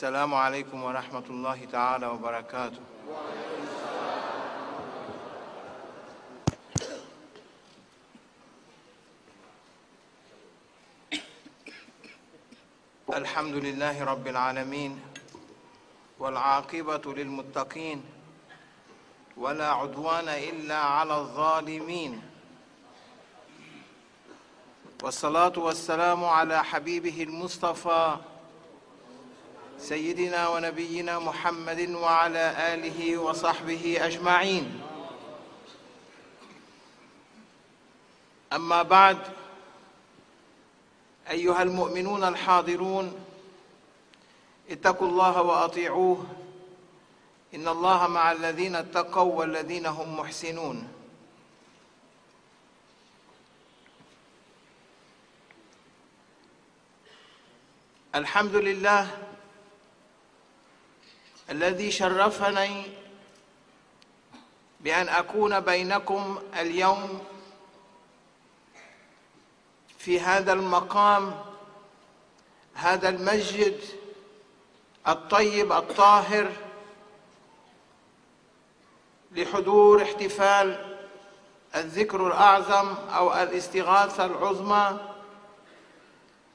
السلام عليكم ورحمة الله تعالى وبركاته. الحمد لله رب العالمين والعاقبة للمتقين ولا عدوان إلا على الظالمين. والصلاة والسلام على حبيبه المصطفى سيدنا ونبينا محمد وعلى آله وصحبه أجمعين. أما بعد أيها المؤمنون الحاضرون اتقوا الله وأطيعوه. إن الله مع الذين اتقوا والذين هم محسنون. الحمد لله الذي شرفني بأن أكون بينكم اليوم في هذا المقام هذا المسجد الطيب الطاهر لحضور احتفال الذكر الأعظم أو الاستغاثة العظمى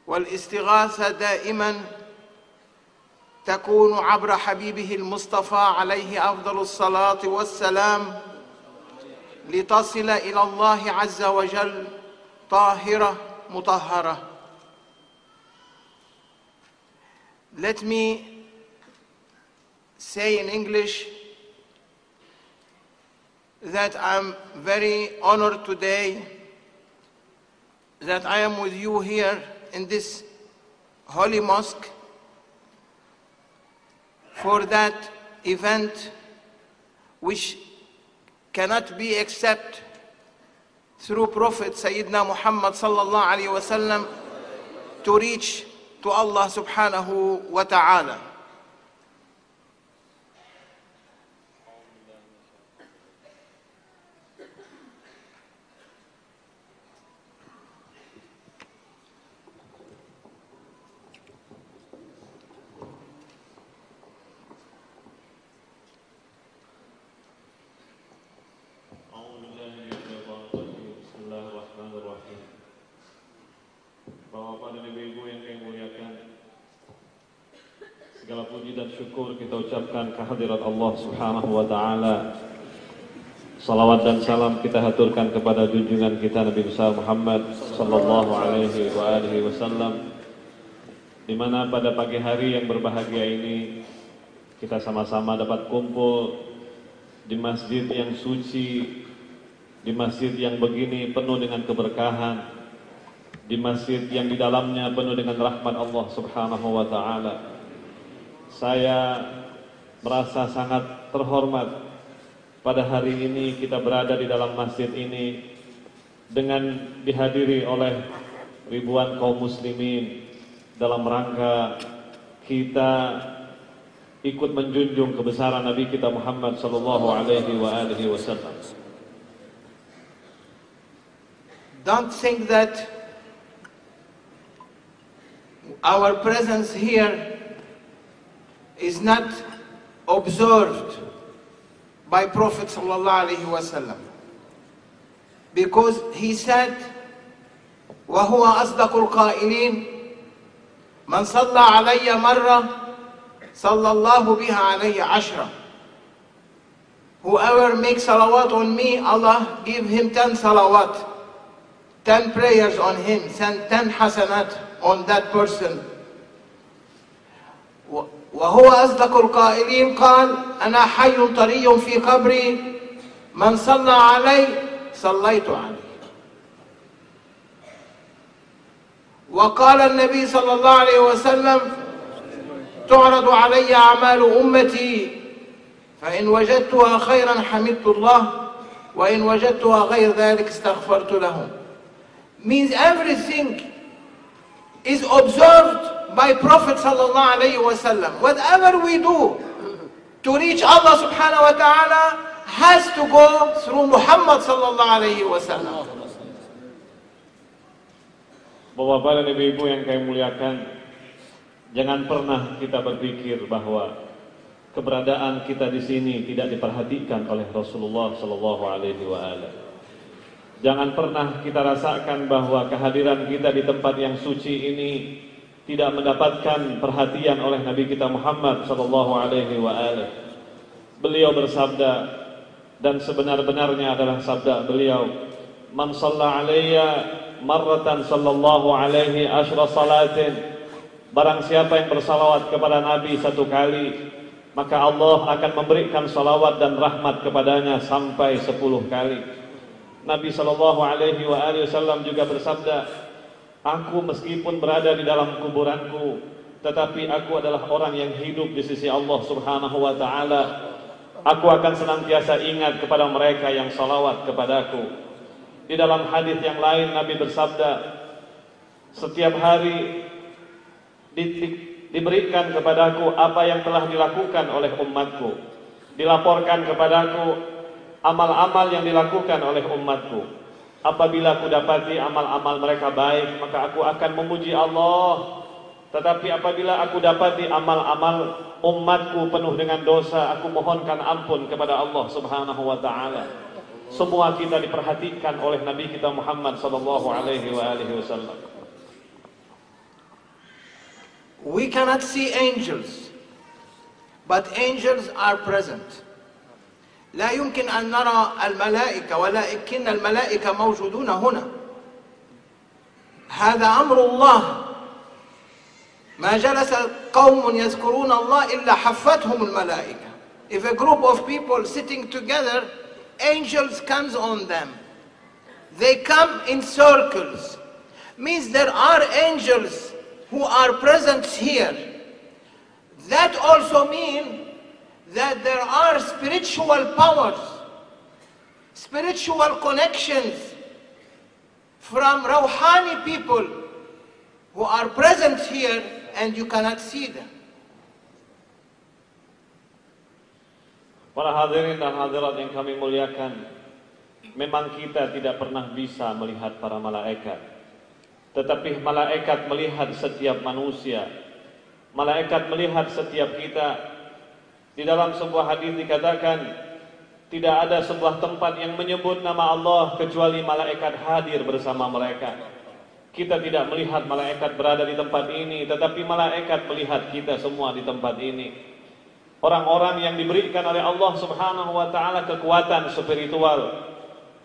والاستغاثة دائما تكون عبر حبيبه المصطفى عليه أفضل الصلاة والسلام لتصل إلى الله عز وجل طاهرة مطهرة Let me say in English that I'm very honored today that I am with you here in this holy mosque for that event which cannot be except through Prophet Sayyidina Muhammad sallallahu alayhi wasallam to reach to Allah subhanahu wa ta'ala. Dan syukur kita ucapkan kehadirat Allah subhanahu wa ta'ala Salawat dan salam kita haturkan kepada junjungan kita Nabi besar Muhammad Sallallahu alaihi wa alihi wasallam di mana pada pagi hari yang berbahagia ini kita sama-sama dapat kumpul di masjid yang suci, di masjid yang begini penuh dengan keberkahan, di masjid yang di dalamnya penuh dengan rahmat Allah Subhanahu wa taala. Saya merasa sangat terhormat pada hari ini kita berada di dalam masjid ini dengan dihadiri oleh ribuan kaum muslimin dalam rangka kita ikut menjunjung kebesaran Nabi kita Muhammad sallallahu alaihi wasallam. Don't think that our presence here is not observed by Prophet sallallahu alaihi wasallam because he said وهو أصدق القائلين من صلى علي مرة صلى الله بها علي عشرة Whoever makes salawat on me, Allah give him ten salawat, ten prayers on him, send ten hasanat on that person. وهو أصدق القائلين قال أنا حي طري في قبري من صلى علي صليت عليه. وقال النبي صلى الله عليه وسلم تعرض علي أعمال أمتي فإن وجدتها خيرا حمدت الله وإن وجدتها غير ذلك استغفرت لهم. Means everything is observed by Prophet sallallahu alayhi wasallam. Whatever we do to reach Allah subhanahu wa ta'ala has to go through Muhammad sallallahu alayhi wasallam. Bapak-bapak dan ibu-ibu yang kami muliakan, Jangan pernah kita berpikir bahwa keberadaan kita di sini tidak diperhatikan oleh Rasulullah sallallahu alaihi wasallam. Jangan pernah kita rasakan bahwa kehadiran kita di tempat yang suci ini tidak mendapatkan perhatian oleh Nabi kita Muhammad sallallahu alaihi wasallam. Beliau bersabda dan sebenar-benarnya adalah sabda beliau, "Man shalla alayya marratan sallallahu alaihi asyra salatin" Barang siapa yang bersalawat kepada Nabi satu kali Maka Allah akan memberikan salawat dan rahmat kepadanya sampai sepuluh kali Nabi SAW juga bersabda Aku meskipun berada di dalam kuburanku Tetapi aku adalah orang yang hidup di sisi Allah subhanahu wa ta'ala. Aku akan senantiasa ingat kepada mereka yang salawat kepadaku. Di dalam hadis yang lain Nabi bersabda Setiap hari di, di, diberikan kepadaku apa yang telah dilakukan oleh umatku. Dilaporkan kepadaku amal-amal yang dilakukan oleh umatku apabila aku dapati amal-amal mereka baik maka aku akan memuji Allah. Tetapi apabila aku dapati amal-amal umatku penuh dengan dosa aku mohonkan ampun kepada Allah Subhanahu wa taala. Semua kita diperhatikan oleh Nabi kita Muhammad sallallahu alaihi wasallam. We cannot see angels, but angels are present. لا يمكن أن نرى الملائكة ولكن الملائكة موجودون هنا هذا أمر الله ما جلس قوم يذكرون الله إلا حفتهم الملائكة If a group of people sitting together, angels comes on them. They come in circles. Means there are angels who are present here. That also means that there are spiritual powers, spiritual connections from Rawhani people who are present here and you cannot see them. Para hadirin dan hadirat yang kami muliakan, memang kita tidak pernah bisa melihat para malaikat. Tetapi malaikat melihat setiap manusia. Malaikat melihat setiap kita. Di dalam sebuah hadis dikatakan tidak ada sebuah tempat yang menyebut nama Allah kecuali malaikat hadir bersama mereka. Kita tidak melihat malaikat berada di tempat ini, tetapi malaikat melihat kita semua di tempat ini. Orang-orang yang diberikan oleh Allah Subhanahu wa taala kekuatan spiritual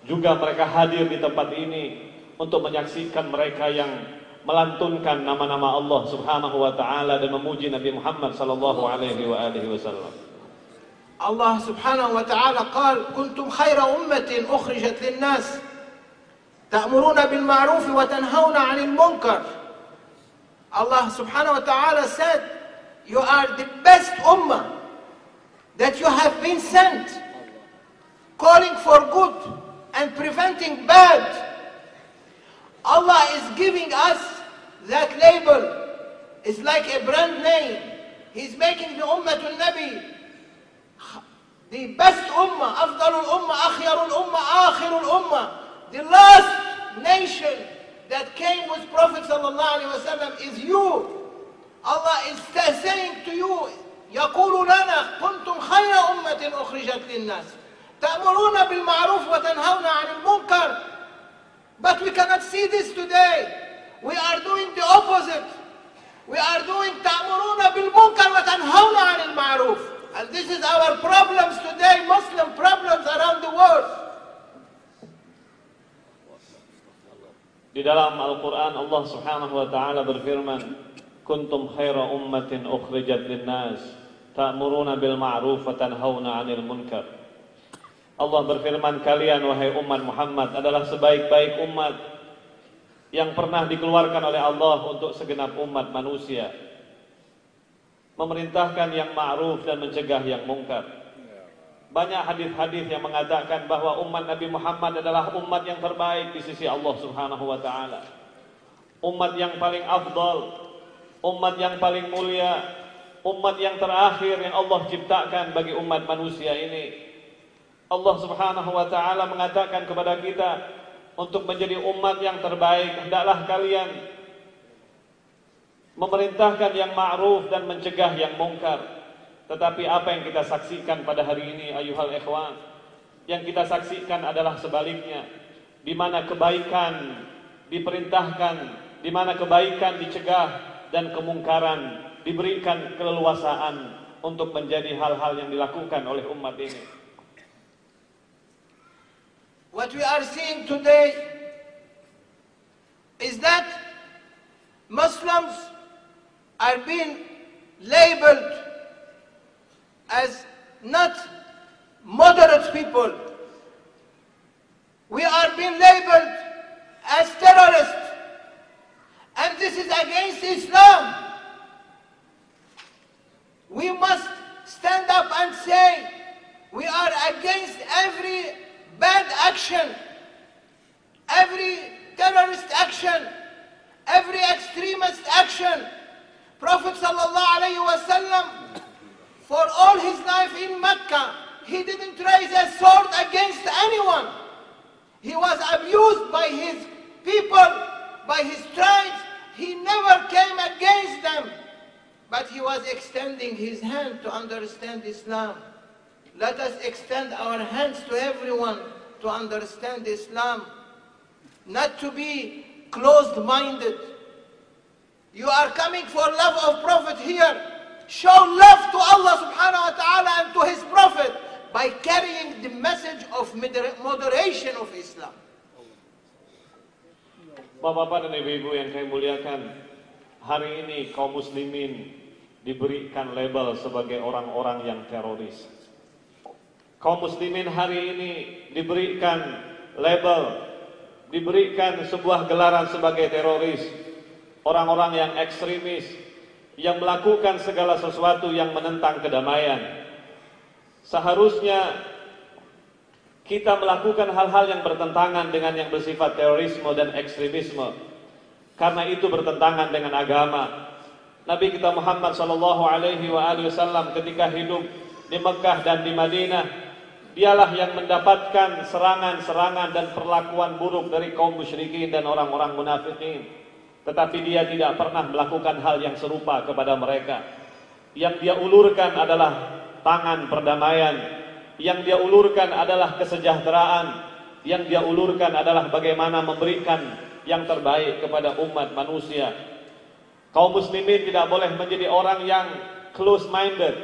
juga mereka hadir di tempat ini untuk menyaksikan mereka yang melantunkan nama-nama Allah Subhanahu wa taala dan memuji Nabi Muhammad sallallahu alaihi wa alihi wasallam. Allah Subhanahu wa taala قال كنتم خير أمة أخرجت للناس تأمرون بالمعروف وتنهون عن المنكر Allah Subhanahu wa taala said you are the best ummah that you have been sent calling for good and preventing bad Allah is giving us that label. It's like a brand name. He's making the Ummah Nabi the best Ummah, أفضل الأمة, أخير الأمة, آخر الأمة. The last nation that came with Prophet wasallam is you. Allah is saying to you, يقول لنا كنتم خير أمة أخرجت للناس تأمرون بالمعروف وتنهون عن المنكر But we cannot see this today. We are doing the opposite. We are doing تأمرون بالمنكر وتنهون عن المعروف. And this is our problems today, Muslim problems around the world. Di dalam Al-Quran Allah subhanahu wa ta'ala berfirman Kuntum khaira ummatin ukhrijat linnas Ta'muruna bil ma'ruf wa tanhauna 'anil munkar Allah berfirman kalian wahai umat Muhammad adalah sebaik-baik umat yang pernah dikeluarkan oleh Allah untuk segenap umat manusia. Memerintahkan yang ma'ruf dan mencegah yang mungkar. Banyak hadis-hadis yang mengatakan bahwa umat Nabi Muhammad adalah umat yang terbaik di sisi Allah Subhanahu wa taala. Umat yang paling afdal umat yang paling mulia umat yang terakhir yang Allah ciptakan bagi umat manusia ini Allah Subhanahu wa taala mengatakan kepada kita untuk menjadi umat yang terbaik hendaklah kalian memerintahkan yang ma'ruf dan mencegah yang mungkar. Tetapi apa yang kita saksikan pada hari ini ayuhal ikhwan, yang kita saksikan adalah sebaliknya, di mana kebaikan diperintahkan, di mana kebaikan dicegah dan kemungkaran diberikan keleluasaan untuk menjadi hal-hal yang dilakukan oleh umat ini. What we are seeing today is that Muslims are being labeled as not moderate people. We are being labeled as terrorists. And this is against Islam. We must stand up and say we are against every bad action, every terrorist action, every extremist action. Prophet wasallam, for all his life in Mecca, he didn't raise a sword against anyone. He was abused by his people, by his tribes. He never came against them. But he was extending his hand to understand Islam. Let us extend our hands to everyone to understand Islam, not to be closed-minded. You are coming for love of Prophet here. Show love to Allah subhanahu wa ta'ala and to His Prophet by carrying the message of moderation of Islam. Bapak-bapak dan ibu-ibu yang saya muliakan, hari ini kaum muslimin diberikan label sebagai orang-orang yang teroris. Kaum muslimin hari ini diberikan label, diberikan sebuah gelaran sebagai teroris. Orang-orang yang ekstremis, yang melakukan segala sesuatu yang menentang kedamaian. Seharusnya kita melakukan hal-hal yang bertentangan dengan yang bersifat terorisme dan ekstremisme. Karena itu bertentangan dengan agama. Nabi kita Muhammad wasallam ketika hidup di Mekah dan di Madinah, dialah yang mendapatkan serangan-serangan dan perlakuan buruk dari kaum musyrikin dan orang-orang munafikin. Tetapi dia tidak pernah melakukan hal yang serupa kepada mereka. Yang dia ulurkan adalah tangan perdamaian. Yang dia ulurkan adalah kesejahteraan. Yang dia ulurkan adalah bagaimana memberikan yang terbaik kepada umat manusia. Kaum muslimin tidak boleh menjadi orang yang close minded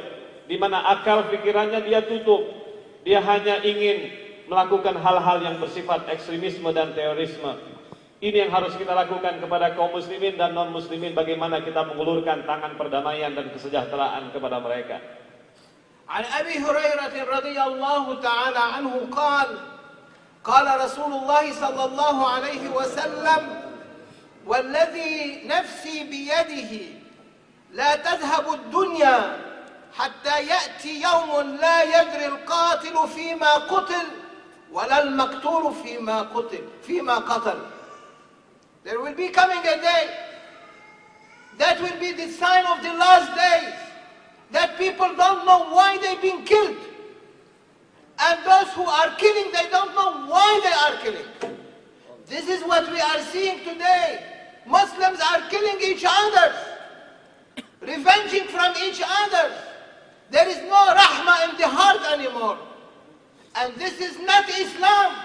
di mana akal pikirannya dia tutup. Dia hanya ingin melakukan hal-hal yang bersifat ekstremisme dan terorisme. Ini yang harus kita lakukan kepada kaum muslimin dan non muslimin bagaimana kita mengulurkan tangan perdamaian dan kesejahteraan kepada mereka. عن أبي هريرة رضي الله تعالى عنه قال قال رسول الله صلى الله عليه وسلم والذي نفسي بيده لا تذهب الدنيا حتى يأتي يوم لا يدري القاتل فيما قتل ولا المقتول فيما قتل فيما قتل There will be coming a day that will be the sign of the last days that people don't know why they've been killed. And those who are killing, they don't know why they are killing. This is what we are seeing today. Muslims are killing each other, revenging from each other. There is no rahmah in the heart anymore. And this is not Islam.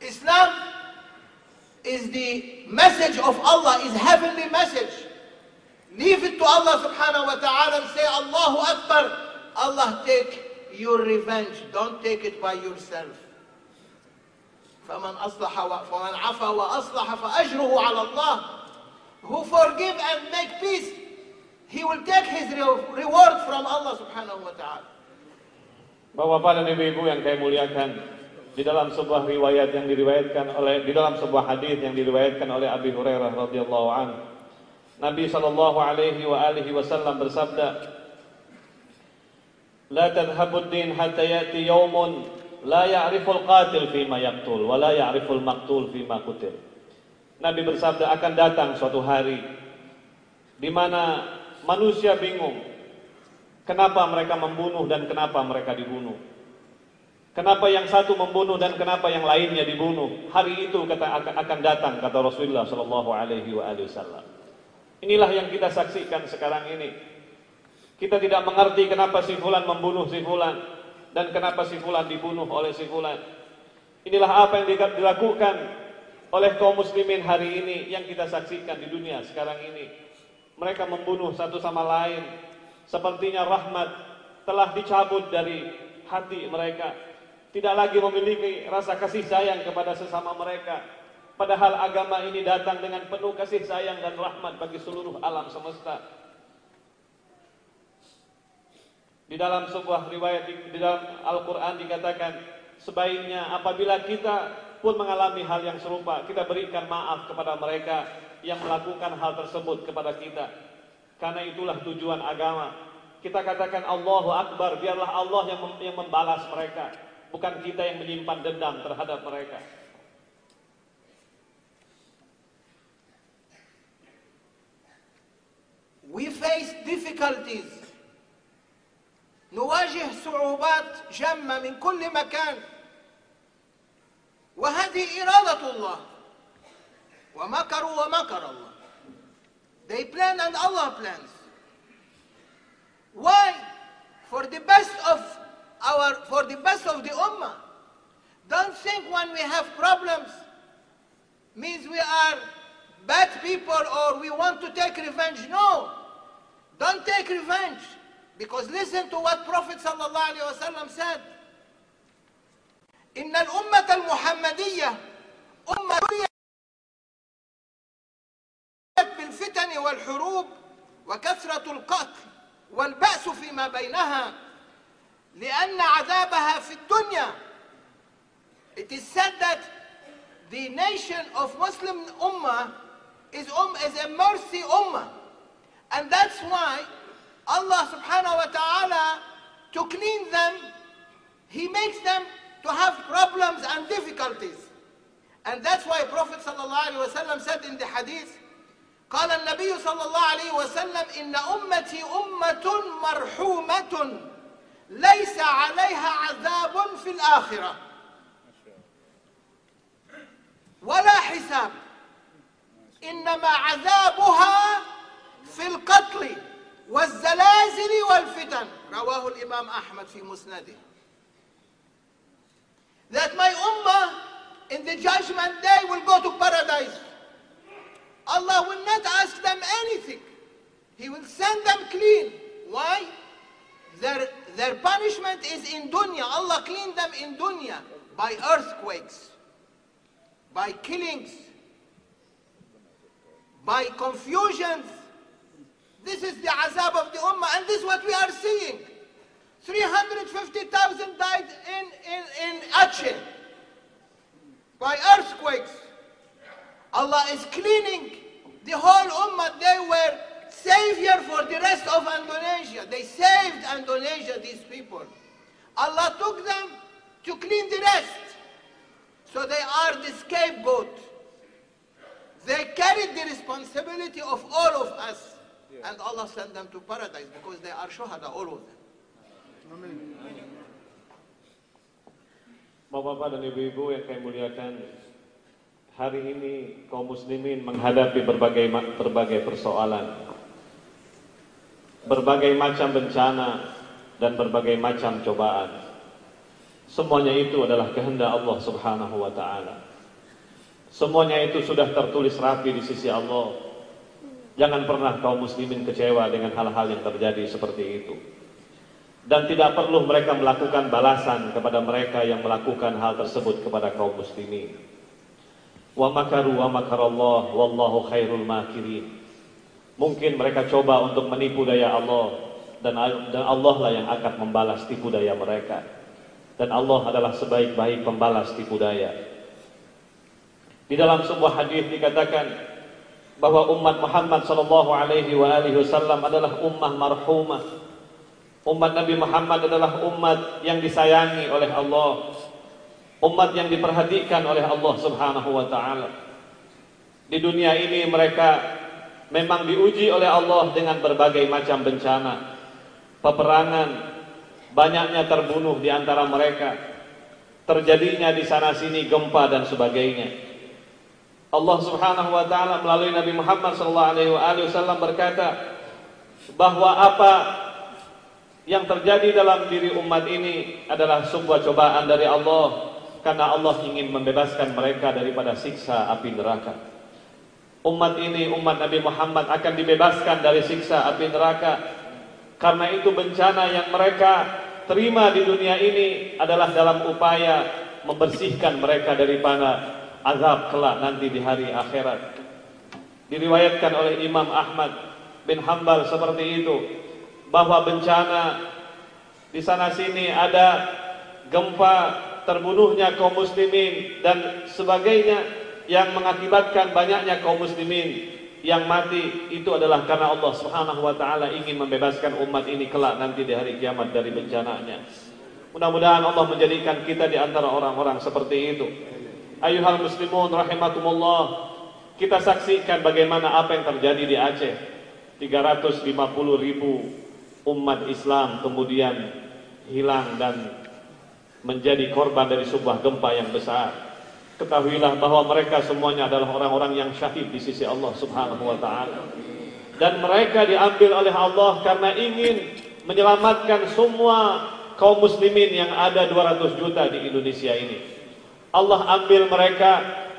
Islam is the message of Allah, is heavenly message. Leave it to Allah subhanahu wa ta'ala and say, Allahu Akbar. Allah take your revenge. Don't take it by yourself. فمن أصلح و... فمن عفا وأصلح فأجره على الله. Who forgive and make peace, he will take his re- reward from Allah subhanahu wa ta'ala. Bapak-bapak dan ibu-ibu yang saya muliakan, di dalam sebuah riwayat yang diriwayatkan oleh di dalam sebuah hadis yang diriwayatkan oleh Abi Hurairah radhiyallahu anhu Nabi sallallahu alaihi wa alihi wasallam bersabda La tadhhabud din hatta yati yawmun la ya'riful qatil fima yaqtul wa la ya'riful maqtul fima qutil Nabi bersabda akan datang suatu hari di mana manusia bingung kenapa mereka membunuh dan kenapa mereka dibunuh Kenapa yang satu membunuh dan kenapa yang lainnya dibunuh? Hari itu kata akan datang kata Rasulullah Shallallahu Alaihi Wasallam. Inilah yang kita saksikan sekarang ini. Kita tidak mengerti kenapa si fulan membunuh si fulan dan kenapa si fulan dibunuh oleh si fulan. Inilah apa yang dilakukan oleh kaum muslimin hari ini yang kita saksikan di dunia sekarang ini. Mereka membunuh satu sama lain. Sepertinya rahmat telah dicabut dari hati mereka. Tidak lagi memiliki rasa kasih sayang kepada sesama mereka. Padahal agama ini datang dengan penuh kasih sayang dan rahmat bagi seluruh alam semesta. Di dalam sebuah riwayat di, dalam Al-Quran dikatakan sebaiknya apabila kita pun mengalami hal yang serupa, kita berikan maaf kepada mereka yang melakukan hal tersebut kepada kita. Karena itulah tujuan agama. Kita katakan Allahu Akbar, biarlah Allah yang yang membalas mereka, bukan kita yang menyimpan dendam terhadap mereka. We face difficulties نواجه صعوبات جمة من كل مكان وهذه إرادة الله ومكروا ومكر الله They plan and Allah plans. Why? For the best of our, for the best of the ummah. Don't think when we have problems means we are bad people or we want to take revenge. No. Don't take revenge. Because listen to what Prophet صلى الله عليه وسلم said. إن الأمة المحمدية أمة بينها لأن عذابها في الدنيا It is said that the nation of Muslim Ummah is, um, is a mercy Ummah. And that's why Allah subhanahu wa ta'ala to clean them, He makes them to have problems and difficulties. And that's why Prophet sallallahu alaihi wasallam said in the hadith, قال النبي صلى الله عليه وسلم إن أمتي أمة مرحومة ليس عليها عذاب في الآخرة. ولا حساب. إنما عذابها في القتل والزلازل والفتن. رواه الإمام أحمد في مسنده. That my ummah in the judgment day will go to paradise. Allah will not ask them anything he will send them clean why their, their punishment is in dunya Allah cleaned them in dunya by earthquakes by killings by confusions this is the azab of the ummah, and this is what we are seeing. 350,000 died in, in, in Aceh by earthquakes. Allah is cleaning the whole ummah. They were savior for the rest of Indonesia. They saved Indonesia, these people. Allah took them to clean the rest. So they are the scapegoat. They carried the responsibility of all of us. And Allah sent them to paradise because they are shuhada, all of them. Bapak-bapak dan ibu-ibu yang kami muliakan, hari ini kaum muslimin menghadapi berbagai berbagai persoalan, berbagai macam bencana dan berbagai macam cobaan. Semuanya itu adalah kehendak Allah Subhanahu wa taala. Semuanya itu sudah tertulis rapi di sisi Allah Jangan pernah kaum muslimin kecewa dengan hal-hal yang terjadi seperti itu. Dan tidak perlu mereka melakukan balasan kepada mereka yang melakukan hal tersebut kepada kaum muslimin. Wa makaru wa makarallah wallahu khairul makirin. Mungkin mereka coba untuk menipu daya Allah dan Allah lah yang akan membalas tipu daya mereka. Dan Allah adalah sebaik-baik pembalas tipu daya. Di dalam sebuah hadis dikatakan bahwa umat Muhammad sallallahu alaihi wasallam adalah ummah marhumah. Umat Nabi Muhammad adalah umat yang disayangi oleh Allah. Umat yang diperhatikan oleh Allah Subhanahu wa taala. Di dunia ini mereka memang diuji oleh Allah dengan berbagai macam bencana, peperangan, banyaknya terbunuh di antara mereka, terjadinya di sana sini gempa dan sebagainya. Allah Subhanahu wa taala melalui Nabi Muhammad sallallahu alaihi wasallam berkata bahwa apa yang terjadi dalam diri umat ini adalah sebuah cobaan dari Allah karena Allah ingin membebaskan mereka daripada siksa api neraka. Umat ini, umat Nabi Muhammad akan dibebaskan dari siksa api neraka karena itu bencana yang mereka terima di dunia ini adalah dalam upaya membersihkan mereka daripada azab kelak nanti di hari akhirat. Diriwayatkan oleh Imam Ahmad bin Hambal seperti itu bahwa bencana di sana sini ada gempa terbunuhnya kaum muslimin dan sebagainya yang mengakibatkan banyaknya kaum muslimin yang mati itu adalah karena Allah Subhanahu wa taala ingin membebaskan umat ini kelak nanti di hari kiamat dari bencananya. Mudah-mudahan Allah menjadikan kita di antara orang-orang seperti itu. Ayuhal muslimun rahimakumullah. Kita saksikan bagaimana apa yang terjadi di Aceh. 350 ribu umat Islam kemudian hilang dan menjadi korban dari sebuah gempa yang besar. Ketahuilah bahwa mereka semuanya adalah orang-orang yang syahid di sisi Allah Subhanahu wa taala. Dan mereka diambil oleh Allah karena ingin menyelamatkan semua kaum muslimin yang ada 200 juta di Indonesia ini. Allah ambil mereka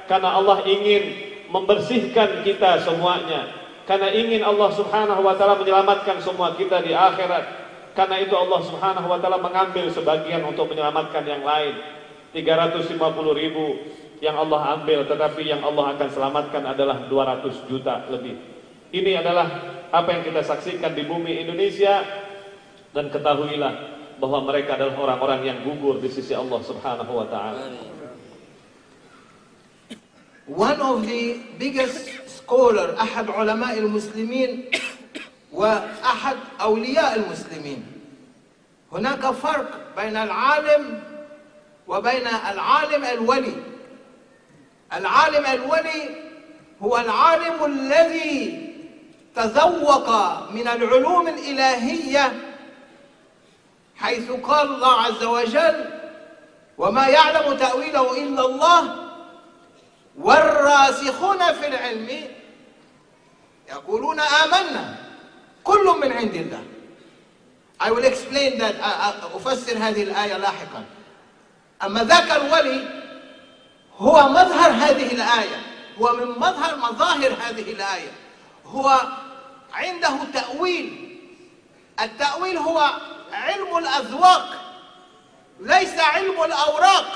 karena Allah ingin membersihkan kita semuanya karena ingin Allah Subhanahu wa taala menyelamatkan semua kita di akhirat. Karena itu Allah Subhanahu wa taala mengambil sebagian untuk menyelamatkan yang lain. 350 ribu yang Allah ambil tetapi yang Allah akan selamatkan adalah 200 juta lebih. Ini adalah apa yang kita saksikan di bumi Indonesia dan ketahuilah bahwa mereka adalah orang-orang yang gugur di sisi Allah Subhanahu wa taala. One of the biggest scholar, ahad ulama'il Muslimin. وأحد أولياء المسلمين. هناك فرق بين العالم وبين العالم الولي. العالم الولي هو العالم الذي تذوق من العلوم الإلهية حيث قال الله عز وجل وما يعلم تأويله إلا الله والراسخون في العلم يقولون آمنا كل من عند الله. I will explain that أفسر هذه الآية لاحقا. أما ذاك الولي هو مظهر هذه الآية هو من مظهر مظاهر هذه الآية. هو عنده تأويل. التأويل هو علم الأذواق ليس علم الأوراق.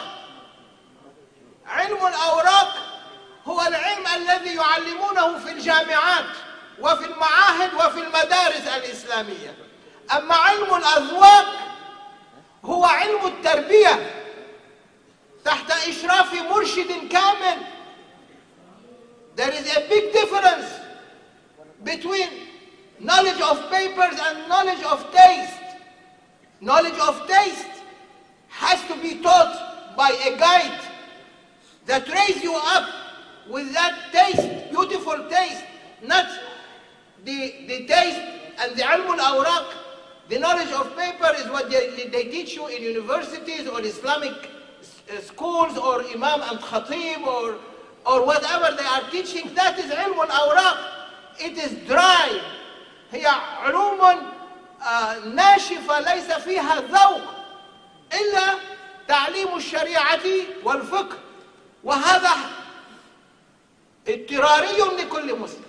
علم الأوراق هو العلم الذي يعلمونه في الجامعات. وفي المعاهد وفي المدارس الإسلامية أما علم الأذواق هو علم التربية تحت إشراف مرشد كامل There is a big difference between knowledge of papers and knowledge of taste. Knowledge of taste has to be taught by a guide that raise you up with that taste, beautiful taste, not the, the taste and the ilm al-awraq, the knowledge of paper is what they, they teach you in universities or Islamic uh, schools or imam and khatib or, or whatever they are teaching. That is ilm al-awraq. It is dry. هي علوم ناشفة ليس فيها ذوق إلا تعليم الشريعة والفقه وهذا اضطراري لكل مسلم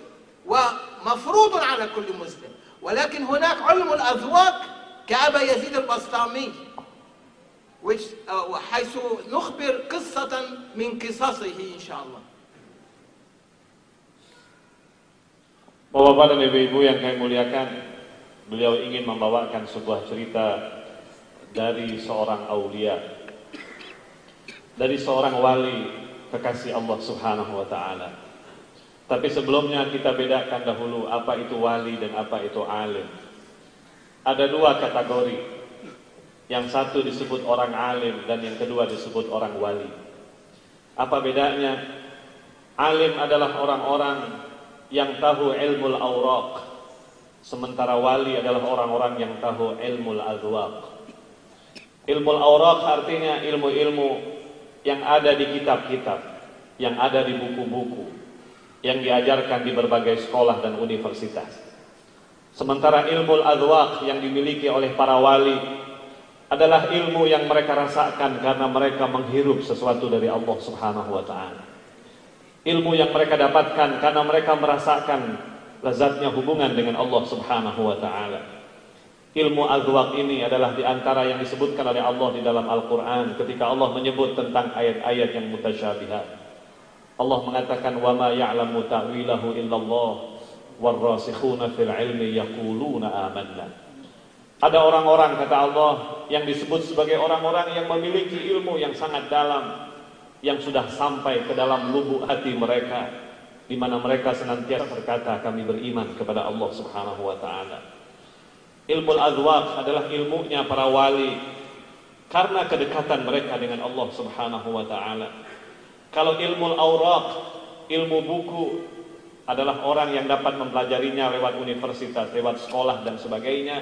ومفروض على كل مسلم ولكن هناك علم الأذواق كأبا يزيد البسطامي uh, حيث نخبر قصة من قصصه إن شاء الله Bapak-bapak dan ibu-ibu yang kami muliakan, beliau ingin membawakan sebuah cerita dari seorang aulia, dari seorang wali kekasih Allah Subhanahu wa taala. Tapi sebelumnya kita bedakan dahulu apa itu wali dan apa itu alim. Ada dua kategori. Yang satu disebut orang alim dan yang kedua disebut orang wali. Apa bedanya? Alim adalah orang-orang yang tahu ilmu al-awraq. Sementara wali adalah orang-orang yang tahu ilmu al-adwaq. Ilmu al-awraq artinya ilmu-ilmu yang ada di kitab-kitab. yang ada di buku-buku yang diajarkan di berbagai sekolah dan universitas. Sementara ilmu al-adwaq yang dimiliki oleh para wali adalah ilmu yang mereka rasakan karena mereka menghirup sesuatu dari Allah Subhanahu wa taala. Ilmu yang mereka dapatkan karena mereka merasakan lezatnya hubungan dengan Allah Subhanahu wa taala. Ilmu adwaq ini adalah di antara yang disebutkan oleh Allah di dalam Al-Qur'an ketika Allah menyebut tentang ayat-ayat yang mutasyabihat. Allah mengatakan wa ma ya'lamu ta'wilahu illallah warasikhuna fil ilmi yaquluna amanna. Ada orang-orang kata Allah yang disebut sebagai orang-orang yang memiliki ilmu yang sangat dalam yang sudah sampai ke dalam lubuk hati mereka di mana mereka senantiasa berkata kami beriman kepada Allah Subhanahu wa taala. Ilmu al-adwaq adalah ilmunya para wali karena kedekatan mereka dengan Allah Subhanahu wa taala. Kalau ilmu al-awraq, ilmu buku adalah orang yang dapat mempelajarinya lewat universitas, lewat sekolah dan sebagainya.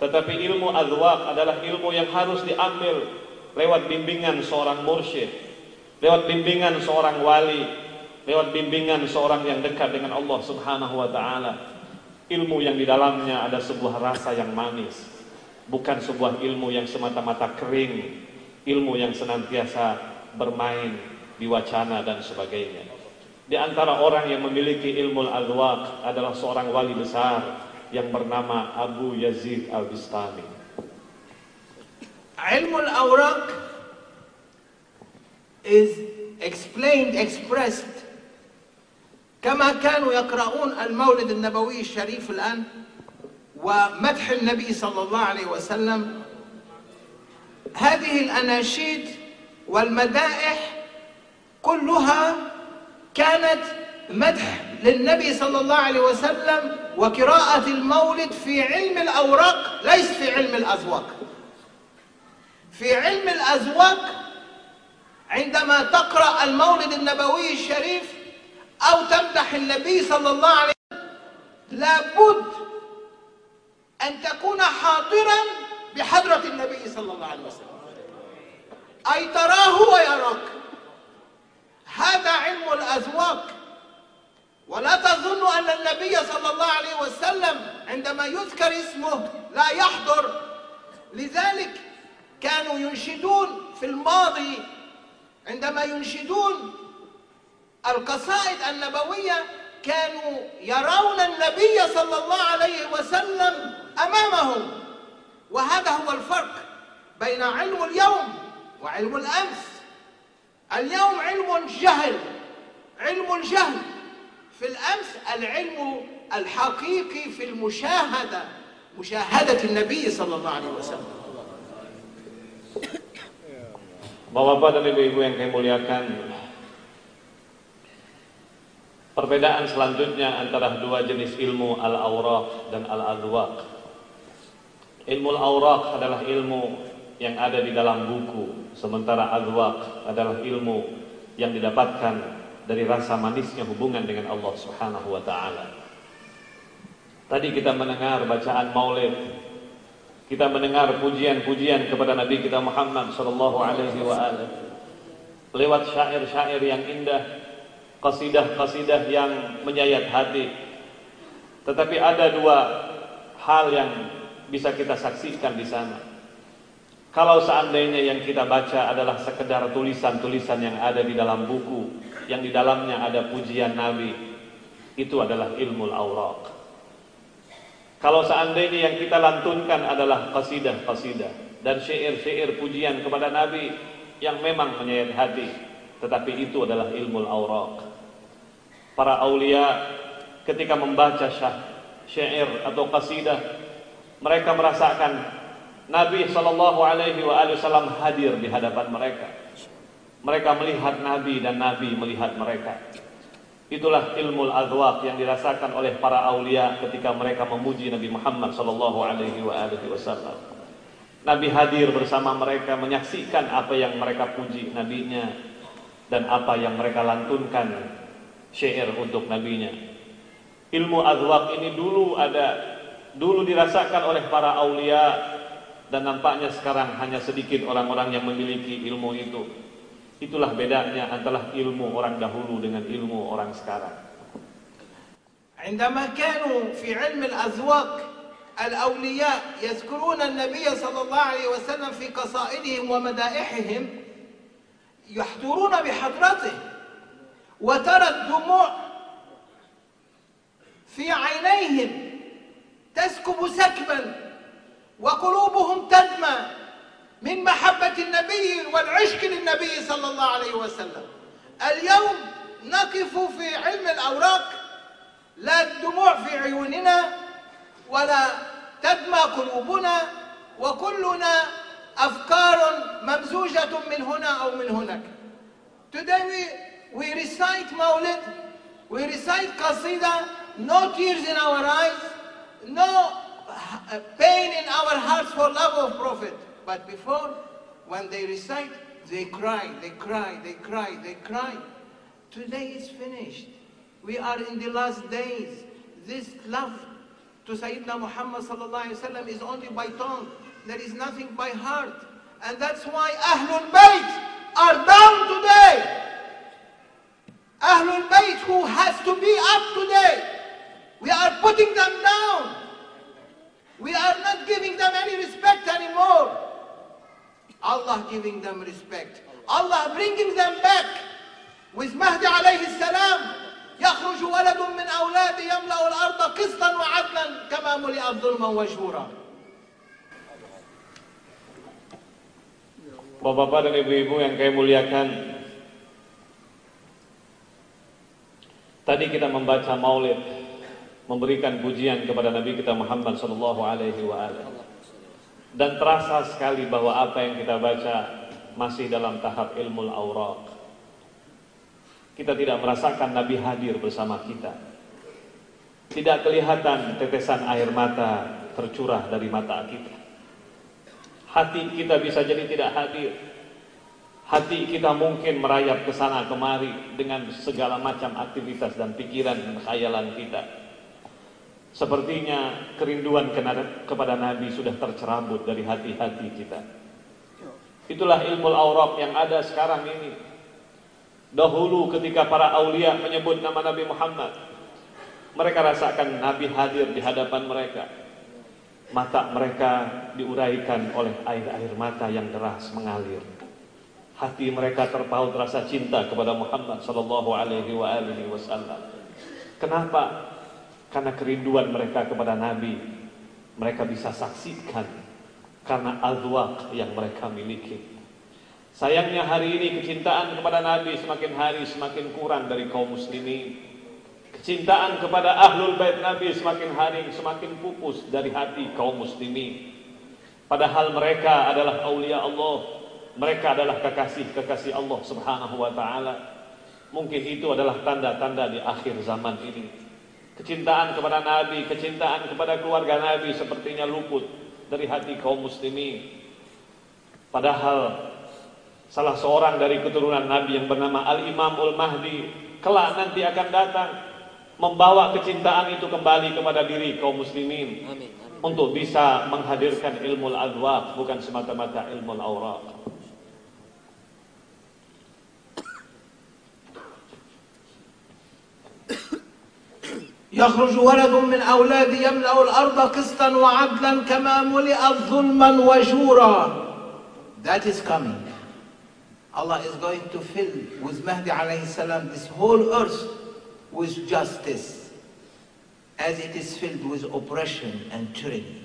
Tetapi ilmu adwaq adalah ilmu yang harus diambil lewat bimbingan seorang mursyid, lewat bimbingan seorang wali, lewat bimbingan seorang yang dekat dengan Allah Subhanahu wa taala ilmu yang di dalamnya ada sebuah rasa yang manis, bukan sebuah ilmu yang semata-mata kering, ilmu yang senantiasa bermain di wacana dan sebagainya. Di antara orang yang memiliki ilmu al-adwaq adalah seorang wali besar yang bernama Abu Yazid Al-Bistami. Ilmu al-awraq is explained, expressed كما كانوا يقرؤون المولد النبوي الشريف الآن ومدح النبي صلى الله عليه وسلم هذه الأناشيد والمدائح كلها كانت مدح للنبي صلى الله عليه وسلم وقراءة المولد في علم الأوراق ليس في علم الأذواق في علم الأذواق عندما تقرأ المولد النبوي الشريف أو تمدح النبي صلى الله عليه وسلم لابد أن تكون حاضرا بحضرة النبي صلى الله عليه وسلم. أي تراه ويراك. هذا علم الأذواق ولا تظن أن النبي صلى الله عليه وسلم عندما يذكر اسمه لا يحضر. لذلك كانوا ينشدون في الماضي عندما ينشدون القصائد النبوية كانوا يرون النبي صلى الله عليه وسلم أمامهم. وهذا هو الفرق بين علم اليوم وعلم الأمس. اليوم علم جهل علم الجهل في الأمس العلم الحقيقي في المشاهدة مشاهدة النبي صلى الله عليه وسلم Bapak-bapak dan ibu-ibu yang kami muliakan, Perbedaan selanjutnya antara dua jenis ilmu al-awraq dan al-adwaq. Ilmu al-awraq adalah ilmu yang ada di dalam buku, sementara adwaq adalah ilmu yang didapatkan dari rasa manisnya hubungan dengan Allah Subhanahu wa taala. Tadi kita mendengar bacaan Maulid, kita mendengar pujian-pujian kepada Nabi kita Muhammad sallallahu alaihi wa lewat syair-syair yang indah kasidah-kasidah yang menyayat hati. Tetapi ada dua hal yang bisa kita saksikan di sana. Kalau seandainya yang kita baca adalah sekedar tulisan-tulisan yang ada di dalam buku, yang di dalamnya ada pujian Nabi, itu adalah ilmu al-awraq. Kalau seandainya yang kita lantunkan adalah kasidah-kasidah dan syair-syair pujian kepada Nabi yang memang menyayat hati, tetapi itu adalah ilmu al-awraq para aulia ketika membaca syair atau qasidah mereka merasakan Nabi Shallallahu Alaihi Wasallam hadir di hadapan mereka. Mereka melihat Nabi dan Nabi melihat mereka. Itulah ilmu al yang dirasakan oleh para aulia ketika mereka memuji Nabi Muhammad Shallallahu Alaihi Wasallam. Nabi hadir bersama mereka menyaksikan apa yang mereka puji nabinya dan apa yang mereka lantunkan syair untuk nabinya. Ilmu azwaq ini dulu ada, dulu dirasakan oleh para aulia dan nampaknya sekarang hanya sedikit orang-orang yang memiliki ilmu itu. Itulah bedanya antara ilmu orang dahulu dengan ilmu orang sekarang. عندما كانوا في علم الأذواق الأولياء يذكرون النبي صلى الله عليه وسلم في قصائدهم ومدائحهم يحضرون بحضرته وترى الدموع في عينيهم تسكب سكبا وقلوبهم تدمى من محبة النبي والعشق للنبي صلى الله عليه وسلم. اليوم نقف في علم الأوراق لا الدموع في عيوننا ولا تدمى قلوبنا وكلنا أفكار ممزوجة من هنا أو من هناك. Today we, we recite Maulid, we recite Qasida, no tears in our eyes, no pain in our hearts for love of Prophet. But before, when they recite, they cry, they cry, they cry, they cry. Today is finished. We are in the last days. This love to Sayyidina Muhammad wasallam is only by tongue. There is nothing by heart. And that's why Ahlul Bayt are down today. Ahlul Bayt who has to be up today. We are putting them down. We are not giving them any respect anymore. Allah giving them respect. Allah bringing them back with Mahdi alayhi salam يخرج ولد من أولاد يملأ الأرض قسطا وعدلا كما ملئت ظلما وجورا Bapak-bapak dan ibu-ibu yang kami muliakan Tadi kita membaca maulid Memberikan pujian kepada Nabi kita Muhammad Sallallahu Alaihi Wasallam Dan terasa sekali bahwa apa yang kita baca Masih dalam tahap ilmu aurat kita tidak merasakan Nabi hadir bersama kita. Tidak kelihatan tetesan air mata tercurah dari mata kita. Hati kita bisa jadi tidak hadir. Hati kita mungkin merayap ke sana kemari dengan segala macam aktivitas dan pikiran dan khayalan kita. Sepertinya kerinduan kepada Nabi sudah tercerabut dari hati-hati kita. Itulah ilmu aurat yang ada sekarang ini. Dahulu ketika para aulia menyebut nama Nabi Muhammad, mereka rasakan Nabi hadir di hadapan mereka. Mata mereka diuraikan oleh air-air mata yang deras mengalir. Hati mereka terpaut rasa cinta kepada Muhammad sallallahu alaihi wasallam. Kenapa? Karena kerinduan mereka kepada Nabi mereka bisa saksikan karena azwaq yang mereka miliki. Sayangnya hari ini kecintaan kepada Nabi semakin hari semakin kurang dari kaum muslimin. Kecintaan kepada ahlul bait Nabi semakin hari semakin pupus dari hati kaum muslimin. Padahal mereka adalah aulia Allah. Mereka adalah kekasih-kekasih Allah Subhanahu wa taala. Mungkin itu adalah tanda-tanda di akhir zaman ini. Kecintaan kepada Nabi, kecintaan kepada keluarga Nabi sepertinya luput dari hati kaum muslimin. Padahal salah seorang dari keturunan Nabi yang bernama Al-Imamul Mahdi kelak nanti akan datang membawa kecintaan itu kembali kepada diri kaum muslimin amin, amin. untuk bisa menghadirkan ilmu al-adwaq bukan semata-mata ilmu al-awraq يخرج ولد من أولاد يملأ الأرض قسطا وعدلا كما ملئت ظلما وجورا That is coming. Allah is going to fill with Mahdi alayhi salam this whole earth with justice as it is filled with oppression and tyranny.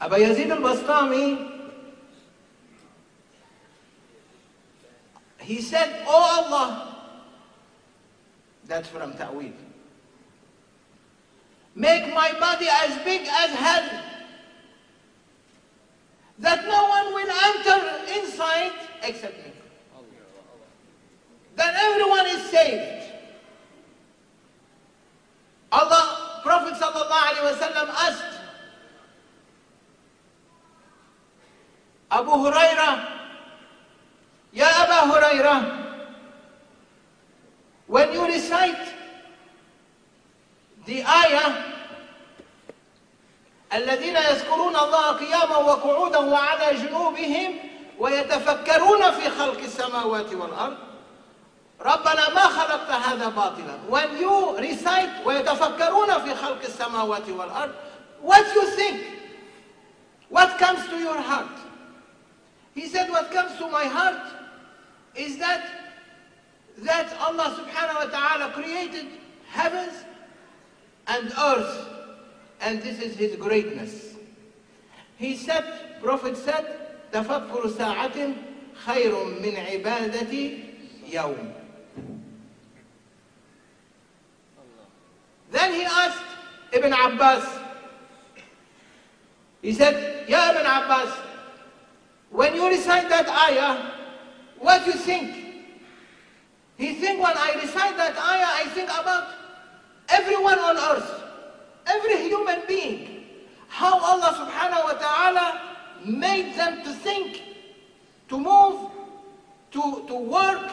Abu Yazid al-Bastami he said, Oh Allah, that's from Ta'wil. Make my body as big as hell that no one will enter inside except me. That everyone is saved. Allah, Prophet ﷺ asked Abu Huraira, Ya Abu Huraira, when you recite the ayah الذين يذكرون الله قياما وقعودا وعلى جنوبهم ويتفكرون في خلق السماوات والأرض ربنا ما خلقت هذا باطلا. When you recite ويتفكرون في خلق السماوات والأرض what you think? What comes to your heart? He said what comes to my heart? is that that Allah subhanahu wa ta'ala created heavens and earth and this is his greatness he said prophet said تفكر ساعة خير من عبادة يوم Then he asked Ibn Abbas, he said, Ya Ibn Abbas, when you recite that ayah, what do you think? He think when I recite that ayah, I think about everyone on earth, every human being, how Allah subhanahu wa ta'ala made them to think, to move, to, to work,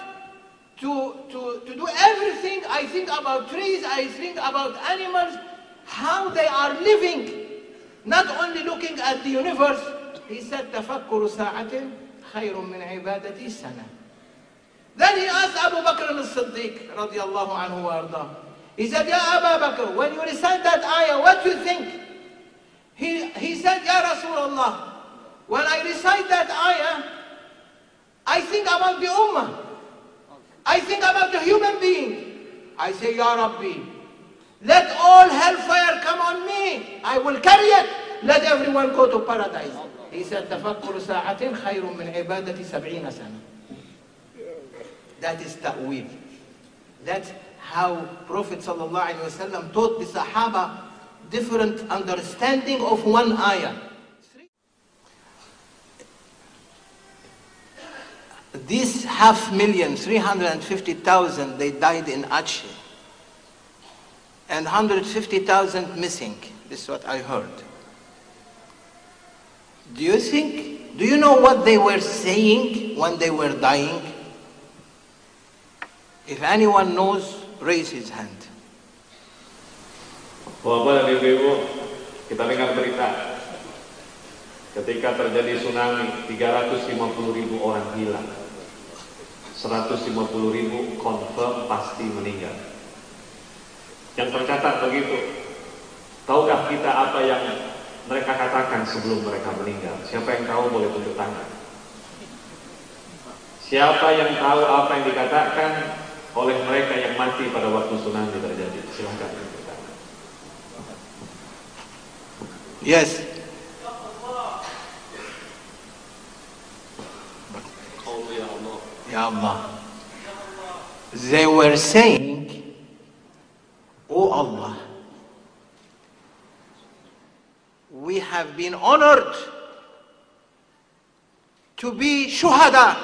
to, to, to do everything. I think about trees, I think about animals, how they are living, not only looking at the universe. He said, تفكر ساعة خير من عبادة سنة. Then he asked Abu Bakr al-Siddiq radiallahu anhu wa ardah. He said, Ya Abu Bakr, when you recite that ayah, what do you think? He, he said, Ya Rasulullah, when I recite that ayah, I think about the ummah. I think about the human being. I say, Ya Rabbi, let all hellfire come on me. I will carry it. Let everyone go to paradise. He said, تفكر ساعة خير من عبادة سبعين سنة. That is ta'wil. That's how Prophet ﷺ taught the Sahaba different understanding of one ayah. These half million, 350,000, they died in Aceh. And 150,000 missing. This is what I heard. Do you think, do you know what they were saying when they were dying? If anyone knows, raise his hand. Bapak dan Ibu-ibu, kita dengar berita ketika terjadi tsunami 350 ribu orang hilang 150 ribu confirm pasti meninggal yang tercatat begitu tahukah kita apa yang mereka katakan sebelum mereka meninggal siapa yang tahu boleh tunjuk tangan siapa yang tahu apa yang dikatakan oleh mereka yang mati pada waktu tsunami terjadi silahkan tunjuk tangan Yes. Ya Allah. They were saying, Oh Allah, we have been honored to be shuhada.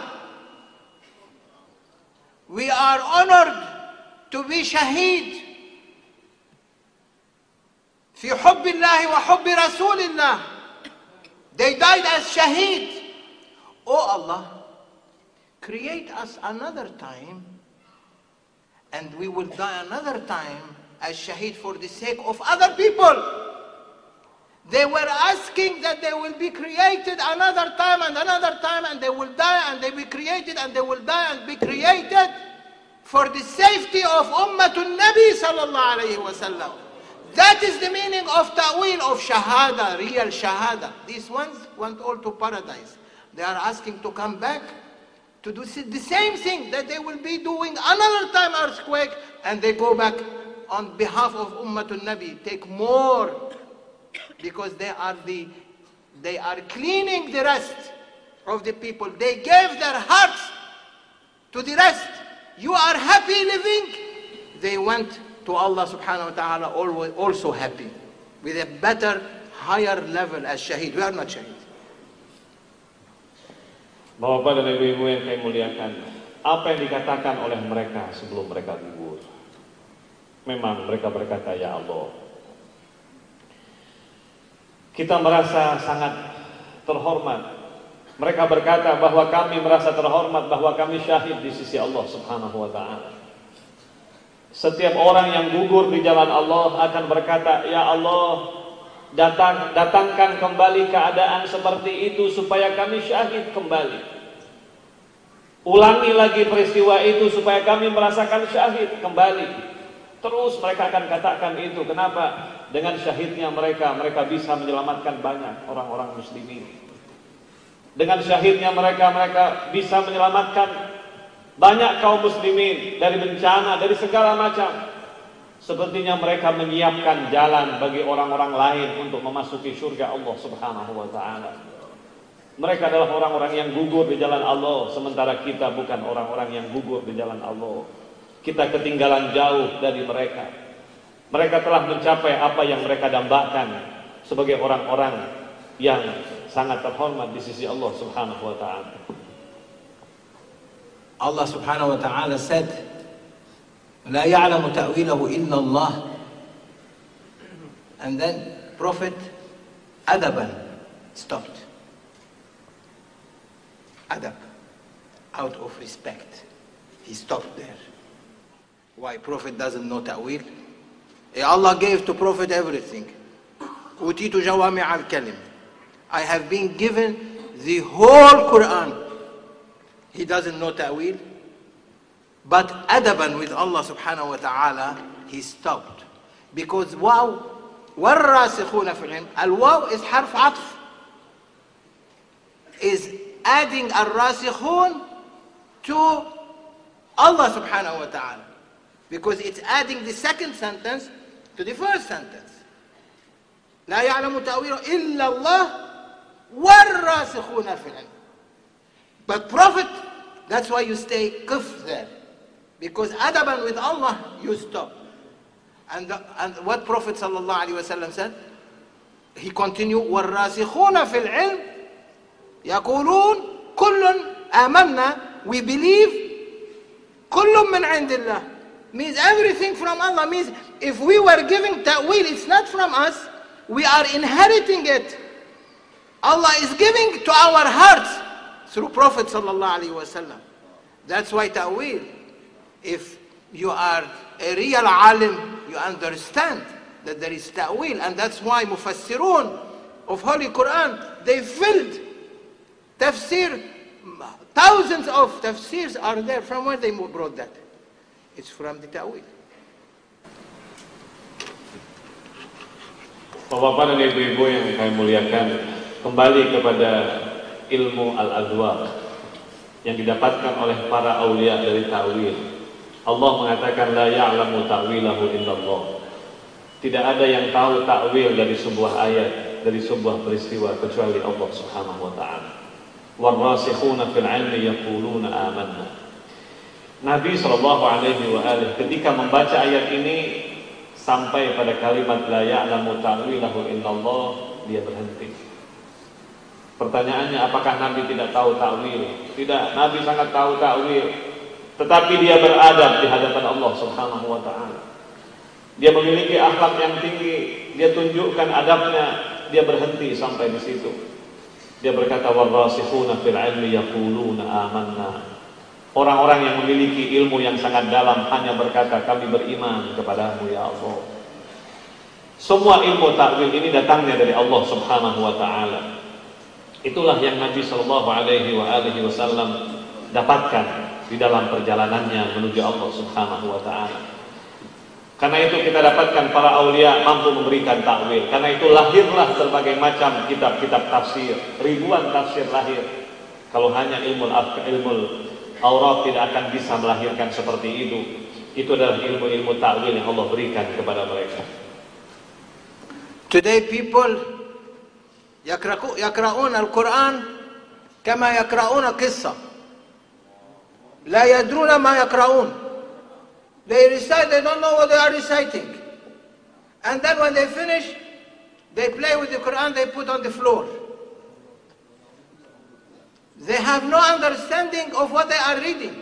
We are honored to be shaheed. في حب الله وحب رسول الله they died as shaheed oh Allah create us another time and we will die another time as shaheed for the sake of other people they were asking that they will be created another time and another time and they will die and they will be created and they will die and be created for the safety of Ummatul Nabi sallallahu alayhi wa sallam that is the meaning of ta'wil of shahada, real shahada. These ones went all to paradise. They are asking to come back to do the same thing that they will be doing another time earthquake and they go back on behalf of Ummatul Nabi. Take more because they are the they are cleaning the rest of the people. They gave their hearts to the rest. You are happy living. They went to Allah subhanahu wa ta'ala also happy with a better, higher level as shaheed. We are not shaheed. Bapak dan Ibu-ibu yang kami muliakan, apa yang dikatakan oleh mereka sebelum mereka gugur? Memang mereka berkata, Ya Allah, kita merasa sangat terhormat. Mereka berkata bahwa kami merasa terhormat bahwa kami syahid di sisi Allah Subhanahu wa taala. Setiap orang yang gugur di jalan Allah akan berkata, "Ya Allah, Datang, datangkan kembali keadaan seperti itu supaya kami syahid kembali. Ulangi lagi peristiwa itu supaya kami merasakan syahid kembali. Terus mereka akan katakan itu. Kenapa? Dengan syahidnya mereka, mereka bisa menyelamatkan banyak orang-orang muslimin. Dengan syahidnya mereka, mereka bisa menyelamatkan banyak kaum muslimin dari bencana, dari segala macam. Sepertinya mereka menyiapkan jalan bagi orang-orang lain untuk memasuki surga Allah Subhanahu wa taala. Mereka adalah orang-orang yang gugur di jalan Allah, sementara kita bukan orang-orang yang gugur di jalan Allah. Kita ketinggalan jauh dari mereka. Mereka telah mencapai apa yang mereka dambakan sebagai orang-orang yang sangat terhormat di sisi Allah Subhanahu wa taala. Allah Subhanahu wa taala said, "La ya'lamu ta'wilahu illa Allah." And then Prophet Adaban stopped. Adab out of respect. He stopped there. Why? Prophet doesn't know Ta'wil? Eh, Allah gave to Prophet everything. أوتيت جوامع الكلم. I have been given the whole Quran. He doesn't know ta'wil. But adaban with Allah subhanahu wa ta'ala, he stopped. Because wow, والراسخون في العلم, الواو is حرف عطف. Is adding الراسخون to Allah subhanahu wa ta'ala. Because it's adding the second sentence to the first sentence. لا يعلم تأويله إلا الله والراسخون في العلم. But Prophet, that's why you stay kif there. Because adaban with Allah, you stop. And, the, and what Prophet sallallahu alaihi wasallam said, he continued, والراسخون في العلم يقولون كل آمنا, we believe كل من عند الله. Means everything from Allah. Means if we were giving ta'wil, it's not from us. We are inheriting it. Allah is giving to our hearts through Prophet sallallahu alaihi wasallam. That's why ta'wil. If you are a real alim, you understand that there is ta'wil, and that's why mufassirun of Holy Quran they filled tafsir. Thousands of tafsirs are there. From where they brought that? It's from the ta'wil. Bapak-bapak dan ibu-ibu yang kami muliakan, kembali kepada ilmu al-azwaq yang didapatkan oleh para aulia dari ta'wil. Allah mengatakan la ya'lamu ta'wilahu illallah. Tidak ada yang tahu ta'wil dari sebuah ayat, dari sebuah peristiwa kecuali Allah Subhanahu wa taala. Warasikhuna fil 'ilmi yaquluna amanna. Nabi sallallahu alaihi wa alihi ketika membaca ayat ini sampai pada kalimat la ya'lamu ta'wilahu illallah, dia berhenti. Pertanyaannya apakah Nabi tidak tahu takwil? Tidak, Nabi sangat tahu takwil. Tetapi dia beradab di hadapan Allah Subhanahu wa taala. Dia memiliki akhlak yang tinggi, dia tunjukkan adabnya, dia berhenti sampai di situ. Dia berkata warasikhuna fil ilmi yaquluna amanna. Orang-orang yang memiliki ilmu yang sangat dalam hanya berkata kami beriman kepadamu ya Allah. Semua ilmu takwil ini datangnya dari Allah Subhanahu wa taala. Itulah yang Nabi Shallallahu Alaihi Wasallam dapatkan di dalam perjalanannya menuju Allah Subhanahu Wa Taala. Karena itu kita dapatkan para aulia mampu memberikan takwil. Karena itu lahirlah berbagai macam kitab-kitab tafsir, ribuan tafsir lahir. Kalau hanya ilmu ilmu aurat tidak akan bisa melahirkan seperti itu. Itu adalah ilmu-ilmu ta'wil yang Allah berikan kepada mereka. Today people yakra'un yakra'un al-Quran kama yakra'un qissa. La yadruna ma yakra'un. They recite, they don't know what they are reciting. And then when they finish, they play with the Quran, they put on the floor. They have no understanding of what they are reading.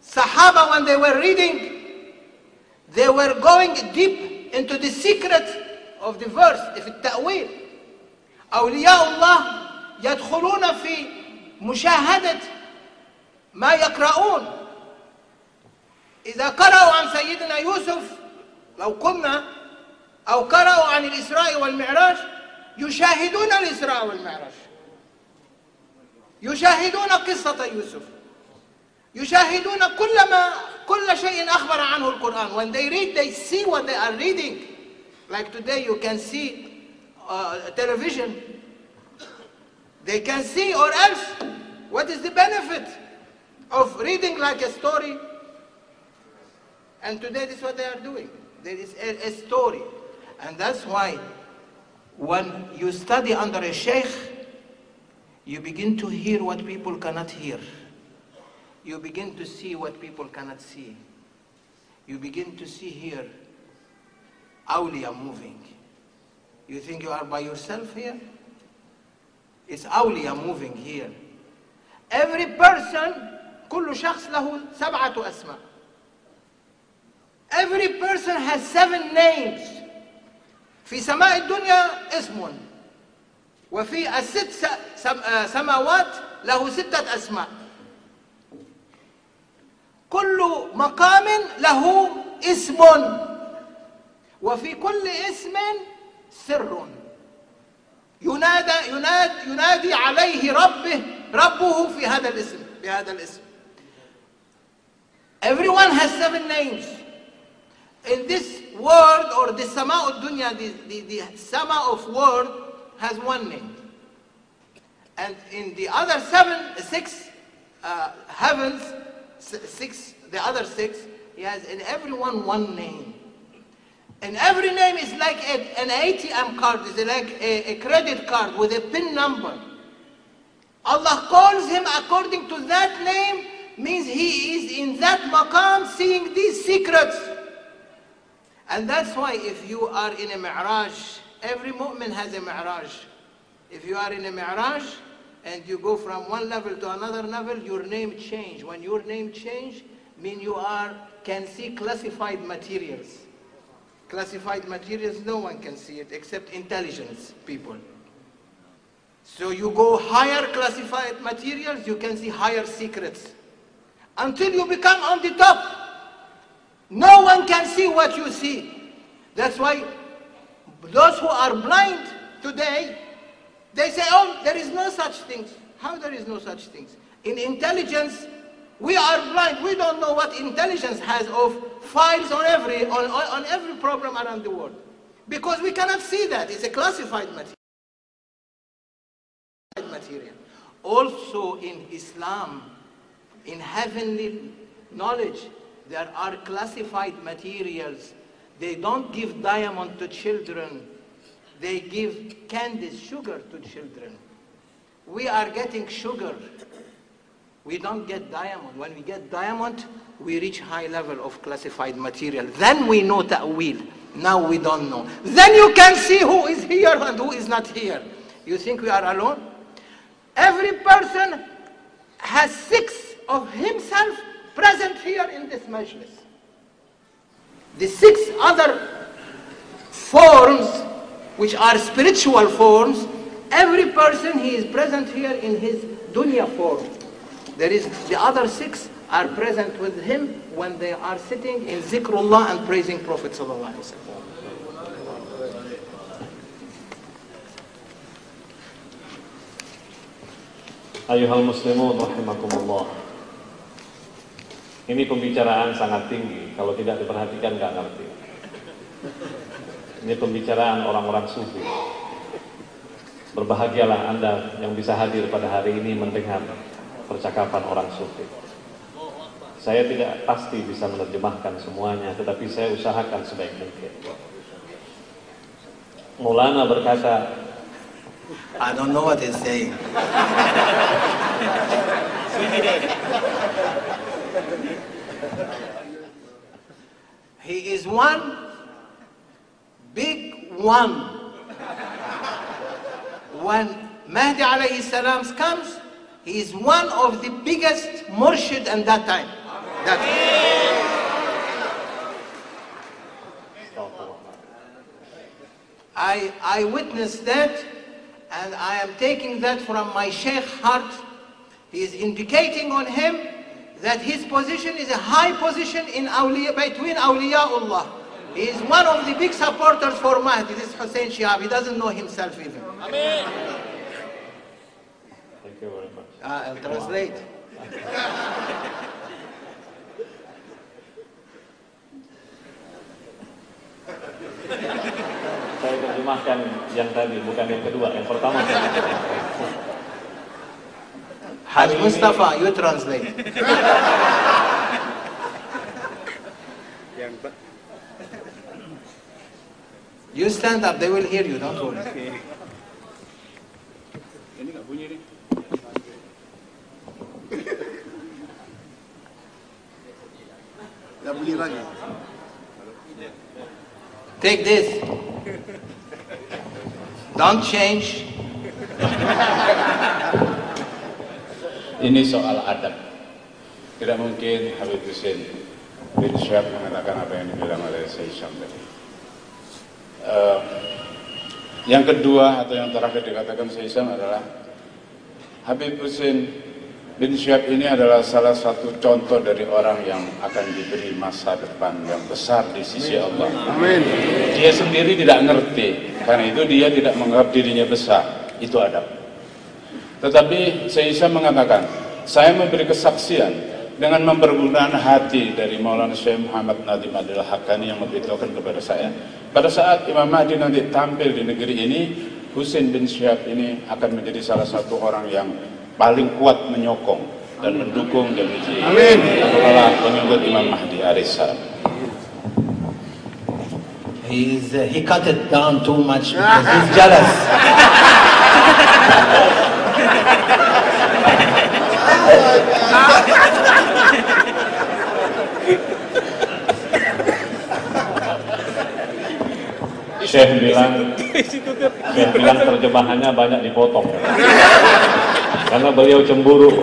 Sahaba, when they were reading, they were going deep into the secret of the verse, if التأويل. أولياء الله يدخلون في مشاهدة ما يقرؤون إذا قرأوا عن سيدنا يوسف لو قمنا أو قرأوا عن الإسراء والمعراج يشاهدون الإسراء والمعراج يشاهدون قصة يوسف يشاهدون كل ما كل شيء أخبر عنه القرآن when they read they see what they are reading like today you can see uh, television they can see or else what is the benefit of reading like a story and today this is what they are doing there is a, a story and that's why when you study under a sheikh you begin to hear what people cannot hear you begin to see what people cannot see. You begin to see here awliya moving. You think you are by yourself here? It's awliya moving here. Every person, كل شخص له سبعة أسماء. Every person has seven names. في سماء الدنيا اسم وفي الست سماوات له ستة أسماء. كل مقام له اسم وفي كل اسم سر ينادى ينادي, ينادي عليه ربه ربه في هذا الاسم بهذا الاسم Everyone has seven names. In this world or the sama dunya, the, the, the sama of world has one name. And in the other seven, six uh, heavens, six, the other six, he has in everyone one name. And every name is like a, an ATM card, is like a, a credit card with a PIN number. Allah calls him according to that name, means he is in that maqam seeing these secrets. And that's why if you are in a mi'raj, every mu'min has a mi'raj. If you are in a mi'raj, and you go from one level to another level, your name change. When your name change, mean you are can see classified materials. Classified materials, no one can see it except intelligence people. So you go higher classified materials, you can see higher secrets. Until you become on the top, no one can see what you see. That's why those who are blind today, they say, oh, there is no such things. How there is no such things? In intelligence, we are blind. We don't know what intelligence has of files on every, on, on, every problem around the world. Because we cannot see that. It's a classified material. Also in Islam, in heavenly knowledge, there are classified materials. They don't give diamond to children they give candies, sugar to children. We are getting sugar. We don't get diamond. When we get diamond, we reach high level of classified material. Then we know ta'wil. Now we don't know. Then you can see who is here and who is not here. You think we are alone? Every person has six of himself present here in this majlis. The six other forms which are spiritual forms, every person he is present here in his dunya form. There is the other six are present with him when they are sitting in zikrullah and praising Prophet sallallahu alaihi wasallam. Ayuhal muslimun rahimakumullah Ini pembicaraan sangat tinggi. Kalau tidak diperhatikan nggak ngerti. Ini pembicaraan orang-orang sufi. Berbahagialah Anda yang bisa hadir pada hari ini mendengar percakapan orang sufi. Saya tidak pasti bisa menerjemahkan semuanya Tetapi saya usahakan sebaik mungkin. Mulana berkata I don't know what he's saying. he is one big one. When Mahdi alayhi salam comes, he is one of the biggest murshid at that time. That I, I witnessed that and I am taking that from my Sheikh heart. He is indicating on him that his position is a high position in awliya, between awliyaullah. He is one of the big supporters for Mahdi, this Hussein Shihab. He doesn't know himself even. Amen. Thank you very much. Uh, I'll translate. Saya terjemahkan yang tadi, bukan yang kedua. Yang pertama saya Haj Mustafa, you translate. You stand up, they will hear you, don't worry. Ini nggak bunyi nih. Nggak bunyi lagi. Take this. Don't change. Ini soal adab. Tidak mungkin Habib Hussein bin Syahab mengatakan apa yang dibilang oleh Syed Syam tadi. Eh, yang kedua atau yang terakhir dikatakan Syed Syam adalah Habib Hussein bin Syahab ini adalah salah satu contoh dari orang yang akan diberi masa depan yang besar di sisi Allah. Dia sendiri tidak ngerti, karena itu dia tidak menganggap dirinya besar. Itu adab. Tetapi Syed mengatakan, saya memberi kesaksian dengan mempergunakan hati dari Maulana Syekh Muhammad Nadim Adil Hakani yang memberitahukan kepada saya. Pada saat Imam Mahdi nanti tampil di negeri ini, Husain bin Syihab ini akan menjadi salah satu orang yang paling kuat menyokong dan mendukung dan menjadi adalah pengikut Imam Mahdi alaihissalam. He's, uh, he cut it down too much because he's jealous. Syekh bilang, Syekh bilang terjemahannya banyak dipotong. Karena beliau cemburu.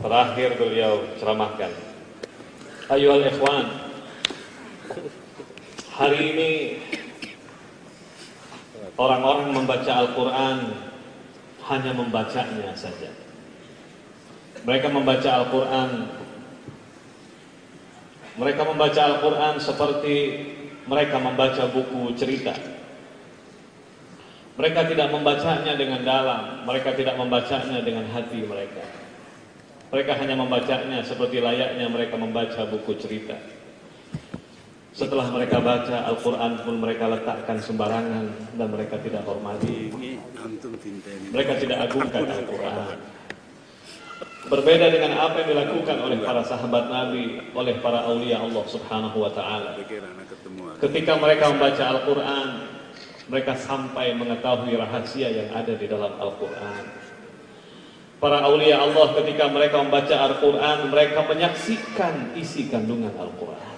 terakhir beliau ceramahkan. Ayuhal ikhwan, hari ini orang-orang membaca Al-Quran hanya membacanya saja. Mereka membaca Al-Quran mereka membaca Al-Quran seperti mereka membaca buku cerita. Mereka tidak membacanya dengan dalam, mereka tidak membacanya dengan hati mereka. Mereka hanya membacanya seperti layaknya mereka membaca buku cerita. Setelah mereka baca Al-Quran pun mereka letakkan sembarangan dan mereka tidak hormati. Mereka tidak agungkan Al-Quran. Berbeda dengan apa yang dilakukan oleh para sahabat Nabi, oleh para aulia Allah Subhanahu wa taala. Ketika mereka membaca Al-Quran, mereka sampai mengetahui rahasia yang ada di dalam Al-Quran. Para aulia Allah ketika mereka membaca Al-Quran, mereka menyaksikan isi kandungan Al-Quran.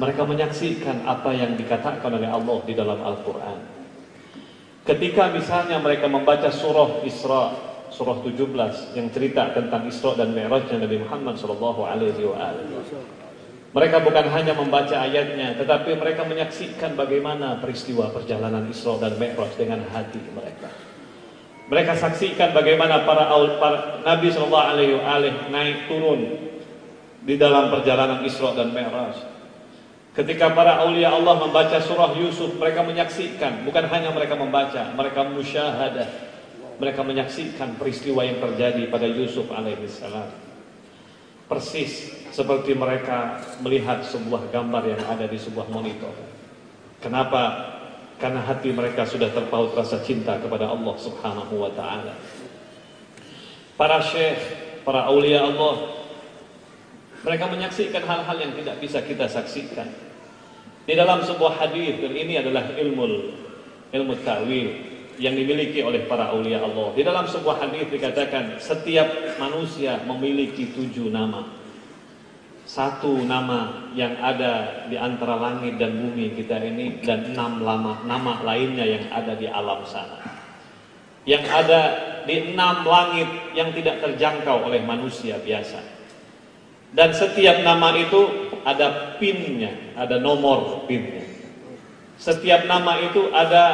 Mereka menyaksikan apa yang dikatakan oleh Allah di dalam Al-Quran. Ketika misalnya mereka membaca surah Isra, surah 17 yang cerita tentang Isra dan Mi'rajnya Nabi Muhammad wasallam. Mereka bukan hanya membaca ayatnya, tetapi mereka menyaksikan bagaimana peristiwa perjalanan Isra dan Mi'raj dengan hati mereka. Mereka saksikan bagaimana para, para Nabi Shallallahu Alaihi Wasallam naik turun di dalam perjalanan Isra dan Mi'raj. Ketika para aulia Allah membaca surah Yusuf, mereka menyaksikan, bukan hanya mereka membaca, mereka musyahadah, mereka menyaksikan peristiwa yang terjadi pada Yusuf alaihissalam. Persis seperti mereka melihat sebuah gambar yang ada di sebuah monitor. Kenapa? Karena hati mereka sudah terpaut rasa cinta kepada Allah Subhanahu wa taala. Para syekh, para aulia Allah Mereka menyaksikan hal-hal yang tidak bisa kita saksikan. Di dalam sebuah hadis dan ini adalah ilmu ilmu ta'wil yang dimiliki oleh para aulia Allah. Di dalam sebuah hadis dikatakan setiap manusia memiliki tujuh nama satu nama yang ada di antara langit dan bumi kita ini dan enam nama, nama lainnya yang ada di alam sana. Yang ada di enam langit yang tidak terjangkau oleh manusia biasa. Dan setiap nama itu ada pinnya, ada nomor pinnya. Setiap nama itu ada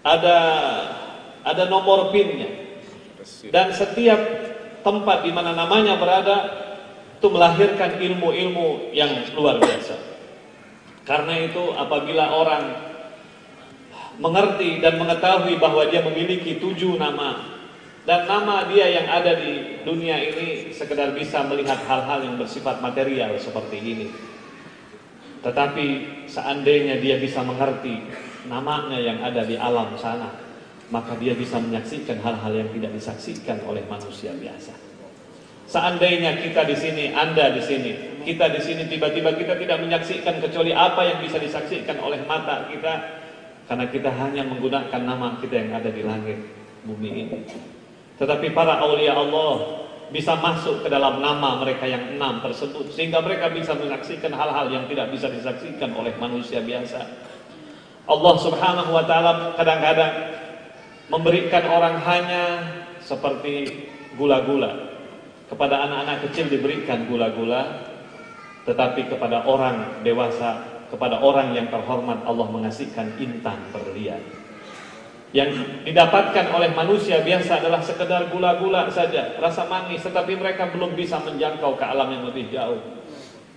ada ada nomor pinnya. Dan setiap tempat di mana namanya berada itu melahirkan ilmu-ilmu yang luar biasa. Karena itu apabila orang mengerti dan mengetahui bahwa dia memiliki tujuh nama dan nama dia yang ada di dunia ini sekedar bisa melihat hal-hal yang bersifat material seperti ini. Tetapi seandainya dia bisa mengerti namanya yang ada di alam sana, maka dia bisa menyaksikan hal-hal yang tidak disaksikan oleh manusia biasa. Seandainya kita di sini, Anda di sini, kita di sini tiba-tiba kita tidak menyaksikan kecuali apa yang bisa disaksikan oleh mata kita karena kita hanya menggunakan nama kita yang ada di langit bumi ini. Tetapi para aulia Allah bisa masuk ke dalam nama mereka yang enam tersebut sehingga mereka bisa menyaksikan hal-hal yang tidak bisa disaksikan oleh manusia biasa. Allah Subhanahu wa taala kadang-kadang memberikan orang hanya seperti gula-gula kepada anak-anak kecil diberikan gula-gula, tetapi kepada orang dewasa, kepada orang yang terhormat Allah mengasihkan intan berlian. Yang didapatkan oleh manusia biasa adalah sekedar gula-gula saja, rasa manis, tetapi mereka belum bisa menjangkau ke alam yang lebih jauh.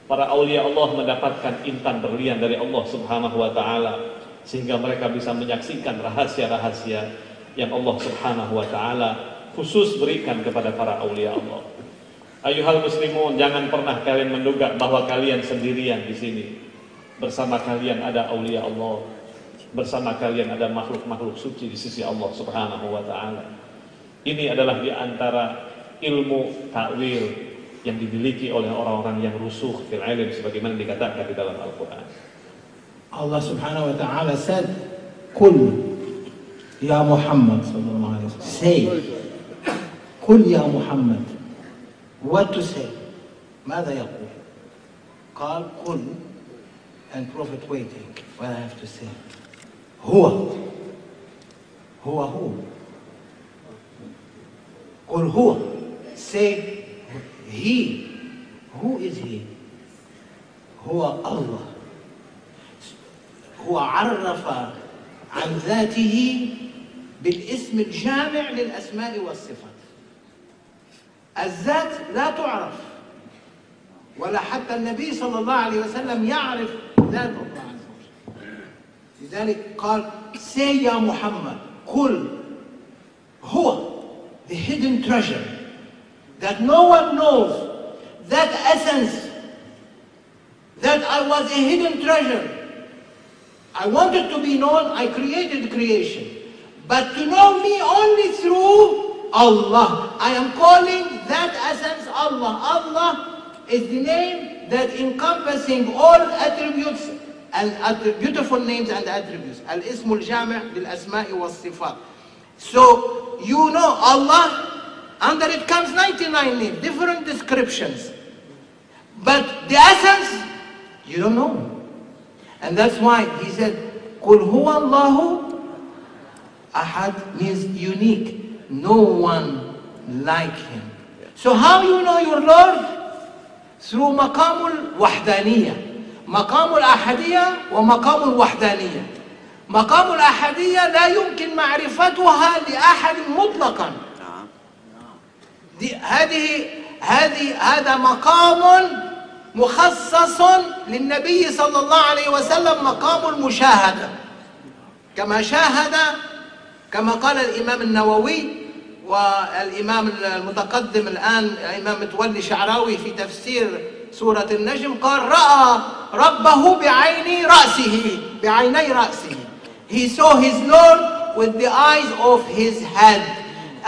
Para aulia Allah mendapatkan intan berlian dari Allah Subhanahu wa taala sehingga mereka bisa menyaksikan rahasia-rahasia yang Allah Subhanahu wa taala khusus berikan kepada para aulia Allah. Ayuhal muslimun, jangan pernah kalian menduga bahwa kalian sendirian di sini. Bersama kalian ada aulia Allah. Bersama kalian ada makhluk-makhluk suci di sisi Allah Subhanahu wa taala. Ini adalah di antara ilmu takwil yang dimiliki oleh orang-orang yang rusuh fil ilm sebagaimana dikatakan di dalam Al-Qur'an. Allah Subhanahu wa taala said, "Kul ya Muhammad sallallahu alaihi wasallam." Say, "Kul ya Muhammad." What to say ماذا يقول؟ قال قل and prophet waiting what I have to say. هو. هو هو. قل هو. Say he. Who is he? هو الله. هو عرف عن ذاته بالاسم الجامع للأسماء والصفات. الذات لا تعرف ولا حتى النبي صلى الله عليه وسلم يعرف ذات الله عز وجل لذلك قال say يا محمد قل هو the hidden treasure that no one knows that essence that I was a hidden treasure I wanted to be known I created creation but to know me only through Allah. I am calling that essence Allah. Allah is the name that encompassing all attributes and beautiful names and attributes. Al-Ismul Jami' bil Asma'i was Sifat. So you know Allah, under it comes 99 names, different descriptions. But the essence, you don't know. And that's why he said, قُلْ هُوَ اللَّهُ Ahad means unique no one like him. So how you know your Lord? Through maqamul wahdaniyah. مقام الأحدية ومقام الوحدانية مقام الأحدية لا يمكن معرفتها لأحد مطلقا هذه هذه هذا مقام مخصص للنبي صلى الله عليه وسلم مقام المشاهدة كما شاهد كما قال الإمام النووي والإمام المتقدم الآن الإمام متولي شعراوي في تفسير سورة النجم قال رأى ربه بعين رأسه بعيني رأسه. He saw his Lord with the eyes of his head.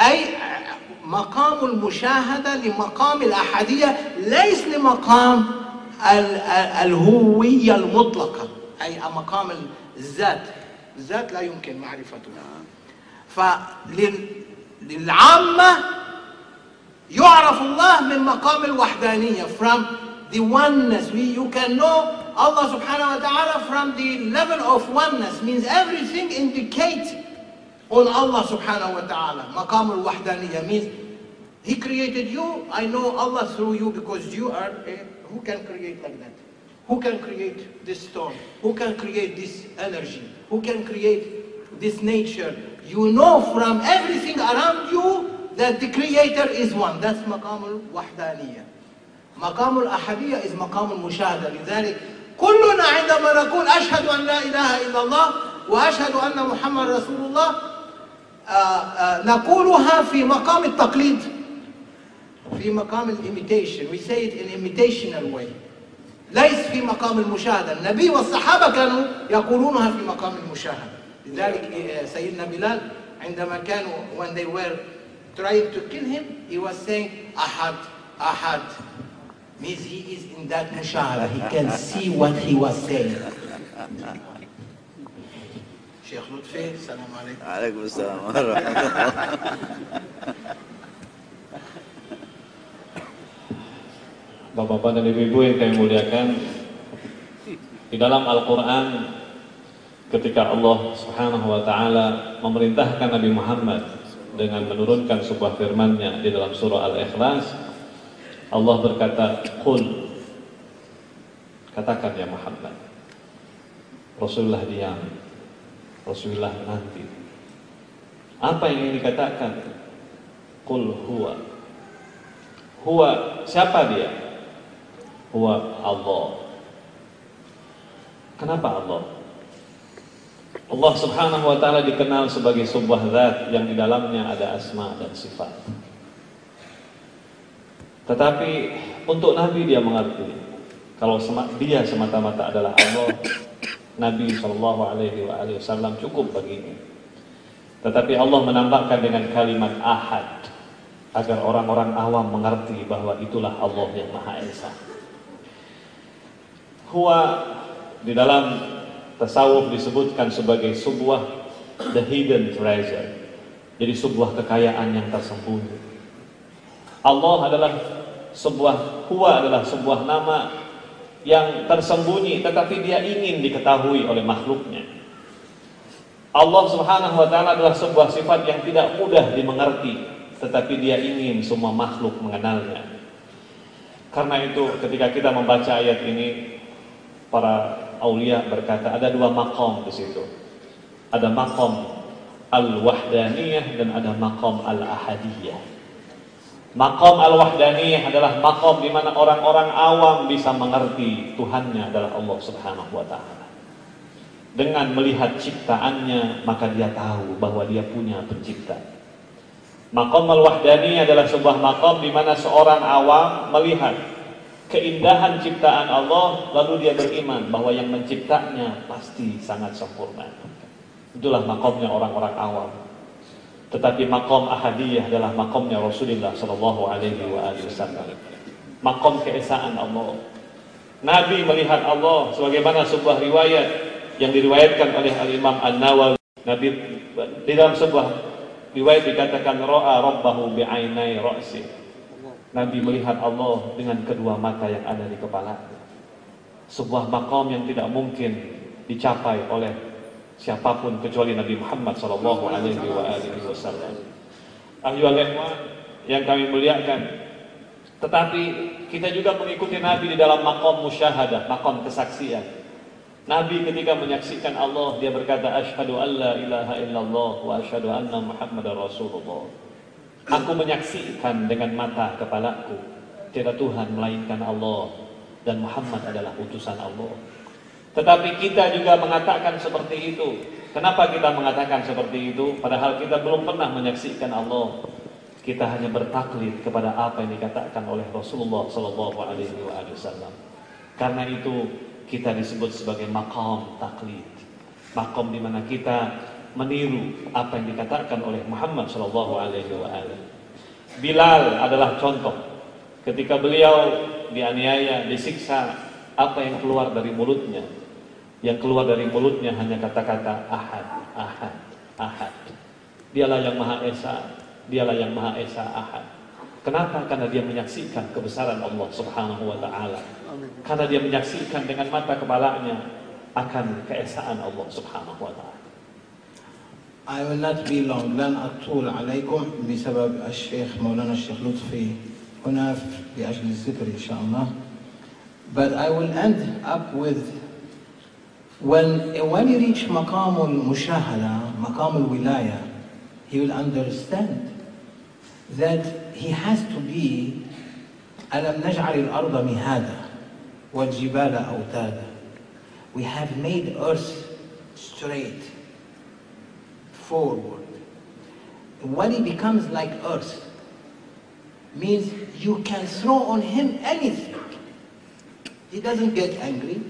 أي مقام المشاهدة لمقام الأحدية ليس لمقام ال- ال- الهوية المطلقة. أي مقام الذات. الذات لا يمكن معرفتها فللعامة يعرف الله من مقام الوحدانية from the oneness we, you can know Allah subhanahu wa ta'ala from the level of oneness means everything indicates on Allah subhanahu wa ta'ala مقام الوحدانية means He created you I know Allah through you because you are a, who can create like that who can create this stone who can create this energy who can create this nature You know from everything around you that the creator is one. That's مقام الوحدانية مقام الأحدية is مقام المشاهدة لذلك كلنا عندما نقول أشهد أن لا إله إلا الله وأشهد أن محمد رسول الله نقولها في مقام التقليد في مقام الإيميتيشن we say it in imitational way. ليس في مقام المشاهدة النبي والصحابة كانوا يقولونها في مقام المشاهدة لذلك آه، سيدنا بلال عندما كانوا when they were trying to kill him he was saying أحد أحد means he is in that mushahada he can see what he was saying شيخ لطفي السلام عليكم عليكم السلام ورحمة الله Bapak-bapak dan ibu-ibu yang kami muliakan Di dalam Al-Quran Ketika Allah subhanahu wa ta'ala Memerintahkan Nabi Muhammad Dengan menurunkan sebuah firmannya Di dalam surah Al-Ikhlas Allah berkata Qul Katakan ya Muhammad Rasulullah diam Rasulullah nanti Apa yang ingin dikatakan Qul huwa Huwa siapa dia? Huwa Allah. Kenapa Allah? Allah Subhanahu wa taala dikenal sebagai sebuah zat yang di dalamnya ada asma dan sifat. Tetapi untuk Nabi dia mengerti kalau dia semata-mata adalah Allah, Nabi Shallallahu Alaihi Wasallam cukup baginya. Tetapi Allah menambahkan dengan kalimat ahad agar orang-orang awam mengerti bahwa itulah Allah yang Maha Esa. Huwa di dalam tasawuf disebutkan sebagai sebuah the hidden treasure. Jadi sebuah kekayaan yang tersembunyi. Allah adalah sebuah huwa adalah sebuah nama yang tersembunyi tetapi dia ingin diketahui oleh makhluknya. Allah Subhanahu wa taala adalah sebuah sifat yang tidak mudah dimengerti tetapi dia ingin semua makhluk mengenalnya. Karena itu ketika kita membaca ayat ini para aulia berkata ada dua makom di situ. Ada makom al-wahdaniyah dan ada makom al-ahadiyah. Makom al-wahdaniyah adalah makom di mana orang-orang awam bisa mengerti Tuhannya adalah Allah Subhanahu wa taala. Dengan melihat ciptaannya maka dia tahu bahwa dia punya pencipta. Makom al-wahdani adalah sebuah makom di mana seorang awam melihat keindahan ciptaan Allah lalu dia beriman bahwa yang menciptanya pasti sangat sempurna. Itulah makomnya orang-orang awam. Tetapi makom ahadiyah adalah makomnya Rasulullah Shallallahu Alaihi Wasallam. Makom keesaan Allah. Nabi melihat Allah sebagaimana sebuah riwayat yang diriwayatkan oleh Al Imam An Nawawi. Nabi di dalam sebuah riwayat dikatakan ro'a rabbahu bi'ainai ra'si. Nabi melihat Allah dengan kedua mata yang ada di kepalanya. Sebuah makom yang tidak mungkin dicapai oleh siapa pun kecuali Nabi Muhammad sallallahu alaihi wasallam. Yang kami muliakan. Tetapi kita juga mengikuti Nabi di dalam makom musyahadah, makom kesaksian. Nabi ketika menyaksikan Allah dia berkata asyhadu alla ilaha illallah wa asyhadu anna muhammadar rasulullah. Aku menyaksikan dengan mata kepalaku tiada Tuhan melainkan Allah dan Muhammad adalah utusan Allah. Tetapi kita juga mengatakan seperti itu. Kenapa kita mengatakan seperti itu? Padahal kita belum pernah menyaksikan Allah. Kita hanya bertaklid kepada apa yang dikatakan oleh Rasulullah Wasallam. Karena itu kita disebut sebagai makom taklid. Makom di mana kita meniru apa yang dikatakan oleh Muhammad Sallallahu Alaihi Wasallam. Bilal adalah contoh. Ketika beliau dianiaya, disiksa, apa yang keluar dari mulutnya? Yang keluar dari mulutnya hanya kata-kata ahad, ahad, ahad. Dialah yang Maha Esa, dialah yang Maha Esa ahad. Kenapa? Karena dia menyaksikan kebesaran Allah Subhanahu wa taala. Karena dia menyaksikan dengan mata kepalanya akan keesaan Allah Subhanahu wa taala. I will not be long. لن أطول عليكم بسبب الشيخ مولانا الشيخ لطفي هنا لأجل الذكر إن شاء الله. But I will end up with when when you reach مقام المشاهدة مقام الولاية he will understand that he has to be ألم نجعل الأرض مهادا والجبال أوتادا. We have made earth straight. Forward. When he becomes like earth, means you can throw on him anything. He doesn't get angry.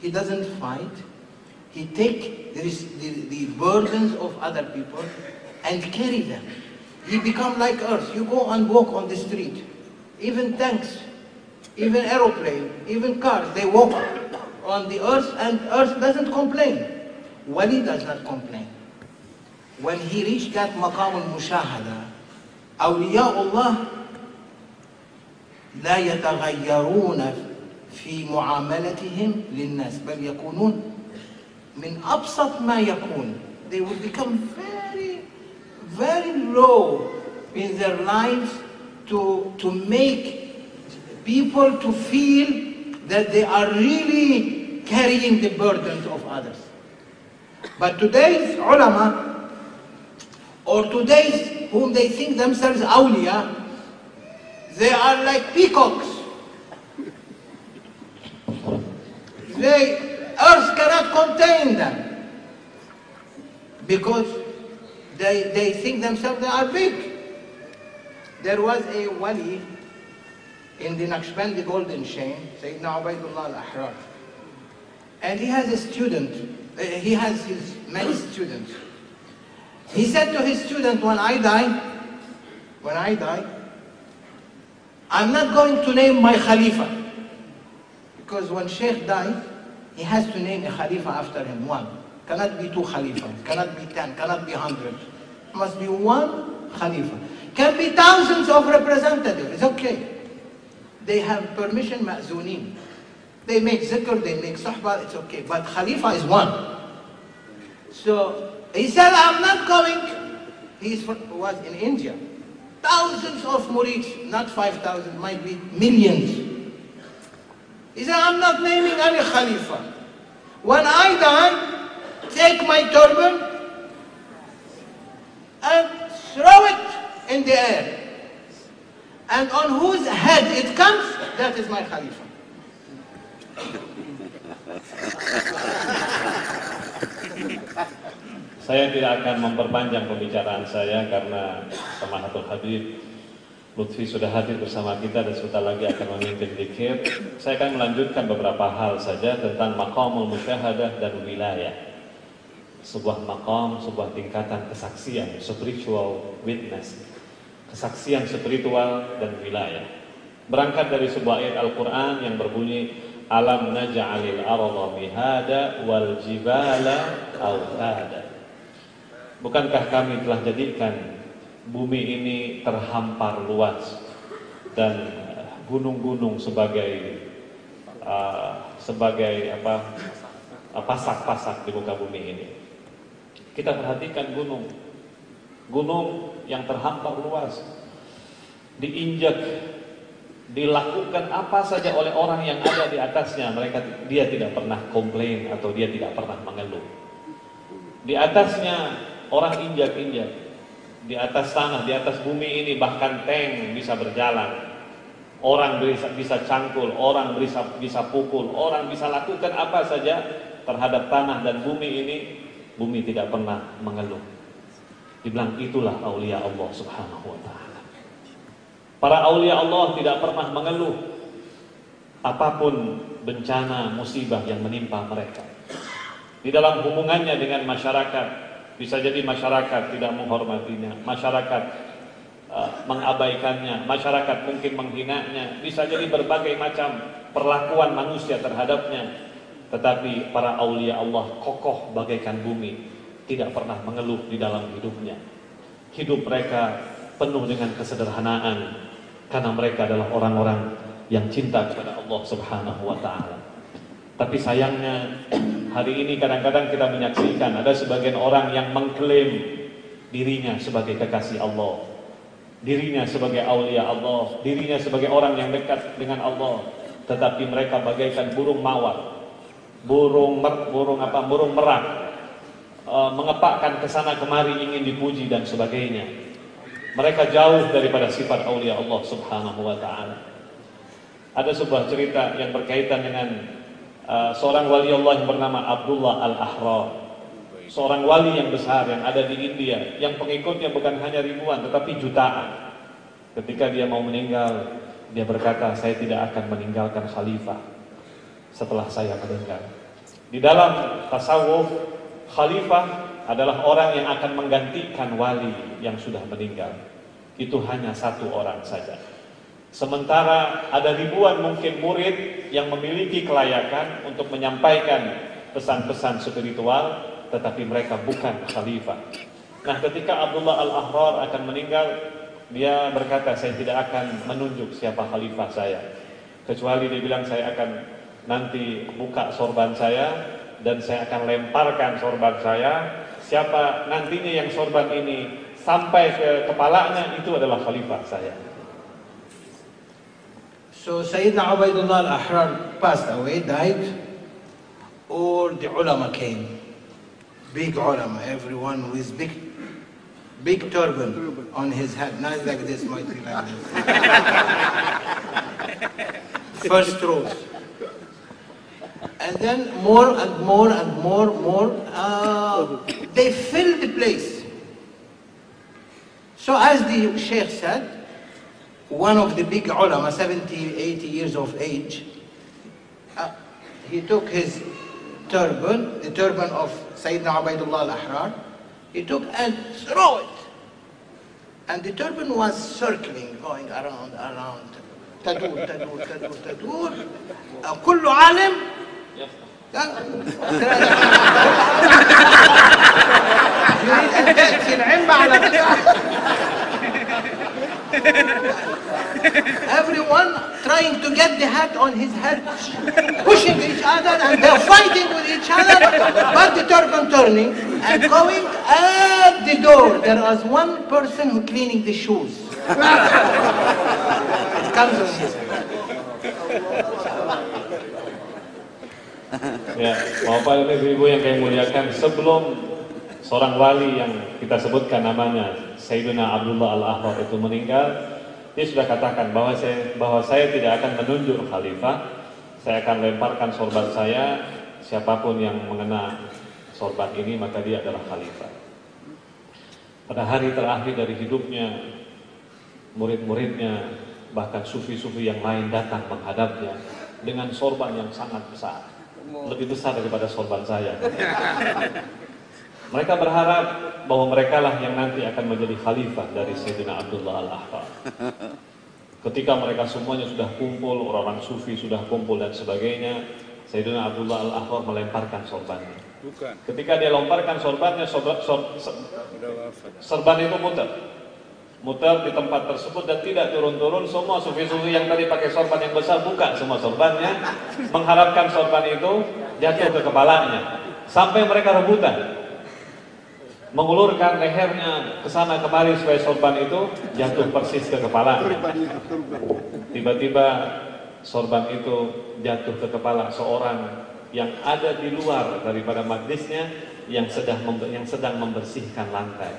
He doesn't fight. He take the, the, the burdens of other people and carry them. He become like earth. You go and walk on the street. Even tanks, even aeroplane, even cars, they walk on the earth and earth doesn't complain. Wali does not complain. Reached that مقام المشاهدة أولياء الله لا يتغيرون في معاملتهم للناس بل يكونون من أبسط ما يكون they will become very very low in their lives to, to make people to feel that they are really carrying the burdens of others. But today's ulama or today's whom they think themselves awliya, they are like peacocks. They, earth cannot contain them because they, they think themselves they are big. There was a wali in the Naqshbandi Golden Chain, Sayyidina Ubaidullah al-Ahrar. And he has a student, uh, he has his many students. He said to his student, when I die, when I die, I'm not going to name my Khalifa. Because when Sheikh dies, he has to name a Khalifa after him, one. Cannot be two Khalifas, cannot be ten, cannot be hundred. Must be one Khalifa. Can be thousands of representatives, it's okay. They have permission, ma'zunin. They make zikr, they make sahbah, it's okay. But Khalifa is one. So he said, I'm not going. He was in India. Thousands of murids, not 5,000, might be millions. He said, I'm not naming any Khalifa. When I die, take my turban and throw it in the air. And on whose head it comes, that is my Khalifa. Saya tidak akan memperpanjang pembicaraan saya karena Samahatul Habib Lutfi sudah hadir bersama kita dan sebentar lagi akan memimpin zikir. Saya akan melanjutkan beberapa hal saja tentang maqamul musyahadah dan wilayah. Sebuah maqam, sebuah tingkatan kesaksian, spiritual witness. Kesaksian spiritual dan wilayah. Berangkat dari sebuah ayat Al-Quran yang berbunyi Alam naj'alil arda mihada wal jibala autada. Bukankah kami telah jadikan bumi ini terhampar luas dan gunung-gunung sebagai uh, sebagai apa pasak-pasak di muka bumi ini. Kita perhatikan gunung, gunung yang terhampar luas, diinjak, dilakukan apa saja oleh orang yang ada di atasnya, mereka dia tidak pernah komplain atau dia tidak pernah mengeluh. Di atasnya orang injak-injak, di atas tanah, di atas bumi ini bahkan tank bisa berjalan. Orang bisa, bisa cangkul, orang bisa, bisa pukul, orang bisa lakukan apa saja terhadap tanah dan bumi ini, bumi tidak pernah mengeluh. Dibilang itulah aulia Allah subhanahu wa ta'ala. Para aulia Allah tidak pernah mengeluh apa pun bencana, musibah yang menimpa mereka. Di dalam hubungannya dengan masyarakat, bisa jadi masyarakat tidak menghormatinya, masyarakat uh, mengabaikannya, masyarakat mungkin menghinanya, bisa jadi berbagai macam perlakuan manusia terhadapnya. Tetapi para aulia Allah kokoh bagaikan bumi, tidak pernah mengeluh di dalam hidupnya. Hidup mereka penuh dengan kesederhanaan karena mereka adalah orang-orang yang cinta kepada Allah Subhanahu wa taala. Tapi sayangnya hari ini kadang-kadang kita menyaksikan ada sebagian orang yang mengklaim dirinya sebagai kekasih Allah, dirinya sebagai aulia Allah, dirinya sebagai orang yang dekat dengan Allah, tetapi mereka bagaikan burung mawar, burung mer, burung apa, burung merak, e, mengepakkan ke sana kemari ingin dipuji dan sebagainya. Mereka jauh daripada sifat aulia Allah Subhanahu wa taala. Ada sebuah cerita yang berkaitan dengan uh, seorang wali Allah yang bernama Abdullah Al-Ahrar. Seorang wali yang besar yang ada di India, yang pengikutnya bukan hanya ribuan tetapi jutaan. Ketika dia mau meninggal, dia berkata, "Saya tidak akan meninggalkan khalifah setelah saya meninggal." Di dalam tasawuf, khalifah adalah orang yang akan menggantikan wali yang sudah meninggal. Itu hanya satu orang saja. Sementara ada ribuan mungkin murid yang memiliki kelayakan untuk menyampaikan pesan-pesan spiritual, tetapi mereka bukan khalifah. Nah, ketika Abdullah Al-Ahrar akan meninggal, dia berkata, saya tidak akan menunjuk siapa khalifah saya. Kecuali dia bilang, saya akan nanti buka sorban saya, dan saya akan lemparkan sorban saya. Siapa nantinya yang sorban ini sampai ke kepalanya, itu adalah khalifah saya. So Sayyidina Ubaidullah al-Ahrar passed away, died, all the ulama came. Big ulama, everyone with big, big turban on his head, not like this, might be like this. First rows. And then more and more and more, more, uh, they filled the place. So as the Sheikh said, one of the big ulama, 70, 80 years of age, uh, he took his turban, the turban of Sayyidina Ubaidullah al-Ahrar, he took and threw it. And the turban was circling, going around, around. تدور تدور تدور تدور uh, كل عالم يريد أن تأتي العلم على Everyone trying to get the hat on his head, pushing each other, and they're fighting with each other, but the turban turning and going at the door. There was one person who cleaning the shoes. it comes on his head. Ya, Bapak dan Ibu yang kami muliakan, sebelum seorang wali yang kita sebutkan namanya Sayyidina Abdullah Al-Ahrar itu meninggal, dia sudah katakan bahwa saya bahwa saya tidak akan menunjuk khalifah, saya akan lemparkan sorban saya, siapa pun yang mengena sorban ini maka dia adalah khalifah. Pada hari terakhir dari hidupnya, murid-muridnya bahkan sufi-sufi yang lain datang menghadapnya dengan sorban yang sangat besar, lebih besar daripada sorban saya. Mereka berharap bahwa mereka lah yang nanti akan menjadi khalifah dari Sayyidina Abdullah Al-Ahrar. Ketika mereka semuanya sudah kumpul, orang-orang sufi sudah kumpul dan sebagainya, Sayyidina Abdullah Al-Ahrar melemparkan sorbannya. Bukan. Ketika dia lemparkan sorbannya, sorban, sor, sor, sorban itu muter. Muter di tempat tersebut dan tidak turun-turun. Semua sufi-sufi yang tadi pakai sorban yang besar buka semua sorbannya, mengharapkan sorban itu jatuh ke kepalanya. Sampai mereka rebutan mengulurkan lehernya ke sana kemari supaya sorban itu jatuh persis ke kepala. Tiba-tiba sorban itu jatuh ke kepala seorang yang ada di luar daripada majlisnya yang sedang yang sedang membersihkan lantai.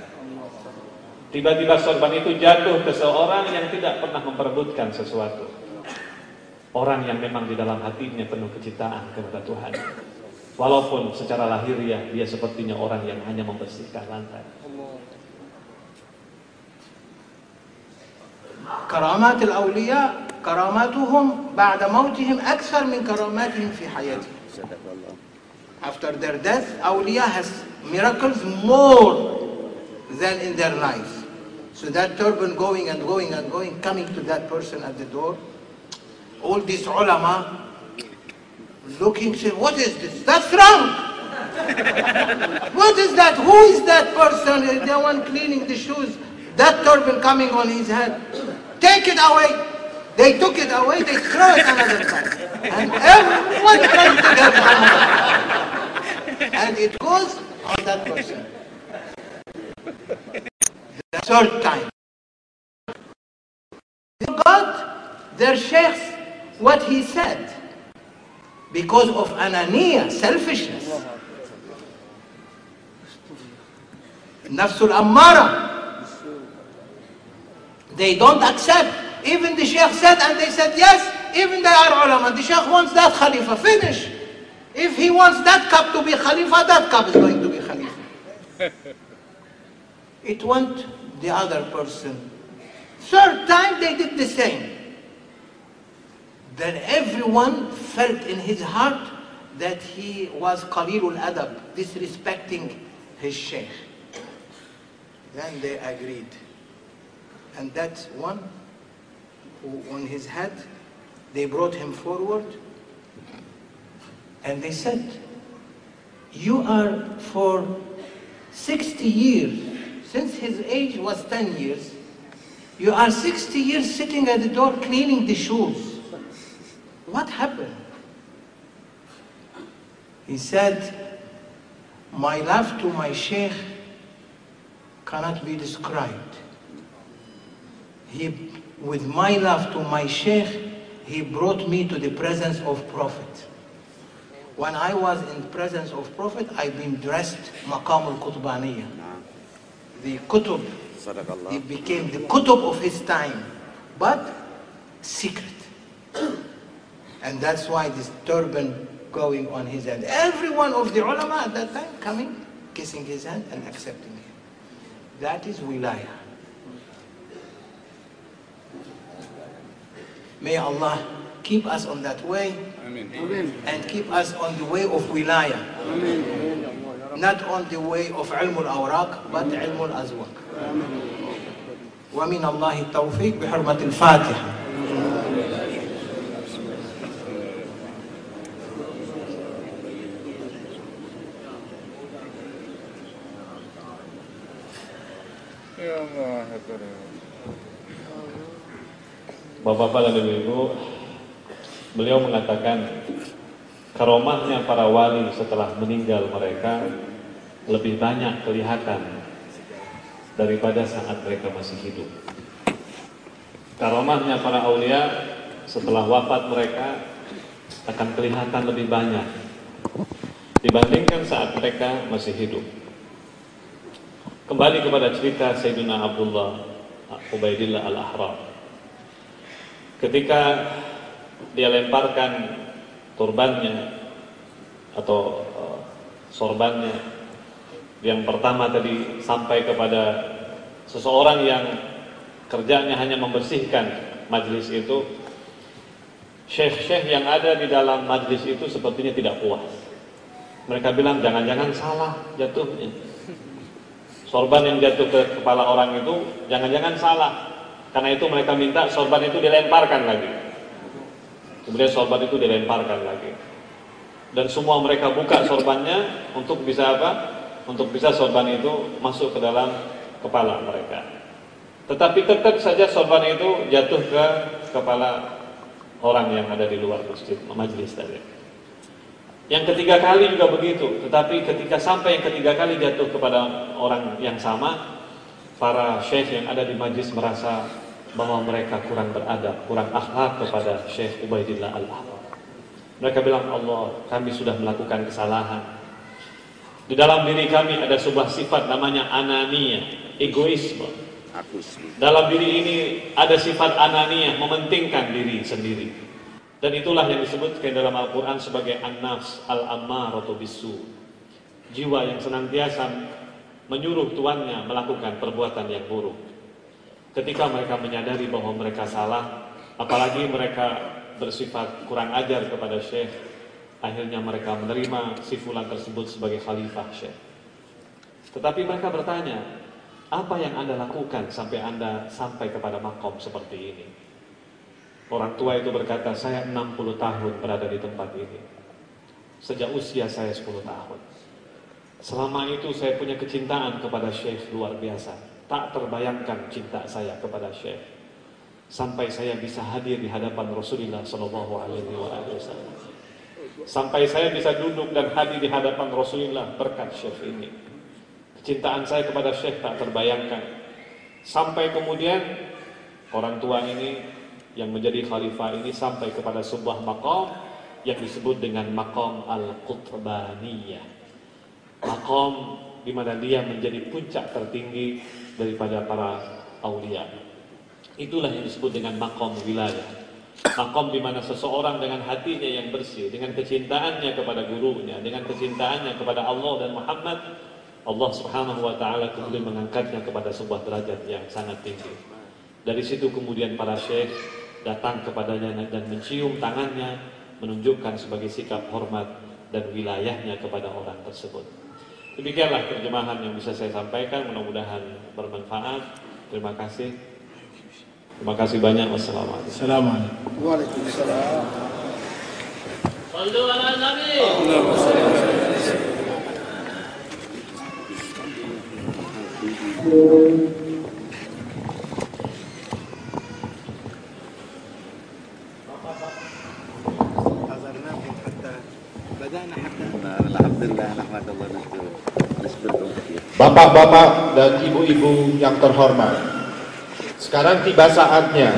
Tiba-tiba sorban itu jatuh ke seorang yang tidak pernah memperebutkan sesuatu. Orang yang memang di dalam hatinya penuh kecintaan kepada Tuhan. Walaupun secara lahiriah dia sepertinya orang yang hanya membersihkan lantai. كرامات الأولياء كراماتهم بعد موتهم أكثر من كراماتهم في حياتهم. After their death, awliya has miracles more than in their life. So that turban going and going and going, coming to that person at the door. All these ulama looking, saying, what is this? That's wrong. what is that? Who is that person? The one cleaning the shoes. That turban coming on his head. Take it away. They took it away, they throw it another time. And everyone trying to get money. And it goes on that person. The third time. They got their sheikhs what he said because of anania, selfishness. Nafsul Ammara. They don't accept. Even the Sheikh said, and they said, yes, even they are ulama. The Sheikh wants that Khalifa. Finish. If he wants that cup to be Khalifa, that cup is going to be Khalifa. it went the other person. Third time they did the same. Then everyone felt in his heart that he was Qalilul Adab, disrespecting his Sheikh. Then they agreed. And that one who on his head, they brought him forward and they said, you are for 60 years, since his age was 10 years, you are 60 years sitting at the door cleaning the shoes. What happened? He said, my love to my sheikh cannot be described. He, with my love to my sheikh, he brought me to the presence of prophet. When I was in presence of prophet, I've been dressed maqam al-kutbaniya. The kutub, it became the kutub of his time, but secret. And that's why this turban going on his head. Every one of the ulama at that time coming, kissing his hand and accepting him. That is wilayah. May Allah keep us on that way and keep us on the way of wilayah. Not on the way of ilm al-awraq, but ilm al-azwaq. ومن الله التوفيق بحرمة الفاتحة Bapak-bapak dan ibu-ibu, beliau mengatakan karomahnya para wali setelah meninggal mereka lebih banyak kelihatan daripada saat mereka masih hidup. Karomahnya para aulia setelah wafat mereka akan kelihatan lebih banyak dibandingkan saat mereka masih hidup. Kembali kepada cerita Sayyidina Abdullah Ubaidillah Al-Ahram. Ketika dia lemparkan turbannya atau eh, sorbannya yang pertama tadi sampai kepada seseorang yang kerjanya hanya membersihkan majlis itu syekh-syekh yang ada di dalam majlis itu sepertinya tidak puas mereka bilang jangan-jangan salah jatuhnya sorban yang jatuh ke kepala orang itu jangan-jangan salah. Karena itu mereka minta sorban itu dilemparkan lagi. Kemudian sorban itu dilemparkan lagi. Dan semua mereka buka sorbannya untuk bisa apa? Untuk bisa sorban itu masuk ke dalam kepala mereka. Tetapi tetap saja sorban itu jatuh ke kepala orang yang ada di luar masjid majlis tadi yang ketiga kali juga begitu, tetapi ketika sampai yang ketiga kali jatuh kepada orang yang sama, para syekh yang ada di majlis merasa bahwa mereka kurang beradab, kurang akhlak kepada Syekh Ubaidillah Al-Ahmad. Mereka bilang, Allah, kami sudah melakukan kesalahan. Di dalam diri kami ada sebuah sifat namanya anania, egoisme. Dalam diri ini ada sifat anania, mementingkan diri sendiri. Dan itulah yang disebutkan dalam Al-Quran sebagai an-nafs al-ammaratu bisu. Jiwa yang senantiasa menyuruh tuannya melakukan perbuatan yang buruk. Ketika mereka menyadari bahwa mereka salah, apalagi mereka bersifat kurang ajar kepada syekh, akhirnya mereka menerima si fulan tersebut sebagai khalifah syekh. Tetapi mereka bertanya, Apa yang Anda lakukan sampai Anda sampai kepada makom seperti ini? Orang tua itu berkata, saya 60 tahun berada di tempat ini. Sejak usia saya 10 tahun. Selama itu saya punya kecintaan kepada Syekh luar biasa. Tak terbayangkan cinta saya kepada Syekh. Sampai saya bisa hadir di hadapan Rasulullah Shallallahu Alaihi Wasallam. Sampai saya bisa duduk dan hadir di hadapan Rasulullah berkat Syekh ini. Kecintaan saya kepada Syekh tak terbayangkan. Sampai kemudian orang tua ini yang menjadi khalifah ini sampai kepada sebuah makom yang disebut dengan makom al-qutbaniyah. Makom di mana dia menjadi puncak tertinggi daripada para aulia. Itulah yang disebut dengan makom wilayah. Makom di mana seseorang dengan hatinya yang bersih, dengan kecintaannya kepada gurunya, dengan kecintaannya kepada Allah dan Muhammad, Allah Subhanahu wa taala kemudian mengangkatnya kepada sebuah derajat yang sangat tinggi. Dari situ kemudian para syekh datang kepadanya dan mencium tangannya menunjukkan sebagai sikap hormat dan wilayahnya kepada orang tersebut. Demikianlah terjemahan yang bisa saya sampaikan, mudah-mudahan bermanfaat. Terima kasih. Terima kasih banyak. Wassalamualaikum. Assalamualaikum. Waalaikumsalam. Sallu ala Nabi. Bapak-bapak dan ibu-ibu yang terhormat, sekarang tiba saatnya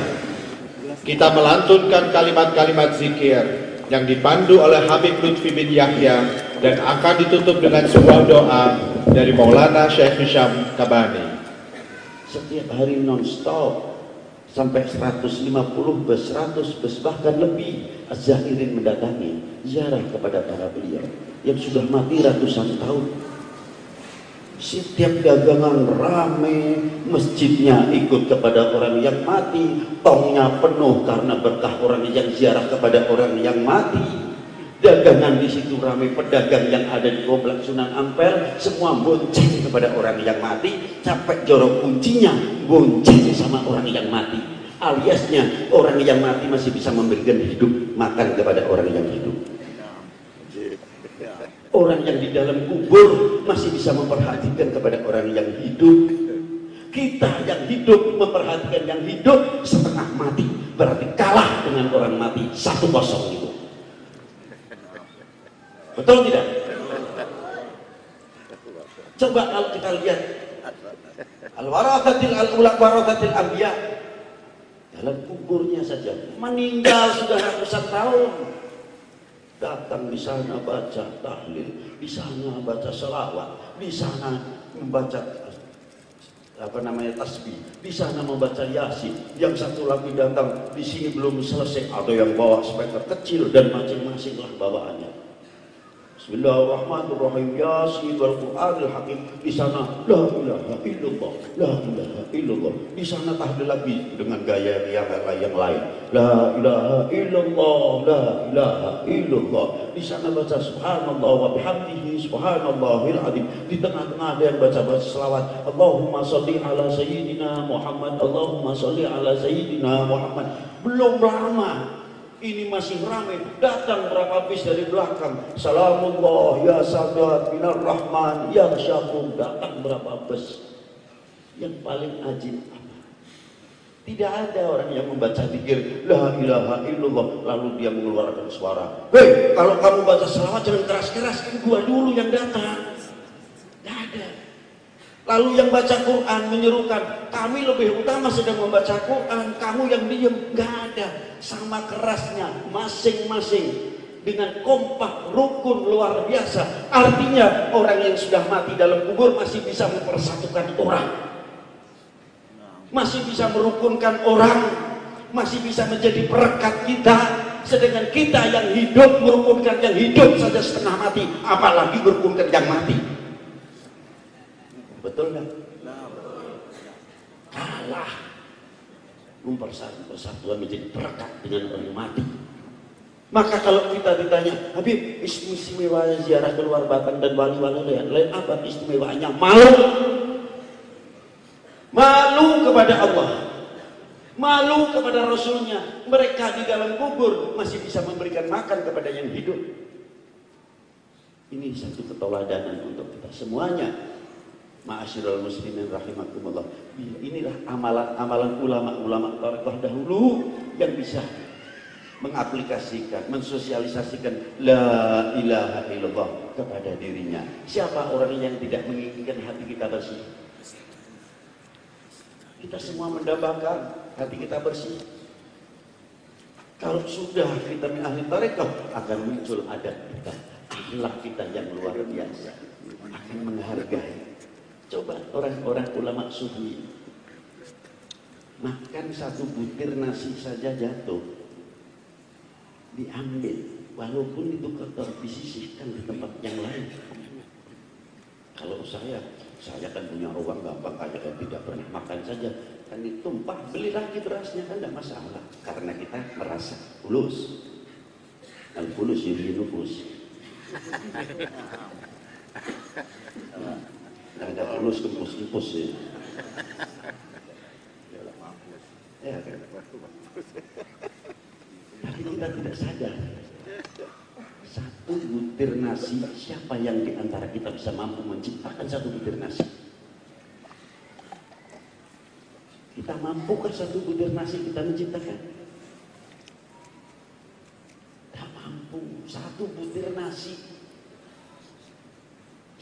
kita melantunkan kalimat-kalimat zikir yang dipandu oleh Habib Lutfi bin Yahya dan akan ditutup dengan sebuah doa dari Maulana Syekh Hisham Kabani. setiap hari non-stop sampai 150 bus, 100 bus bahkan lebih Az-Zahirin mendatangi ziarah kepada para beliau yang sudah mati ratusan tahun. Setiap dagangan rame masjidnya ikut kepada orang yang mati tongnya penuh karena berkah orang yang ziarah kepada orang yang mati dagangan di situ ramai pedagang yang ada di komplek Sunan Ampel semua bonceng kepada orang yang mati capek jorok kuncinya bonceng sama orang yang mati. Aliasnya orang yang mati masih bisa memberikan hidup makan kepada orang yang hidup. Orang yang di dalam kubur masih bisa memperhatikan kepada orang yang hidup. Kita yang hidup memperhatikan yang hidup setengah mati. Berarti kalah dengan orang mati satu kosong itu Betul tidak? Coba kalau kita lihat Al-warathatil al-ulaq warathatil dalam kuburnya saja meninggal sudah ratusan tahun. Datang di sana baca tahlil di sana baca selawat di sana membaca apa namanya tasbih di sana membaca yasin. Yang satu lagi datang di sini belum selesai. Ada yang bawa speaker kecil dan masing-masing lah bawaannya Bismillahirrahmanirrahim. Yasin wal Qur'anil Hakim. Di sana la ilaha illallah la ilaha illallah. Di sana tahlil lagi dengan gaya yang yang lain. La ilaha illallah la ilaha illallah. Di sana baca subhanallah wa bihamdihi subhanallahil azim. Di tengah-tengah yang baca baca selawat Allahumma sholli ala sayyidina Muhammad Allahumma sholli ala sayyidina Muhammad. Belum lama ini masih ramai datang berapa bis dari belakang. Salamullah ya sadat minar rahman ya syakum. Datang berapa bus? Yang paling ajib apa? Tidak ada orang yang membaca zikir la ilaha illallah lalu dia mengeluarkan suara. Hei kalau kamu baca selawat jangan keras-keras kan gua dulu yang datang Lalu yang baca Quran menyerukan, kami lebih utama sedang membaca Quran, kamu yang diem, nggak ada. Sama kerasnya, masing-masing dengan kompak, rukun luar biasa. Artinya orang yang sudah mati dalam kubur masih bisa mempersatukan orang. Masih bisa merukunkan orang, masih bisa menjadi perekat kita. Sedangkan kita yang hidup merukunkan yang hidup saja setengah mati, apalagi merukunkan yang mati. Betul nggak? Kalah. Mempersatu persatuan menjadi perekat dengan orang mati. Maka kalau kita ditanya, Habib, istimewa ziarah keluar Batang dan wali-wali lain, lain apa istimewanya? Malu. Malu kepada Allah. Malu kepada Rasulnya. Mereka di dalam kubur masih bisa memberikan makan kepada yang hidup. Ini satu keteladanan untuk kita semuanya. Ma'asyiral muslimin rahimakumullah. Inilah amalan-amalan ulama-ulama dahulu yang bisa mengaplikasikan, mensosialisasikan la ilaha illallah kepada dirinya. Siapa orang yang tidak menginginkan hati kita bersih? Kita semua mendambakan hati kita bersih. Kalau sudah kita ahli tarekat akan muncul adat kita, akhlak kita yang luar biasa, akan menghargai. Coba orang-orang ulama sufi makan satu butir nasi saja jatuh, diambil, walaupun itu kotor disisihkan di tempat yang lain. Kalau saya saya kan punya uang gampang aja kan tidak pernah makan saja. Kan ditumpah, beli lagi berasnya kan tidak masalah. Karena kita merasa fulus. Al fulus yuri nufus. Ada fulus kempus-kempus ya. Ya kan? Tapi kita tidak sadar satu butir nasi, siapa yang di antara kita bisa mampu menciptakan satu butir nasi? Kita mampukah satu butir nasi kita menciptakan? Tidak mampu. Satu butir nasi.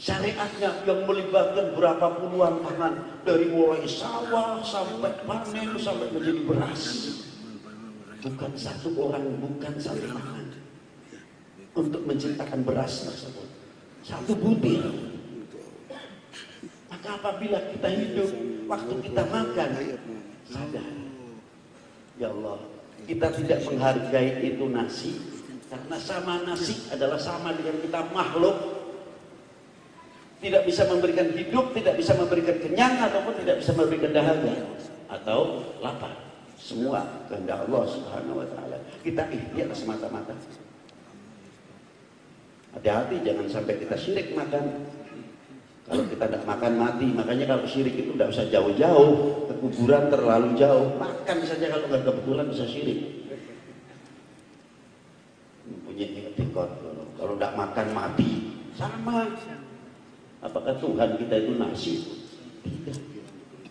Syariatnya yang melibatkan berapa puluhan tangan. Dari mulai sawah sampai panen sampai menjadi beras. Bukan satu orang, bukan satu tangan untuk menciptakan beras tersebut. Satu butir. Maka apabila kita hidup, waktu kita makan, sadar. Ya Allah, kita tidak menghargai itu nasi. Karena sama nasi adalah sama dengan kita makhluk. Tidak bisa memberikan hidup, tidak bisa memberikan kenyang, ataupun tidak bisa memberikan dahaga. Atau lapar. Semua kehendak Allah subhanahu wa ta'ala. Kita ikhtiar semata-mata. Hati-hati jangan sampai kita syirik makan. Kalau kita tidak makan mati, makanya kalau syirik itu tidak usah jauh-jauh, ke kuburan terlalu jauh. Makan saja kalau nggak kebetulan bisa syirik. Punya etikot, kalau tidak makan mati, sama. Apakah Tuhan kita itu nasi? Tidak.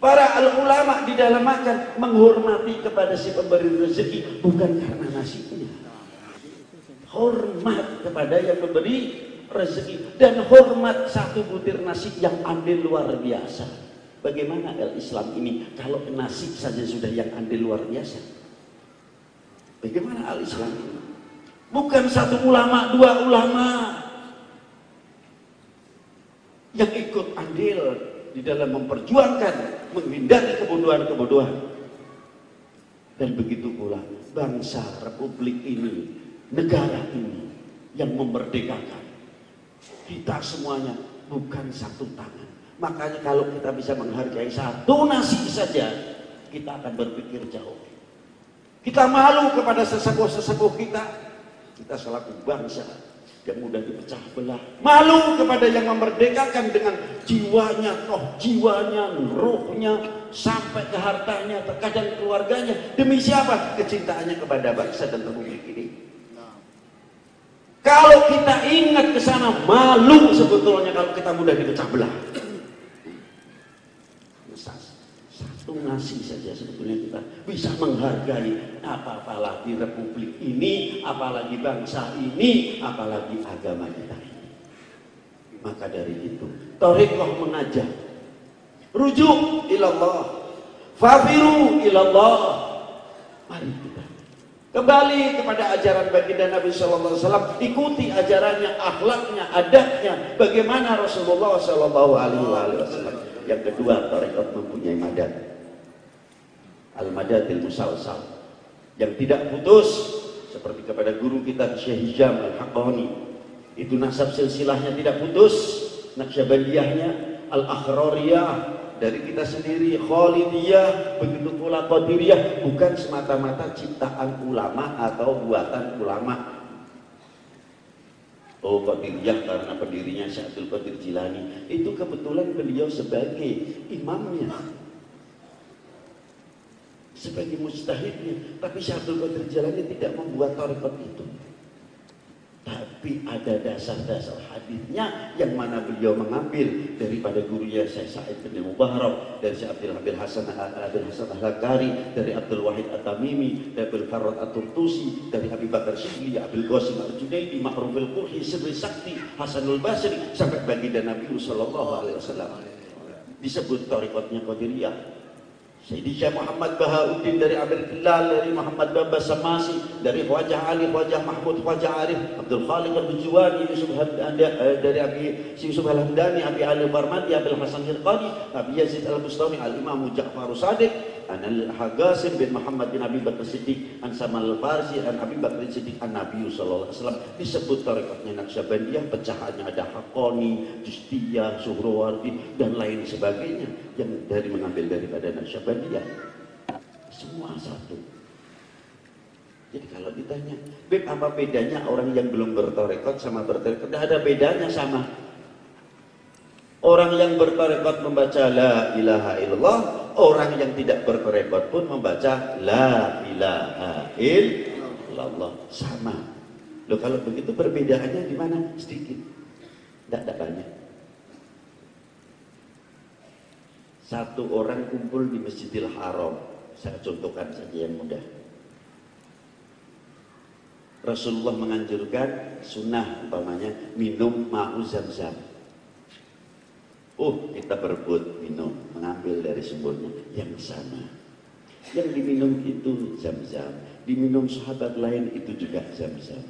Para ulama di dalam makan menghormati kepada si pemberi rezeki bukan karena nasinya hormat kepada yang memberi rezeki dan hormat satu butir nasi yang andil luar biasa. Bagaimana Islam ini kalau nasi saja sudah yang andil luar biasa? Bagaimana al-Islam ini? Bukan satu ulama, dua ulama yang ikut andil di dalam memperjuangkan, menghindari kebodohan-kebodohan. Dan begitu pula bangsa Republik ini negara ini yang memerdekakan. Kita semuanya bukan satu tangan. Makanya kalau kita bisa menghargai satu nasi saja, kita akan berpikir jauh. Kita malu kepada sesepuh-sesepuh kita. Kita selaku bangsa yang mudah dipecah belah. Malu kepada yang memerdekakan dengan jiwanya, toh jiwanya, rohnya, sampai ke hartanya, terkadang keluarganya. Demi siapa? Kecintaannya kepada bangsa dan republik ini. Kalau kita ingat ke sana malu sebetulnya kalau kita mudah dipecah belah. Satu nasi saja sebetulnya kita bisa menghargai apa apalagi republik ini, apalagi bangsa ini, apalagi agama kita ini. Maka dari itu, Torikoh mengajak rujuk ilallah, fafiru ilallah. Mari kita Kembali kepada ajaran baginda Nabi Shallallahu Alaihi Wasallam, ikuti ajarannya, akhlaknya, adabnya, bagaimana Rasulullah Shallallahu Alaihi Wasallam. Yang kedua, tarekat mempunyai madat, al madatil musalsal, yang tidak putus, seperti kepada guru kita Syekh Hijam al Haqqani. Itu nasab silsilahnya tidak putus, naksabandiyahnya al akhroriyah dari kita sendiri Khalidiyah begitu pula Qadiriyah bukan semata-mata ciptaan ulama atau buatan ulama. Oh Qadiriyah karena pendirinya Syaikhul Qadir Jilani. Itu kebetulan beliau sebagai imamnya sebagai mustahidnya. Tapi Syekh Abdul Qadir tidak membuat tarekat itu. Tapi ada dasar-dasar hadisnya yang mana beliau mengambil daripada gurunya Syekh Sa'id bin Mubarak, dari Syekh Abdul Habib Hasan Abdul Hasan Al-Hakari, dari Abdul Wahid At-Tamimi, dari Abdul Farad At-Turtusi, dari Habib Bakar Syibli, Abdul Qasim Al-Junaidi, Ma'ruf Al-Qurhi, Sirri Sakti, Hasanul Basri, sampai baginda Nabi Sallallahu Alaihi Wasallam. Disebut tarikatnya Qadiriyah. Sayyidi Syekh Muhammad Bahauddin dari Amir Bilal, dari Muhammad Baba Samasi, dari Wajah Ali, Wajah Mahmud, Wajah Arif, Abdul Khaliq Al-Bujwani, Yusuf Hamdani, dari Abi Yusuf Al-Hamdani, Abi Ali Barmadi, Abi Hasan Hirqani, Abi Yazid Al-Bustami, Al-Imam Ja'far Sadiq, An Al-Hagasim bin Muhammad bin Abi Bakar Siddiq, An Samal Al-Farsi, An Abi Bakar Siddiq, An Nabi Sallallahu Alaihi Wasallam. Disebut tarikatnya Naqsyabandiyah, pecahannya ada Hakoni, Justiyah, Suhrawardi, dan lain sebagainya yang dari mengambil daripada Naqsyabandiyah. Semua satu. Jadi kalau ditanya, Beb apa bedanya orang yang belum bertarekat sama bertarekat? Tidak ada bedanya sama. Orang yang bertarekat membaca la ilaha illallah, orang yang tidak bertarekat pun membaca la ilaha illallah. Sama. Loh kalau begitu perbedaannya di mana? Sedikit. Tidak ada banyak. Satu orang kumpul di Masjidil Haram. Saya contohkan saja yang mudah. Rasulullah menganjurkan sunnah umpamanya minum ma'u zam-zam. Oh, kita berebut minum, mengambil dari sumbernya yang sama. Yang diminum itu zam-zam, diminum sahabat lain itu juga zam-zam.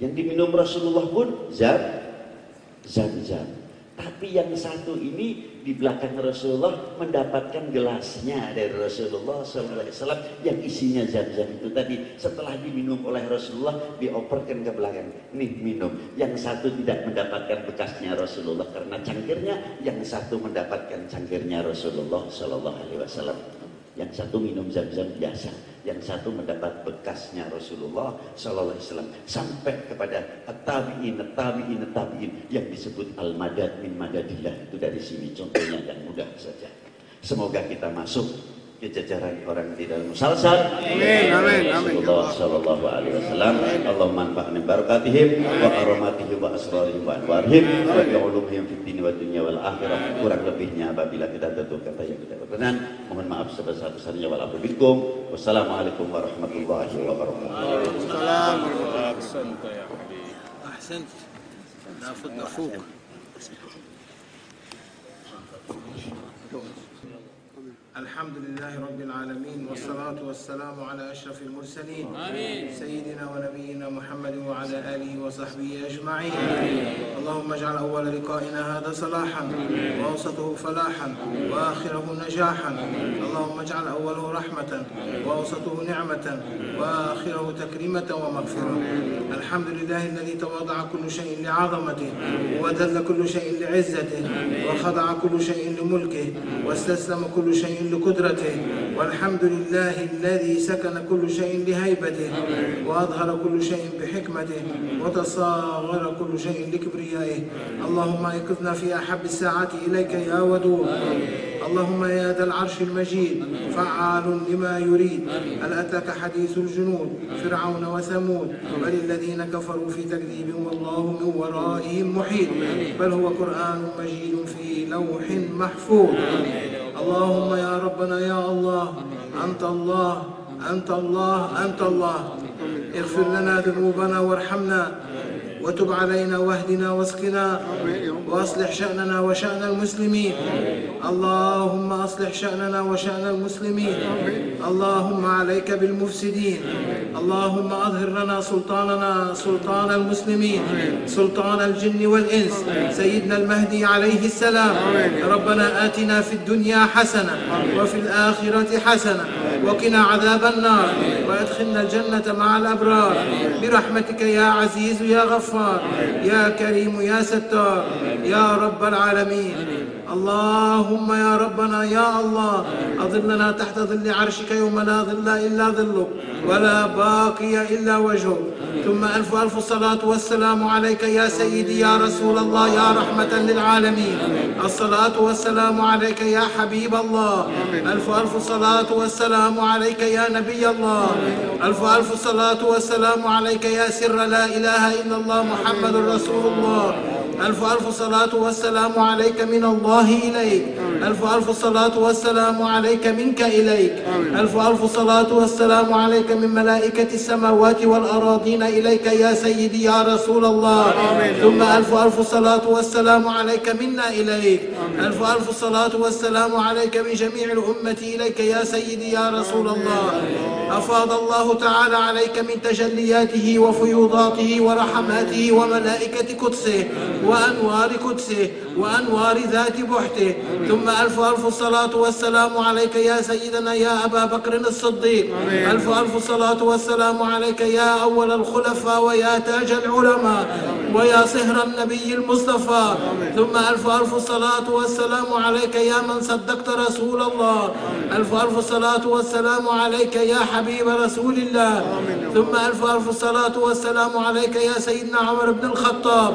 Yang diminum Rasulullah pun zam, zam-zam. Tapi yang satu ini di belakang Rasulullah mendapatkan gelasnya dari Rasulullah SAW yang isinya zam-zam itu tadi. Setelah diminum oleh Rasulullah dioperkan ke belakang. Nih minum. Yang satu tidak mendapatkan bekasnya Rasulullah karena cangkirnya, yang satu mendapatkan cangkirnya Rasulullah SAW. Yang satu minum zam-zam biasa, yang satu mendapat bekasnya Rasulullah Sallallahu Alaihi Wasallam sampai kepada tabiin, tabiin, tabiin yang disebut al madad min madadillah itu dari sini contohnya yang mudah saja. Semoga kita masuk kejajaran orang orang tidak salsat. Amin. Amin. Amin. Sallallahu alaihi wasallam. Allahumma anfa'ni barakatihim wa karomatihim wa asrarihim wa anwarihim wa bi'ulumihim fid dini wa dunya wal akhirah. Kurang lebihnya apabila kita tentu kata yang tidak berkenan. Mohon maaf sebesar-besarnya wal afu bikum. Wassalamualaikum warahmatullahi wabarakatuh. Waalaikumsalam warahmatullahi wabarakatuh. Ahsan. Nafuk. الحمد لله رب العالمين والصلاة والسلام على أشرف المرسلين آمين. سيدنا ونبينا محمد وعلى آله وصحبه أجمعين. آمين. اللهم اجعل أول لقائنا هذا صلاحا وأوسطه فلاحا وآخره نجاحا. اللهم اجعل أوله رحمة وأوسطه نعمة وآخره تكريمة ومغفرة. الحمد لله الذي تواضع كل شيء لعظمته وذل كل شيء لعزته وخضع كل شيء لملكه واستسلم كل شيء لقدرته والحمد لله الذي سكن كل شيء لهيبته وأظهر كل شيء بحكمته وتصاغر كل شيء لكبريائه. اللهم ايقظنا في أحب الساعات إليك يا ودود. اللهم يا ذا العرش المجيد فعال لما يريد. هل أتاك حديث الجنود فرعون وثمود؟ بل الذين كفروا في تكذيب والله من ورائهم محيط. بل هو قرآن مجيد في لوح محفوظ. اللهم يا ربنا يا الله. أنت الله. أنت الله. أنت الله. اغفر لنا ذنوبنا وارحمنا. وتب علينا واهدنا واسقنا واصلح شأننا وشأن المسلمين. اللهم أصلح شأننا وشأن المسلمين. اللهم عليك بالمفسدين. اللهم أظهر لنا سلطاننا سلطان المسلمين سلطان الجن والإنس. سيدنا المهدي عليه السلام. ربنا آتنا في الدنيا حسنة وفي الآخرة حسنة. وقنا عذاب النار وادخلنا الجنة مع الأبرار. برحمتك يا عزيز يا غفار يا كريم يا ستار يا رب العالمين. اللهم يا ربنا يا الله أظلنا تحت ظل عرشك يوم لا ظل إلا ظلك ولا باقي إلا وجهك. ثم ألف ألف الصلاة والسلام عليك يا سيدي يا رسول الله يا رحمة للعالمين. الصلاة والسلام عليك يا حبيب الله. ألف ألف الصلاة والسلام والسلام عليك يا نبي الله. ألف ألف صلاة والسلام عليك يا سر لا إله إلا الله محمد رسول الله. ألف ألف صلاة والسلام عليك من الله إليك. ألف ألف صلاة والسلام عليك منك إليك. ألف ألف صلاة والسلام عليك من ملائكة السماوات والأراضين إليك يا سيدي يا رسول الله. ثم ألف ألف صلاة والسلام عليك منا إليك. ألف ألف صلاة والسلام عليك من جميع الأمة إليك يا سيدي يا رسول الله. أفاض الله تعالى عليك من تجلياته وفيوضاته ورحماته وملائكة قدسه وأنوار قدسه وأنوار ذات بحته. ثم ألف ألف الصلاة والسلام عليك يا سيدنا يا أبا بكر الصديق. ألف ألف الصلاة والسلام عليك يا أول الخلفاء ويا تاج العلماء ويا صهر النبي المصطفى. ثم ألف ألف الصلاة والسلام عليك يا من صدقت رسول الله. ألف ألف الصلاة والسلام عليك يا حبيب رسول الله. ثم ألف ألف الصلاة والسلام عليك يا سيدنا عمر بن الخطاب.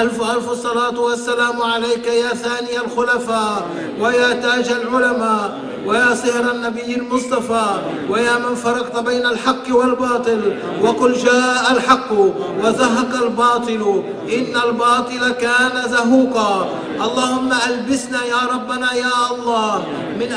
ألف ألف الصلاة والسلام عليك يا ثاني الخلفاء ويا تاج العلماء ويا صهر النبي المصطفى ويا من فرقت بين الحق والباطل وقل جاء الحق وزهق الباطل إن الباطل كان زهوقا اللهم ألبسنا يا ربنا يا الله من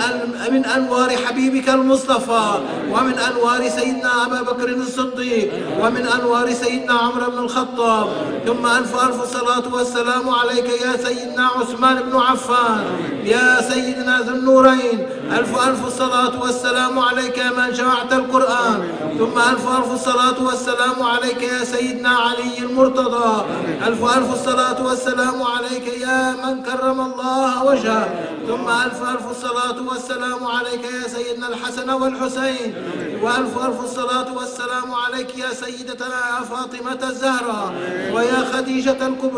من أنوار حبيبك المصطفى ومن أنوار سيدنا أبا بكر الصديق ومن أنوار سيدنا عمرو بن الخطاب ثم ألف ألف الصلاة والسلام عليك يا سيدنا عثمان بن عفان يا سيدنا ذو النورين. ألف ألف الصلاة والسلام عليك من جمعت القرآن. ثم ألف ألف الصلاة والسلام عليك يا سيدنا علي المرتضى. ألف ألف الصلاة والسلام عليك يا من كرم الله وجهه. ثم ألف ألف الصلاة والسلام عليك يا سيدنا الحسن والحسين. وألف ألف الصلاة والسلام عليك يا سيدتنا يا فاطمة الزهراء. ويا خديجة الكبرى.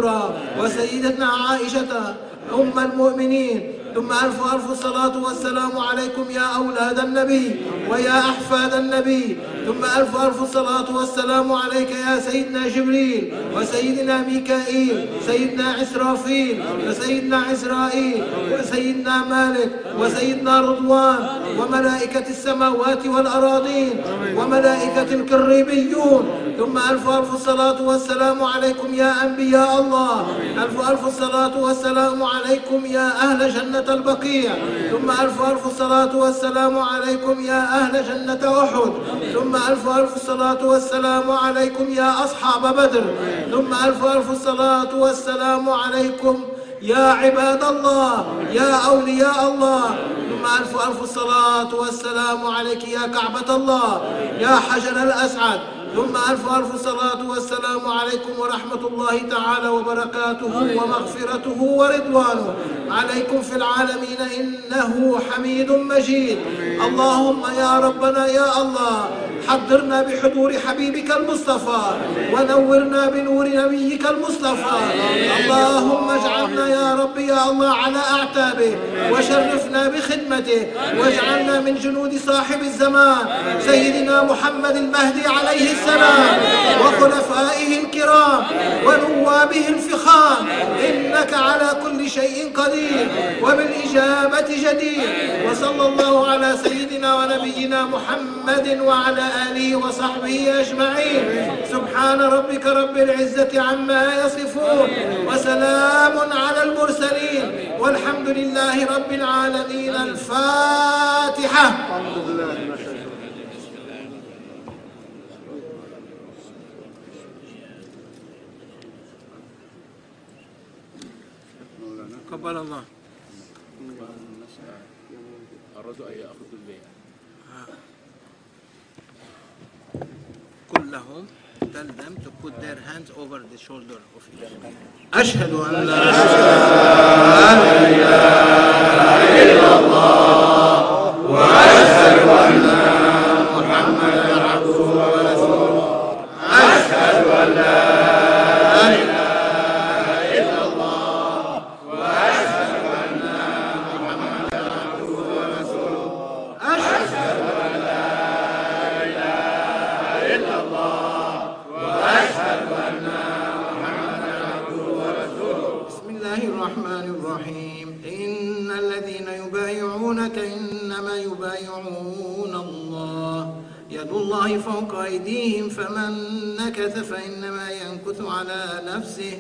وسيدتنا عائشة أم المؤمنين ثم ألف ألف الصلاة والسلام عليكم يا أولاد النبي ويا أحفاد النبي. ثم ألف ألف الصلاة والسلام عليك يا سيدنا جبريل وسيدنا ميكائيل سيدنا إسرافيل وسيدنا عزرائيل وسيدنا مالك وسيدنا رضوان وملائكة السماوات والأراضين وملائكة الكريبيون ثم ألف ألف الصلاة والسلام عليكم يا أنبياء الله. ألف ألف الصلاة والسلام عليكم يا أهل جنة البقيع. ثم ألف ألف الصلاة والسلام عليكم يا أهل جنة أحد. ثم ألف ألف الصلاة والسلام عليكم يا أصحاب بدر. ثم ألف ألف الصلاة والسلام عليكم يا عباد الله يا أولياء الله. ثم ألف ألف الصلاة والسلام عليك يا كعبة الله يا حجر الأسعد. ثم ألف ألف الصلاة والسلام عليكم ورحمة الله تعالى وبركاته ومغفرته ورضوانه. عليكم في العالمين إنه حميد مجيد. اللهم يا ربنا يا الله حضرنا بحضور حبيبك المصطفى ونورنا بنور نبيك المصطفى. اللهم اجعلنا يا رب يا الله على أعتابه وشرفنا بخدمته واجعلنا من جنود صاحب الزمان. سيدنا محمد المهدي عليه السلام وخلفائه الكرام ونوابه الفخام. إنك على كل شيء قدير وبالإجابة جدير. وصلى الله على سيدنا ونبينا محمد وعلى آله وصحبه أجمعين. سبحان ربك رب العزة عما يصفون. وسلام على المرسلين. والحمد لله رب العالمين. الفاتحة. قبل الله أرادوا أن يأخذوا البيعة كلهم tell them to put their hands over the shoulder of each أشهد أن لا بسم الرحيم. إن الذين يبايعونك إنما يبايعون يد الله فوق أيديهم فمن نكث فإنما ينكث على نفسه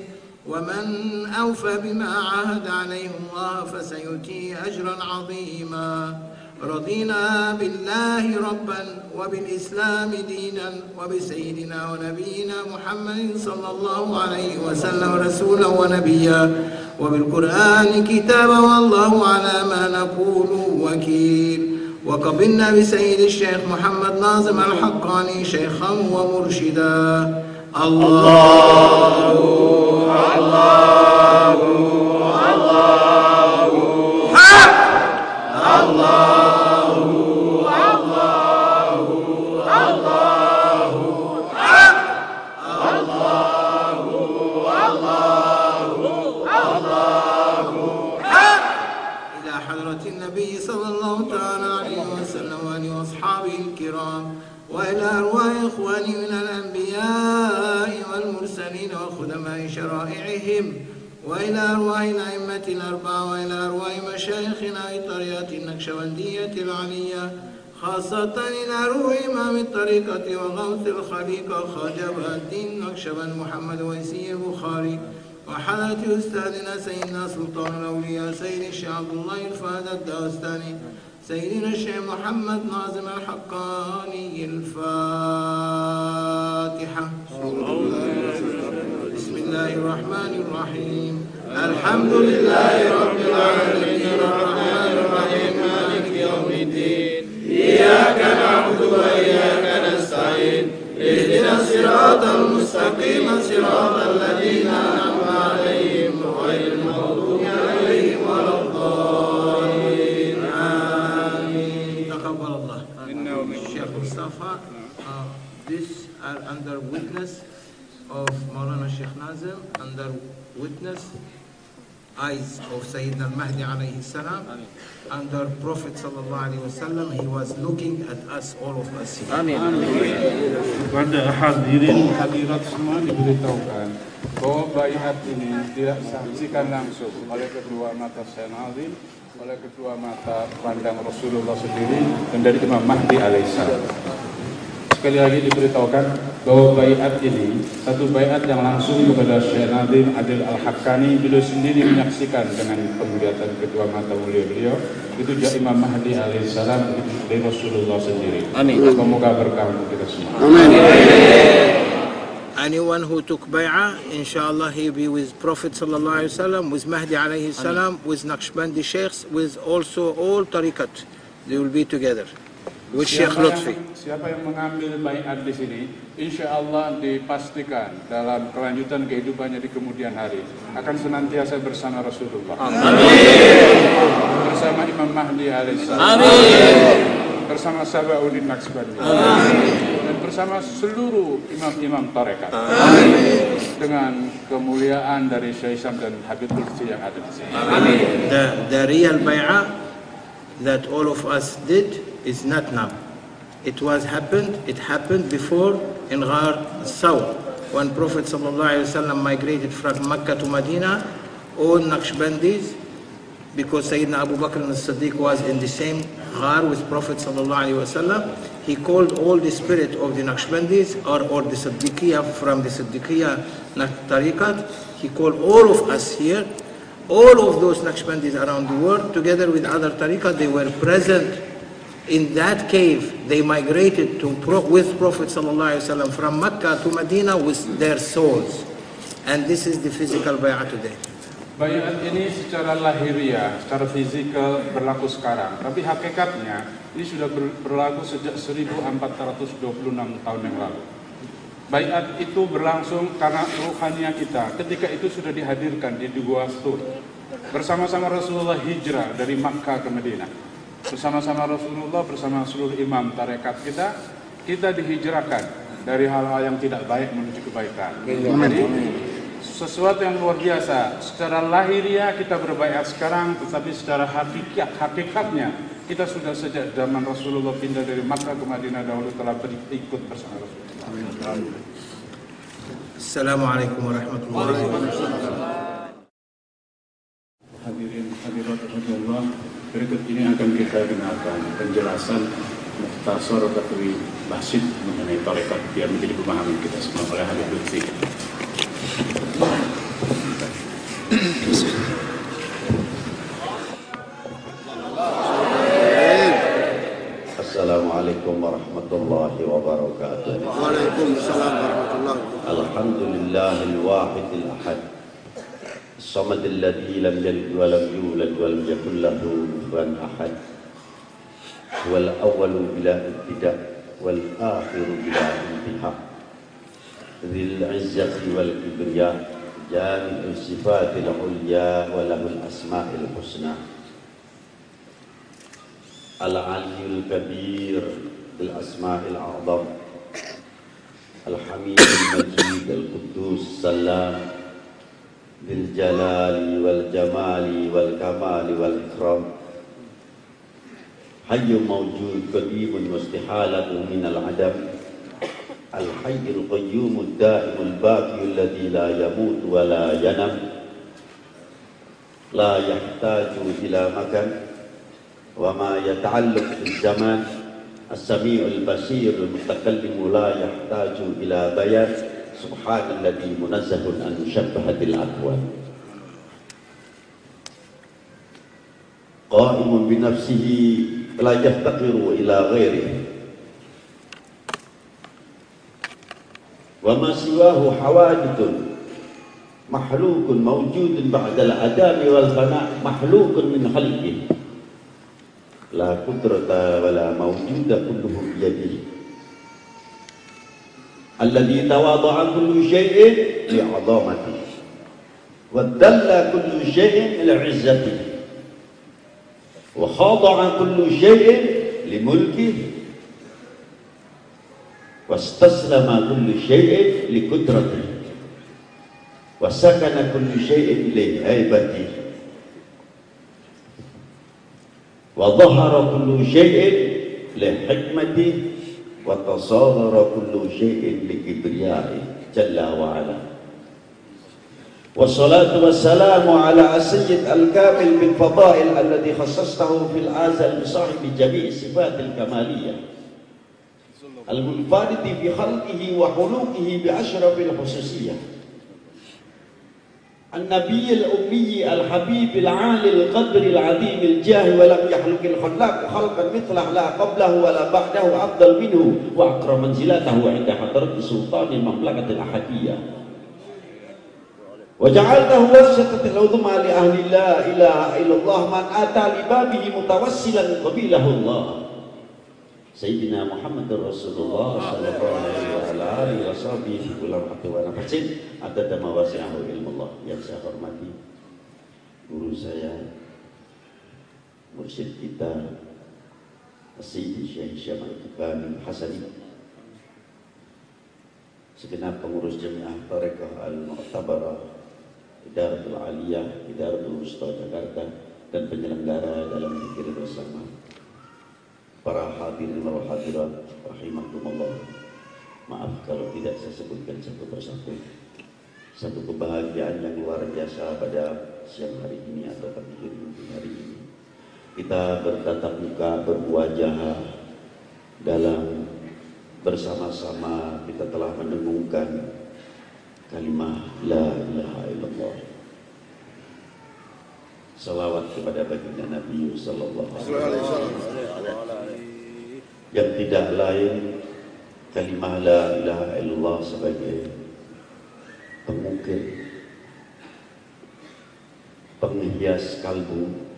ومن أوفى بما عاهد عليه الله فسيؤتيه أجرا عظيما. رضينا بالله ربا وبالإسلام دينا وبسيدنا ونبينا محمد صلى الله عليه وسلم رسولا ونبيا وبالقرآن كتابا والله على ما نقول وكيل وقبلنا بسيد الشيخ محمد ناظم الحقاني شيخا ومرشدا. الله الله الله. وإلى أرواح الأئمة الأربعة وإلى أرواح مشايخنا طريقة النكشبندية العلية خاصة إلى روح إمام الطريقة وغوث الخليقة خواجة الدين نكشبند محمد ويسي البخاري وحضرة أستاذنا سيدنا سلطان الأولياء سيد الشيخ عبد الله الفهد الداستاني سيدنا الشيخ محمد ناظم الحقاني الفاتحة. الله الرحمن الرحيم الحمد لله رب العالمين الرحمن الرحيم مالك يوم الدين إياك نعبد وإياك نستعين اهدنا الصراط المستقيم صراط الذين أنعمت عليهم غير المغضوب عليهم ولا الضالين آمين تقبل الله الشيخ مصطفى this are under witness of Maulana Sheikh Nazim under witness eyes of Sayyidina al-Mahdi alayhi salam under Prophet sallallahu alayhi wasallam he was looking at us all of us here. Kepada hadirin hadirat semua diberitahukan bahwa bayat ini tidak disaksikan langsung oleh kedua mata Sayyid Nazim, oleh kedua mata pandang Rasulullah sendiri dan dari Imam Mahdi alaihissalam. Sekali lagi diberitahukan bahwa bayat ini satu bayat yang langsung kepada Syekh Nazim Adil Al-Haqqani beliau sendiri menyaksikan dengan penglihatan kedua mata mulia beliau itu juga Imam Mahdi alaihissalam itu dari Rasulullah sendiri. Amin. Semoga berkah untuk kita semua. Anyone who took bay'ah, inshallah he'll be with Prophet sallallahu alaihi wasallam, with Mahdi alayhi salam, with Naqshbandi sheikhs, with also all tariqat. They will be together. Sheikh Siapa Lutfi. yang, siapa yang mengambil bayat di sini, insya Allah dipastikan dalam kelanjutan kehidupannya di kemudian hari akan senantiasa bersama Rasulullah. Bersama Imam Mahdi alaihissalam. Bersama Sabaudin Naqshbandi. Dan bersama seluruh imam-imam tarekat. Dengan kemuliaan dari Syekh Isam dan Habib Lutfi yang ada di sini. The, the real bay'ah that all of us did is not now. It was happened, it happened before in Ghar Saw. When Prophet ﷺ migrated from Mecca to Medina, all Naqshbandis, because Sayyidina Abu Bakr as-Siddiq was in the same Ghar with Prophet ﷺ, he called all the spirit of the Naqshbandis or, or the Siddiqiyah from the Siddiqiyah Tariqat, he called all of us here all of those Naqshbandis around the world, together with other tariqah, they were present in that cave. They migrated to with Prophet ﷺ from Mecca to Medina with their souls. And this is the physical bay'ah today. Bayat ini secara lahiriah, secara fisikal berlaku sekarang, tapi hakikatnya ini sudah ber- berlaku sejak 1426 tahun yang lalu. Bayat itu berlangsung karena ruhania kita ketika itu sudah dihadirkan di Gua Tur. Bersama-sama Rasulullah hijrah dari Makkah ke Madinah. Bersama-sama Rasulullah bersama seluruh imam tarekat kita, kita dihijrahkan dari hal-hal yang tidak baik menuju kebaikan. Jadi, sesuatu yang luar biasa. Secara lahiriah kita berbayat sekarang, tetapi secara hakikat hakikatnya kita sudah sejak zaman Rasulullah pindah dari Makkah ke Madinah dahulu telah berikut bersama Rasulullah. Assalamualaikum warahmatullahi wabarakatuh. Hadirin hadirat Allah, Berikut ini akan kita dengarkan penjelasan Muhtasar Fatwi Basit mengenai tarekat biar menjadi pemahaman kita semua oleh Habib Lutfi. Assalamualaikum warahmatullahi wabarakatuh. Waalaikumsalam warahmatullahi wabarakatuh. Alhamdulillahil wahidil ahad. الصمد الذي لم يلد ولم يولد ولم يكن له كفوا أحد هو الأول بلا ابتداء والآخر بلا انتهاء ذي العزة والكبرياء جامع الصفات العليا وله الأسماء الحسنى العلي الكبير بالأسماء الأعظم الحميد المجيد القدوس السلام ذي الجلال والجمال والكمال والإكرام. حي موجود قديم واستحالة من العدم. الحي القيوم الدائم الباقي الذي لا يموت ولا ينم. لا يحتاج إلى مكان. وما يتعلق بالزمان. السميع البصير المتكلم لا يحتاج إلى بيان. subhanalladzi munazzahun an syabbahatil aqwam qa'imun bi nafsihi la yaftaqiru ila ghairi wa ma siwahu hawajitun mahlukun mawjudun ba'dal adami wal fana mahlukun min khalqih la qudrata wala mawjuda kulluhu biyadihi الذي تواضع كل شيء لعظمته وذل كل شيء لعزته وخاضع كل شيء لملكه واستسلم كل شيء لقدرته وسكن كل شيء لهيبته وظهر كل شيء لحكمته وتصاغر كل شيء لكبريائه جل وعلا. والصلاة والسلام على السيد الكامل بالفضائل الذي خصصته في الأزل بصاحب جميع الصفات الكمالية. المنفرد بخلقه وخلقه بأشرف الخصوصية. النبي الأمي الحبيب العالي القدر العظيم الجاه ولم يخلق الخلاق خلقا مثله لا قبله ولا بعده أفضل منه وأكرم منزلته عند حضرة سلطان المملكة الأحدية. وجعلته واسطة العظمى لأهل لا إله إلا الله من أتى لبابه متوسلا قبيله الله. Sayyidina Muhammad Rasulullah sallallahu alaihi wa alihi wa sahbihi ulam hati wa nafasin adada mawasi'ahu ilmullah yang saya hormati. Guru saya mursyid kita Sayyidi Syekh Syamil Kebani Hasani. Segenap pengurus jamiah Tarekah Al-Mu'tabarah Idaratul Aliyah Idaratul Ustaz Jakarta dan penyelenggara dalam zikir bersama para hadirin wal hadirat rahimakumullah. Maaf kalau tidak saya sebutkan satu persatu. Satu kebahagiaan yang luar biasa pada siang hari ini atau pagi hari ini kita bertatap muka berwajah dalam bersama-sama kita telah mendengungkan kalimah la ilaha illallah salawat kepada baginda Nabi sallallahu alaihi wasallam. Yang tidak lain kalimah la ilaha illallah sebagai pengukir penghias kalbu.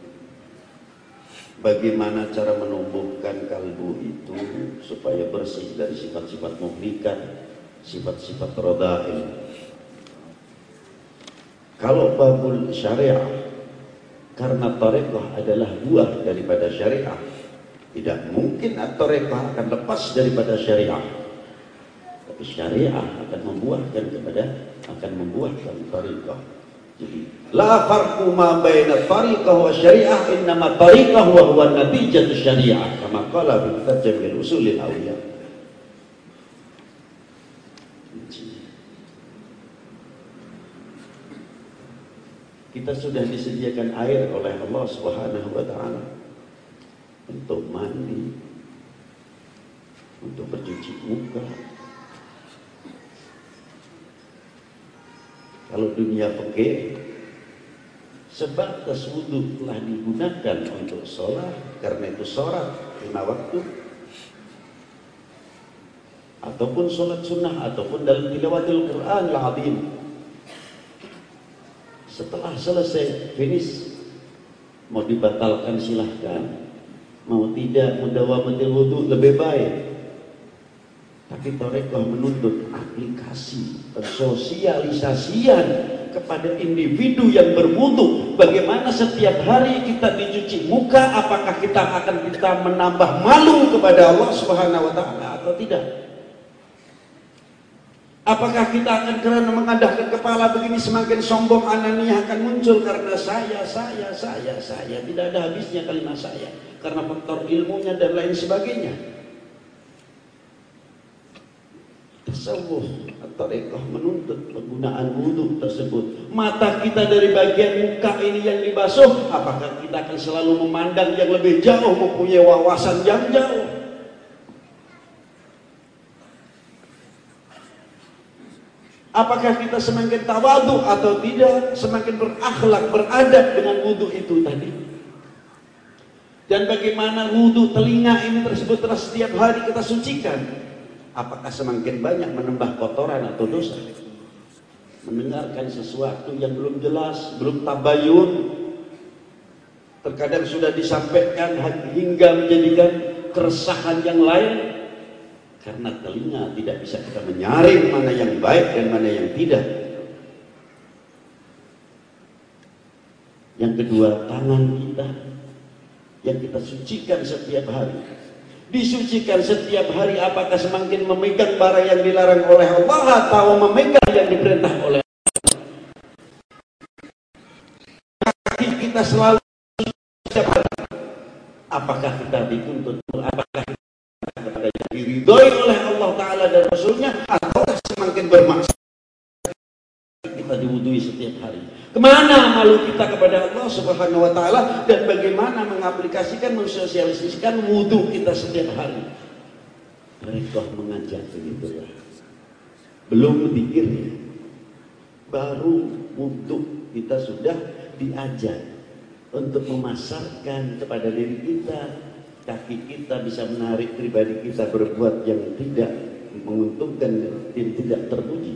Bagaimana cara menumbuhkan kalbu itu supaya bersih dari sifat-sifat muhlikat sifat-sifat rodail kalau babul syariah karena tarekah adalah buah daripada syariah. Tidak mungkin tarekah akan lepas daripada syariah. Tapi syariah akan membuahkan kepada akan membuahkan tarekah jadi la farqu ma baina tariqah wa syariah innama tariqah wa huwa natijatu syariah. Kama qala bi tarjamil usulil awliya kita sudah disediakan air oleh Allah Subhanahu wa taala untuk mandi untuk bercuci muka. Kalau dunia fikih sebatas wudhu telah digunakan untuk sholat karena itu sholat lima waktu ataupun sholat sunnah ataupun dalam tilawatul Quran al-Azim setelah selesai finish mau dibatalkan silahkan. Mau tidak mudawamatil wudhu lebih baik. Tapi Torekoh menuntut aplikasi sosialisasian kepada individu yang berwudu. Bagaimana setiap hari kita dicuci muka apakah kita akan kita menambah malu kepada Allah Subhanahu wa taala atau tidak Apakah kita akan kerana mengadahkan kepala begini semakin sombong anania akan muncul karena saya, saya, saya, saya. Tidak ada habisnya kalimat saya. Karena faktor ilmunya dan lain sebagainya. Tasawuf atau rekoh menuntut penggunaan wudhu tersebut. Mata kita dari bagian muka ini yang dibasuh. Apakah kita akan selalu memandang yang lebih jauh, mempunyai wawasan yang jauh. Apakah kita semakin tawadu atau tidak, semakin berakhlak, beradab dengan wudhu itu tadi. Dan bagaimana wudhu telinga ini tersebut terus setiap hari kita sucikan. Apakah semakin banyak menambah kotoran atau dosa? Mendengarkan sesuatu yang belum jelas, belum tabayun. Terkadang sudah disampaikan hingga menjadikan keresahan yang lain karena telinga tidak bisa kita menyaring mana yang baik dan mana yang tidak. Yang kedua, tangan kita yang kita sucikan setiap hari. Disucikan setiap hari apakah semakin memegang barang yang dilarang oleh Allah atau memegang yang diperintah oleh Allah. Kita selalu. Apakah kita dituntut? Apakah diridhoi oleh Allah Ta'ala dan Rasulnya atau semakin bermaksud kita diwudui setiap hari. Ke mana malu kita kepada Allah Subhanahu Wa Ta'ala dan bagaimana mengaplikasikan mensosialisasikan wudhu kita setiap hari? Mereka mengajak begitulah belum dikirnya. Baru wudhu kita sudah diajak untuk memasarkan kepada diri kita kaki kita bisa menarik pribadi kita berbuat yang tidak menguntungkan dan tidak terpuji.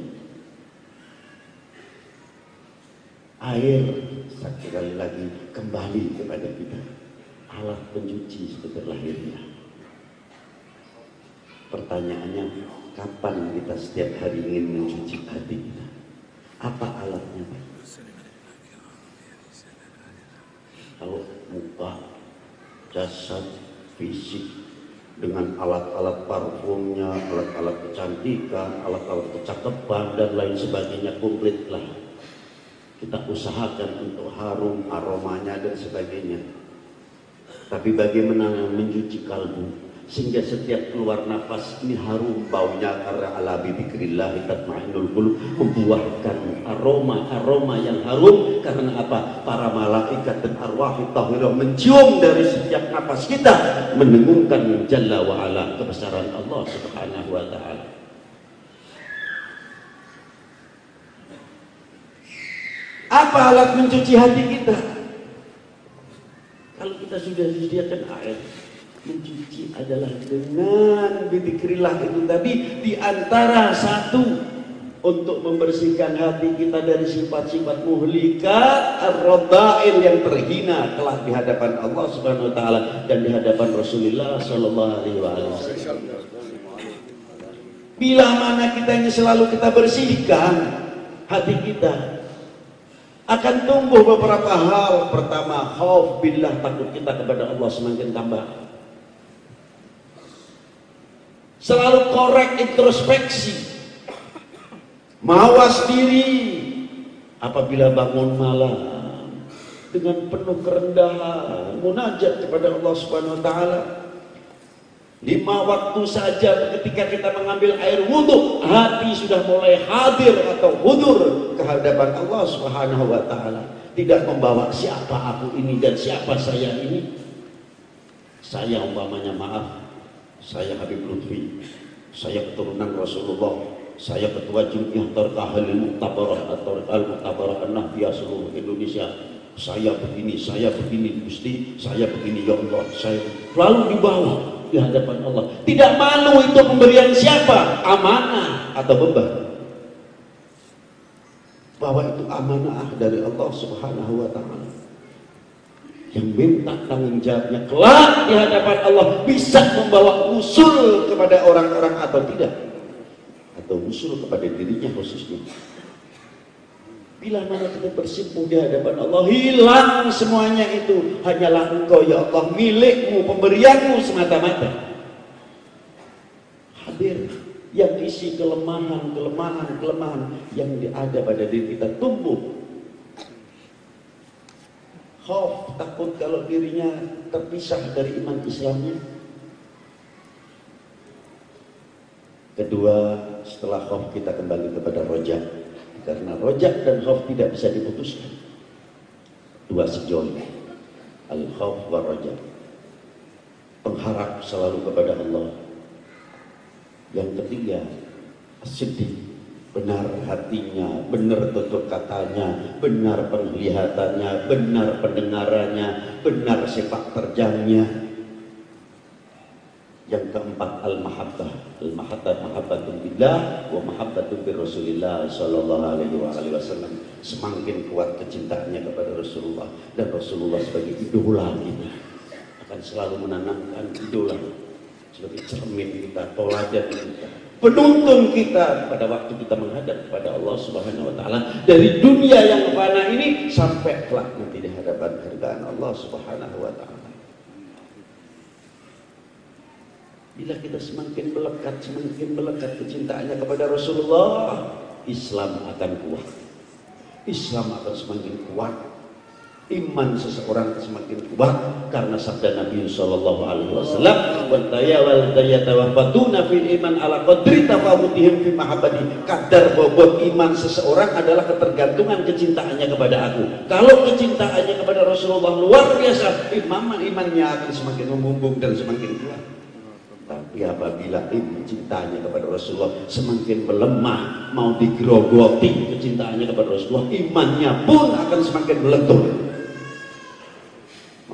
Air sekali lagi kembali kepada kita. Alat pencuci seperti lahirnya. Pertanyaannya, kapan kita setiap hari ingin mencuci hati kita? Apa alatnya? Kalau muka, jasad, fisik dengan alat-alat parfumnya, alat-alat kecantikan, alat-alat kecakapan dan lain sebagainya komplitlah. Kita usahakan untuk harum aromanya dan sebagainya. Tapi bagaimana mencuci kalbu? Sehingga setiap keluar nafas ini harum baunya karena ala bibikrillah tatmainul qulub. Membuahkan aroma aroma yang harum. Karena apa? Para malaikat dan arwah tahirah mencium dari setiap nafas kita mendengungkan jalla wa ala kebesaran Allah subhanahu wa taala. Apa alat mencuci hati kita? Kalau kita sudah disediakan air mencuci adalah dengan bidikrillah itu tadi di antara satu untuk membersihkan hati kita dari sifat-sifat muhlikat ar-radha'il yang terhina telah di hadapan Allah Subhanahu wa taala dan di hadapan Rasulullah sallallahu alaihi wasallam. Bila mana kita ini selalu kita bersihkan hati kita akan tumbuh beberapa hal. Pertama, khauf billah takut kita kepada Allah semakin tambah. Selalu korek introspeksi. Mawas diri apabila bangun malam dengan penuh kerendahan munajat kepada Allah Subhanahu wa taala. Lima waktu saja ketika kita mengambil air wudhu, hati sudah mulai hadir atau hudur ke hadapan Allah Subhanahu wa taala. Tidak membawa siapa aku ini dan siapa saya ini. Saya umpamanya maaf, saya Habib Lutfi, saya keturunan Rasulullah, saya ketua Jum'iyah Tarqahalil Muktabarah atau Al-Muktabarah An-Nahdiyah seluruh Indonesia. Saya begini, saya begini, Gusti, saya begini, ya Allah, saya lalu dibawa di hadapan Allah. Tidak malu itu pemberian siapa? Amanah atau beban? Bahwa itu amanah dari Allah Subhanahu wa taala yang minta tanggung jawabnya kelak di hadapan Allah bisa membawa usul kepada orang-orang atau tidak? Atau usul kepada dirinya khususnya? Bila mana kita bersimpuh di hadapan Allah hilang semuanya itu. Hanyalah engkau ya Allah milikmu pemberianmu semata-mata. Hadir yang isi kelemahan kelemahan kelemahan yang ada pada diri kita tumbuh khauf takut kalau dirinya terpisah dari iman Islamnya kedua setelah khauf kita kembali kepada rojak karena rojak dan khauf tidak bisa diputuskan. Dua sejoli. Al-khauf wa rojak. Pengharap selalu kepada Allah. Yang ketiga, sedih. Benar hatinya, benar tutur katanya, benar penglihatannya, benar pendengarannya, benar sepak terjangnya, yang keempat al-mahabbah. Al-mahabbah mahabbatun billah wa mahabbatun bi Rasulillah sallallahu alaihi wa alihi wasallam. Semakin kuat kecintaannya kepada Rasulullah dan Rasulullah sebagai idola kita akan selalu menanamkan idola sebagai cermin kita, toladan kita, penuntun kita pada waktu kita menghadap kepada Allah Subhanahu wa taala dari dunia yang fana ini sampai kelak nanti di hadapan hargaan Allah Subhanahu wa taala. Bila kita semakin melekat, semakin melekat kecintaannya kepada Rasulullah, Islam akan kuat. Islam akan semakin kuat. Iman seseorang semakin kuat karena sabda Nabi Sallallahu Alaihi Wasallam, "Wantaya wal tayatawafatuna fil iman ala qadri tafawutihim fi mahabbati." Kadar bobot iman seseorang adalah ketergantungan kecintaannya kepada aku. Kalau kecintaannya kepada Rasulullah luar biasa, imam imannya akan semakin membumbung dan semakin kuat. Tapi apabila ibu cintanya kepada Rasulullah semakin melemah, mau digerogoti kecintaannya kepada Rasulullah, imannya pun akan semakin meletup.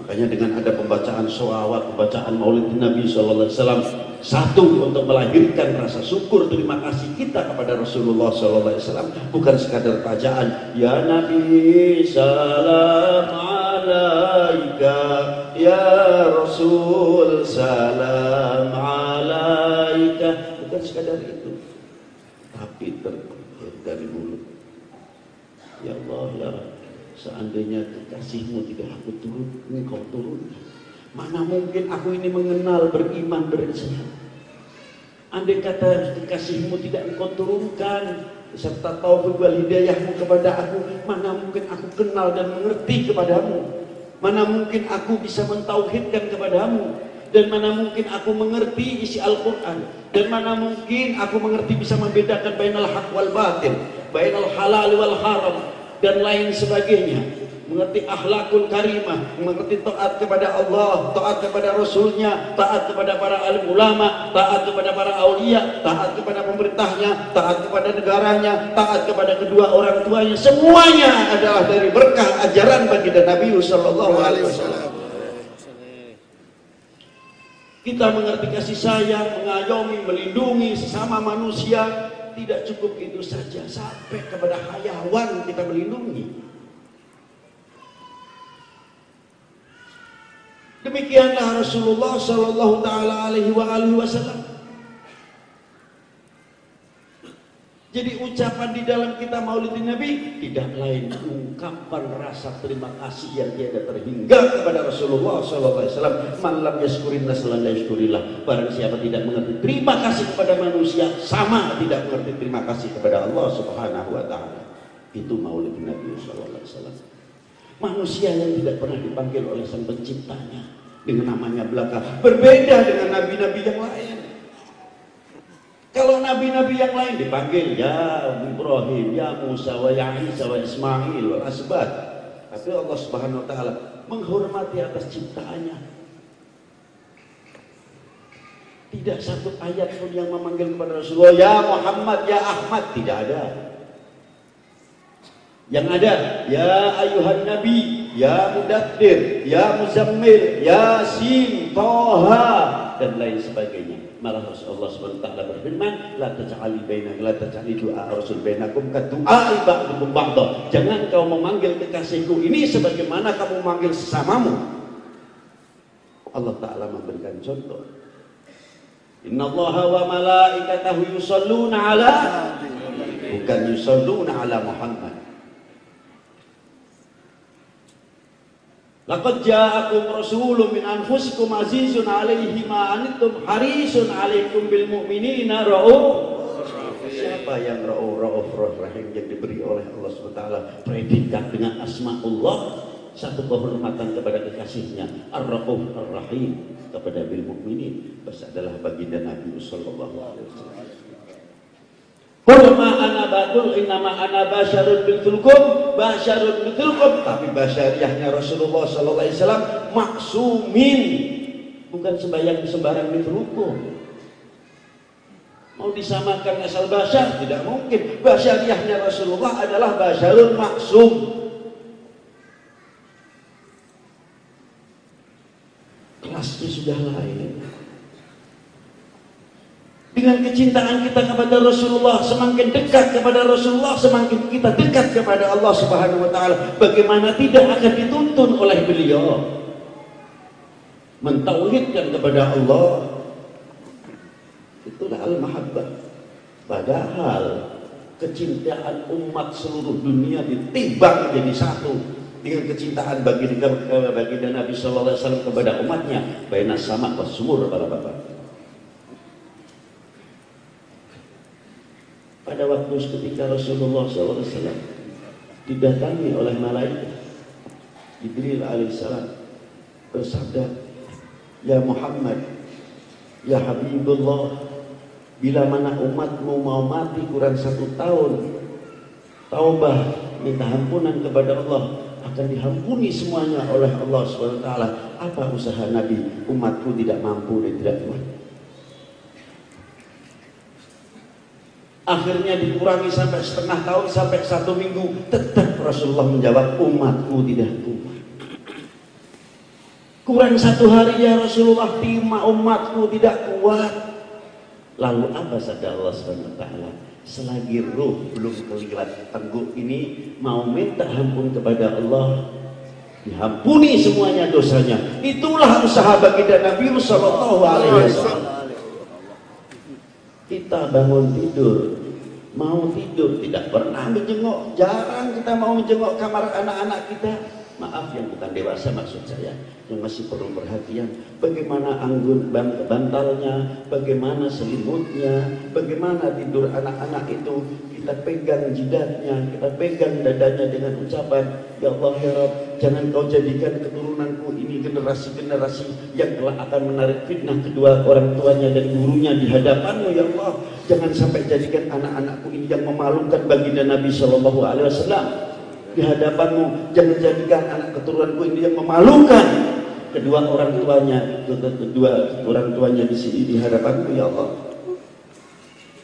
Makanya dengan ada pembacaan sholawat, pembacaan maulid Nabi Sallallahu Alaihi Wasallam, satu untuk melahirkan rasa syukur terima kasih kita kepada Rasulullah Sallallahu Alaihi Wasallam, bukan sekadar bacaan. Ya Nabi, salam alaika. Ya Rasul salam alaika. Bukan sekadar itu. Tapi terkeluar dari mulut. Ya Allah ya seandainya kekasihmu tidak aku turun engkau turun. Mana mungkin aku ini mengenal beriman berislam andai kata kekasihmu tidak engkau turunkan serta taufik wal hidayahmu kepada aku mana mungkin aku kenal dan mengerti kepadamu? Mana mungkin aku bisa mentauhidkan kepadamu? Dan mana mungkin aku mengerti isi Al-Quran? Dan mana mungkin aku mengerti bisa membedakan bainal haq wal batil bainal halal wal haram dan lain sebagainya mengerti akhlakul karimah, mengerti taat kepada Allah, taat kepada Rasulnya, taat kepada para alim ulama, taat kepada para aulia, taat kepada pemerintahnya, taat kepada negaranya, taat kepada kedua orang tuanya. Semuanya adalah dari berkah ajaran bagi Nabi Sallallahu Alaihi Wasallam. Kita mengerti kasih sayang, mengayomi, melindungi sesama manusia. Tidak cukup itu saja, sampai kepada hayawan kita melindungi. Demikianlah Rasulullah Shallallahu Taala Alaihi Wasallam. Jadi ucapan di dalam kita Maulid Nabi tidak lain ungkapan rasa terima kasih yang tiada terhingga kepada Rasulullah Wasallam. Malam yaskurin nasalan yaskurillah. Barang siapa tidak mengerti terima kasih kepada manusia sama tidak mengerti terima kasih kepada Allah Subhanahu Wa Taala. Itu Maulid Nabi Wasallam. Manusia yang tidak pernah dipanggil oleh sang penciptanya dengan namanya belaka. Berbeda dengan nabi-nabi yang lain. Kalau nabi-nabi yang lain dipanggil ya Ibrahim, ya Musa, wa ya Isa, wa Ismail, wa Asbat. Tapi Allah Subhanahu wa taala menghormati atas ciptaannya. Tidak satu ayat pun yang memanggil kepada Rasulullah, ya Muhammad, ya Ahmad, tidak ada. Yang ada, ya ayuhan nabi, ya mudathir, ya muzammil, ya sin, toha, dan lain sebagainya. Malah Rasulullah SWT berfirman, La taj'ali baina, la taj'ali du'a Rasul bainakum kadu'ai ba'dukum ba'dah. Jangan kau memanggil kekasihku ini sebagaimana kamu memanggil sesamamu. Allah Ta'ala memberikan contoh. Inna Allah wa malaikatahu yusalluna ala bukan yusalluna ala Muhammad. Laqad ja'akum rasulun min anfusikum azizun 'alaihi ma anittum harisun 'alaikum bil mu'minina rauf. Siapa yang ra'uf ra'uf rahim yang diberi oleh Allah SWT predikat dengan asma Allah satu kehormatan kepada kekasihnya. Ar-Rauf Ar-Rahim kepada bil mukminin adalah baginda Nabi sallallahu alaihi wasallam Qul ma ana batul innama ana basyarun mithlukum basyarun mithlukum tapi basyariahnya Rasulullah sallallahu alaihi wasallam maksumin bukan sembahyang sembarang mithlukum mau disamakan asal basyar tidak mungkin. Basyariahnya Rasulullah adalah basyarun maksum. Kelasnya sudah lain dengan kecintaan kita kepada Rasulullah semakin dekat kepada Rasulullah semakin kita dekat kepada Allah Subhanahu wa taala. Bagaimana tidak akan dituntun oleh beliau? Mentauhidkan kepada Allah. Itulah al-mahabbah padahal kecintaan umat seluruh dunia ditimbang menjadi satu dengan kecintaan bagi baginda Nabi sallallahu alaihi wasallam kepada umatnya. Baina sama wasumur para bapak pada waktu ketika Rasulullah SAW didatangi oleh malaikat Jibril alaihissalam bersabda Ya Muhammad Ya Habibullah bila mana umatmu mau mati kurang satu tahun taubah minta ampunan kepada Allah akan dihampuni semuanya oleh Allah SWT apa usaha Nabi? Umatku tidak mampu dan tidak kuat akhirnya dikurangi sampai setengah tahun sampai satu minggu. Tetap Rasulullah menjawab umatku tidak kuat kurang satu hari ya Rasulullah lima umatku tidak kuat. Lalu apa sabda Allah SWT selagi ruh belum kelirat tengguk ini mau minta ampun kepada Allah dihampuni semuanya dosanya. Itulah usaha baginda Nabi Alaihi Wasallam kita bangun tidur. Mau tidur tidak pernah menjenguk jarang kita mau menjenguk kamar anak-anak kita. Maaf yang bukan dewasa maksud saya. Yang masih perlu perhatian. Bagaimana anggun bantalnya? Bagaimana selimutnya? Bagaimana tidur anak-anak itu kita pegang jidatnya kita pegang dadanya dengan ucapan ya Allah ya Rabb jangan kau jadikan keturunanku ini generasi-generasi yang telah akan menarik fitnah kedua orang tuanya dan gurunya di hadapanmu ya Allah. Jangan sampai jadikan anak-anakku ini yang memalukan baginda Nabi Shallallahu Alaihi Wasallam di hadapanmu. Jangan jadikan anak keturunanku ini yang memalukan. Kedua orang tuanya kedua orang tuanya di sini di hadapanmu ya Allah.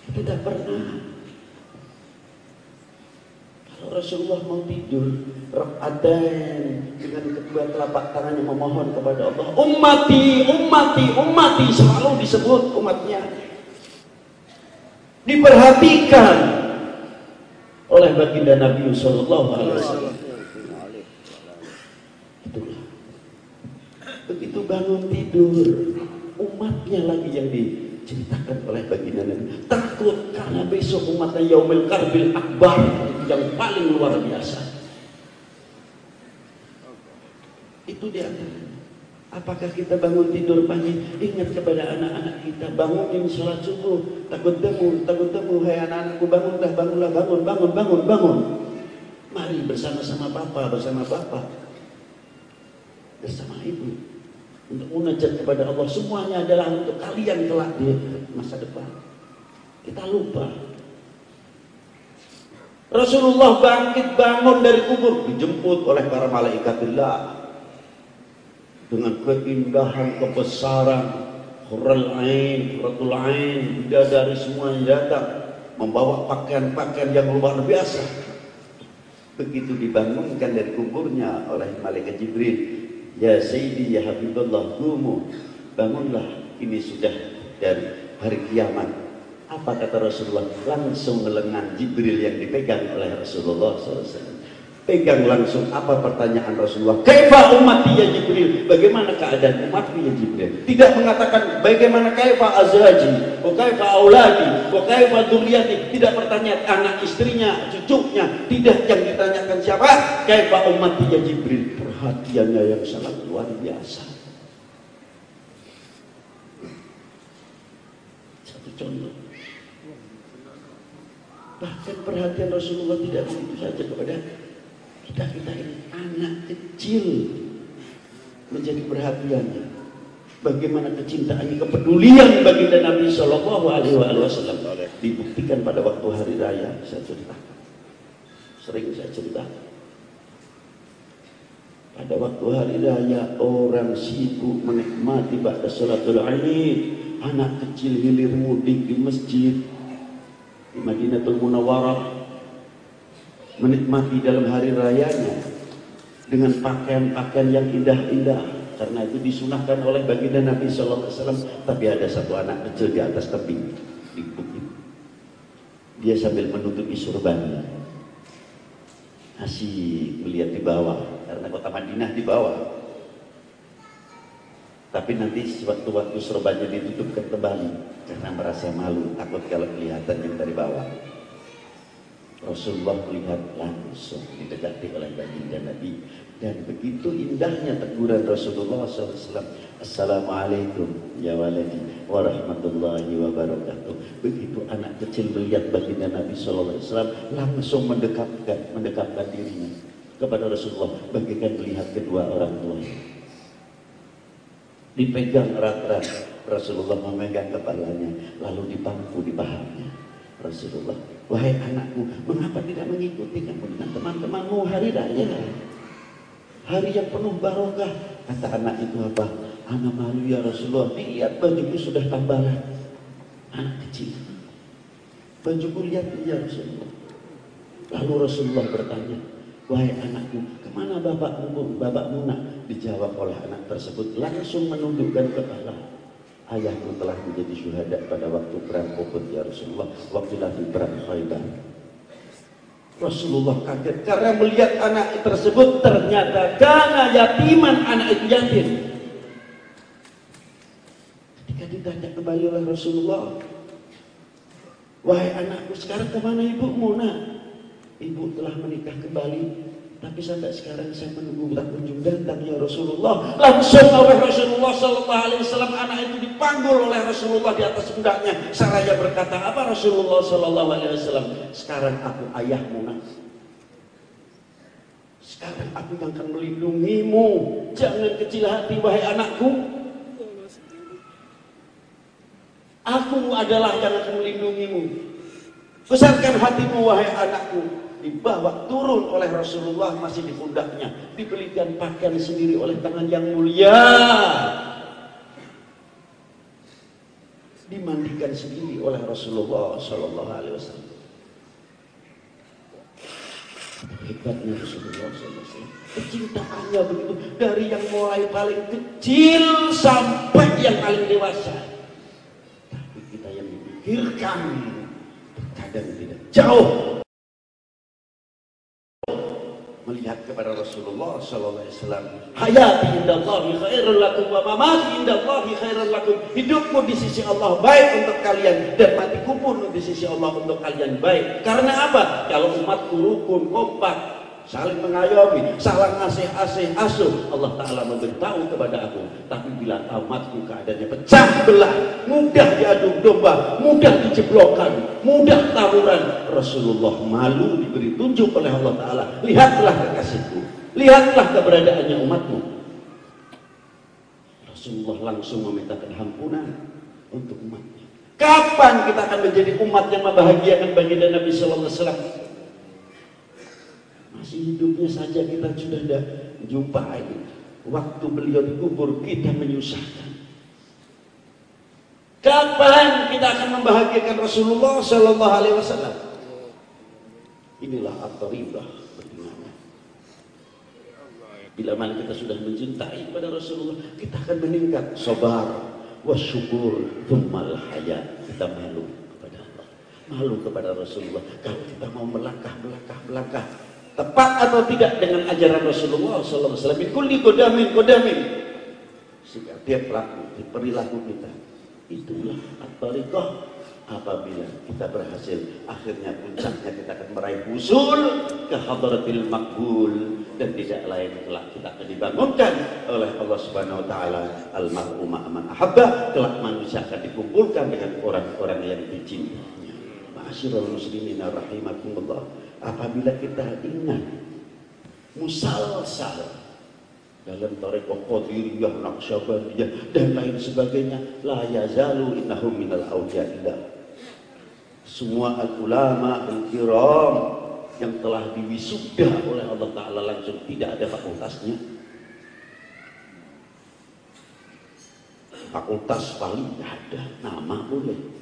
Tidak pernah Rasulullah mau tidur rakatain dengan kedua telapak tangannya memohon kepada Allah. Ummati ummati ummati selalu disebut umatnya. Diperhatikan oleh baginda Nabi Sallallahu Alaihi Wasallam. Begitu bangun tidur, umatnya lagi yang diceritakan oleh baginda Nabi. Takut karena besok umatnya Yaumil Karbil Akbar yang paling luar biasa. Itu dia. Apakah kita bangun tidur pagi ingat kepada anak-anak kita bangunin sholat subuh takut temu takut temu hai anak-anakku bangunlah bangunlah bangun bangun bangun bangun mari bersama-sama papa bersama papa bersama ibu untuk munajat kepada Allah semuanya adalah untuk kalian kelak di masa depan. Kita lupa. Rasulullah bangkit bangun dari kubur dijemput oleh para malaikatullah dengan keindahan kebesaran Hurral Ain, Hurratul Ain, bidadari semuanya datang membawa pakaian-pakaian yang luar biasa. Begitu dibangunkan dari kuburnya oleh malaikat Jibril, Ya Sayyidi ya Habibullah, gumu, bangunlah, ini sudah dari hari kiamat. Apa kata Rasulullah? Langsung lengan Jibril yang dipegang oleh Rasulullah SAW. Pegang langsung apa pertanyaan Rasulullah? Kaifa ummati ya Jibril? Bagaimana keadaan umatku ya Jibril? Tidak mengatakan bagaimana kaifa azhaji, wa kaifa auladi, wa kaifa dzurriyyati. Tidak bertanya anak istrinya, cucunya. Tidak yang ditanyakan siapa? Kaifa ummati ya Jibril? Perhatiannya yang sangat luar biasa. Satu contoh. Bahkan perhatian Rasulullah tidak begitu saja kepada kita kita ini anak kecil menjadi perhatiannya. Bagaimana kecintaannya, kepedulian bagi Nabi Shallallahu Alaihi Wasallam dibuktikan pada waktu hari raya. Saya ceritakan, sering saya ceritakan. Pada waktu hari raya orang sibuk menikmati pada suratul Aid, anak kecil hilir mudik di masjid di Madinatul Munawwarah menikmati dalam hari rayanya dengan pakaian-pakaian yang indah-indah. Karena itu disunahkan oleh baginda Nabi Shallallahu Alaihi Wasallam. Tapi ada satu anak kecil di atas tebing di bukit. Dia sambil menutupi surbannya asyik melihat di bawah karena kota Madinah di bawah. Tapi nanti sewaktu-waktu surbannya ditutupkan kembali karena merasa malu takut kalau kelihatan yang dari bawah Rasulullah melihat langsung didekati oleh baginda Nabi. Dan begitu indahnya teguran Rasulullah SAW Assalamualaikum ya waladi warahmatullahi wabarakatuh. Begitu anak kecil melihat baginda Nabi SAW langsung mendekatkan mendekatkan dirinya kepada Rasulullah. Bagaikan melihat kedua orang tuanya. Dipegang erat-erat Rasulullah memegang kepalanya lalu dipangku di pahamnya Rasulullah Wahai anakku, mengapa tidak mengikuti dengan teman-temanmu hari raya? Hari yang penuh barokah. Kata anak itu apa? Anak malu ya Rasulullah. Lihat bajuku sudah tambalan. Anak kecil. Bajuku lihat ya Rasulullah. Lalu Rasulullah bertanya, Wahai anakku, ke mana bapakmu, bapakmu nak? Dijawab oleh anak tersebut langsung menundukkan kepala ayahku telah menjadi syuhada pada waktu perang Uhud ya Rasulullah. Waktu lagi perang Khaybar. Rasulullah kaget karena melihat anak tersebut ternyata karena yatiman anak itu yatim. Ketika ditanya kembali oleh Rasulullah wahai anakku sekarang ke mana ibumu nak? Ibu telah menikah kembali tapi sampai sekarang saya menunggu kunjung datang ya Rasulullah. Langsung oleh Rasulullah Sallallahu Alaihi Wasallam anak itu dipanggul oleh Rasulullah di atas pundaknya. Saraya berkata apa Rasulullah Sallallahu Alaihi Wasallam? Sekarang aku ayahmu nak. Sekarang aku yang akan melindungimu. Jangan kecil hati wahai anakku. Aku adalah yang akan melindungimu. Besarkan hatimu wahai anakku dibawa turun oleh Rasulullah masih di pundaknya. Dibelikan pakaian sendiri oleh tangan yang mulia. Dimandikan sendiri oleh Rasulullah Shallallahu Alaihi Wasallam. Hebatnya Rasulullah SAW kecintaannya begitu dari yang mulai paling kecil sampai yang paling dewasa. Tapi kita yang dipikirkan terkadang tidak jauh melihat kepada Rasulullah sallallahu alaihi wasallam hayati indallahi khairul lakum wa mamati indallahi khairul lakum. Hidupmu di sisi Allah baik untuk kalian dan matiku pun di sisi Allah untuk kalian baik. Karena apa? Kalau umatku rukun kompak saling mengayomi, saling ngasih-asih asuh. Allah Ta'ala memberitahu kepada aku. Tapi bila amatku keadaannya pecah belah, mudah diadu domba, mudah dijeblokkan, mudah tawuran. Rasulullah malu diberi tunjuk oleh Allah Ta'ala. Lihatlah kekasihku, lihatlah keberadaannya umatmu. Rasulullah langsung memintakan ampunan untuk umatnya. Kapan kita akan menjadi umat yang membahagiakan baginda Nabi Sallallahu Alaihi Wasallam? Hidupnya saja kita sudah tidak jumpai. Waktu beliau dikubur kita menyusahkan. Kapan kita akan membahagiakan Rasulullah Sallallahu Alaihi Wasallam? Inilah at-taribah beriman. Bila mana kita sudah mencintai kepada Rasulullah, kita akan meningkat sabar, wasyukur, thummal hayat. Kita malu kepada Allah, malu kepada Rasulullah. Kalau kita mau melangkah, melangkah, melangkah, tepat atau tidak dengan ajaran Rasulullah Alaihi Wasallam, kulli kodamin, kodamin. Setiap pelaku, perilaku kita, itulah at-tariqah apabila kita berhasil. Akhirnya puncaknya kita akan meraih usul ke hadratil makbul dan tidak lain kelak kita akan dibangunkan oleh Allah Subhanahu wa taala. Al mar'u ma'aman ahabba. Kelak manusia akan dikumpulkan dengan orang-orang yang dicintainya ma'asyiral muslimin rahimakumullah apabila kita ingat musalsal dalam tarekat qadiriyah naqsyabandiyah dan lain sebagainya la yazalu innahum minal awliyaillah semua ulama al-kiram yang telah diwisuda oleh Allah Ta'ala langsung tidak ada fakultasnya. Fakultas paling tidak ada nama boleh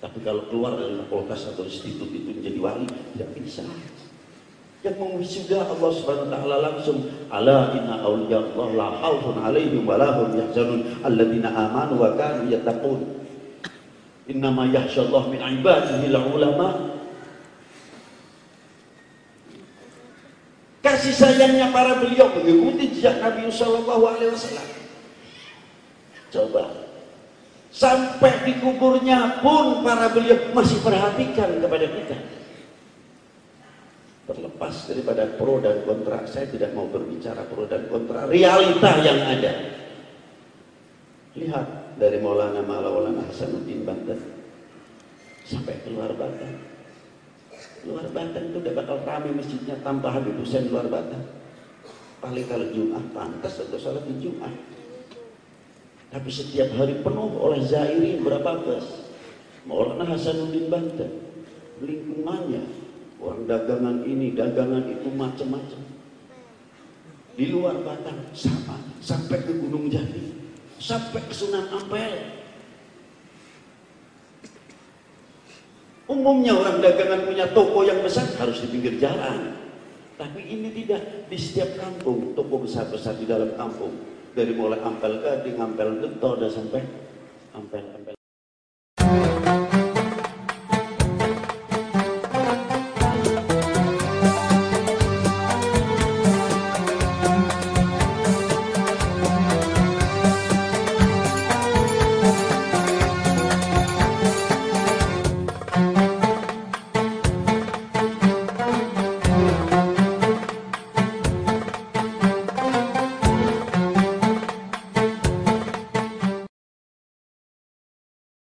tapi kalau keluar dari fakultas atau institut itu menjadi wali tidak bisa yang mewisuda Allah Subhanahu wa taala langsung ala inna awliya Allah la khaufun alaihim wa lahum yahzanun alladziina amanu wa kanu yattaqun Innama yahsyallah min ibadihi ulama. Kasih sayangnya para beliau mengikuti jejak Nabi Sallallahu Alaihi Wasallam. Coba sampai di kuburnya pun para beliau masih perhatikan kepada kita. Terlepas daripada pro dan kontra, saya tidak mau berbicara pro dan kontra. Realita yang ada. Lihat dari Maulana Maulana Hasanuddin Banten sampai keluar Banten. Luar Banten itu udah bakal ramai masjidnya tanpa Habib Hussein luar Banten. Paling kalau Jumat pantas atau salat di Jumat. Tapi setiap hari penuh oleh Zairi berapa bus. Maulana Hasanuddin Banten. Lingkungannya. Orang dagangan ini, dagangan itu macam-macam. Di luar Batang sama. Sampai ke Gunung Jati sampai ke Sunan Ampel. Umumnya orang dagangan punya toko yang besar harus di pinggir jalan. Tapi ini tidak di setiap kampung, toko besar-besar di dalam kampung. Dari mulai Ampel Gading, Ampel Gento, dan sampai Ampel-Ampel.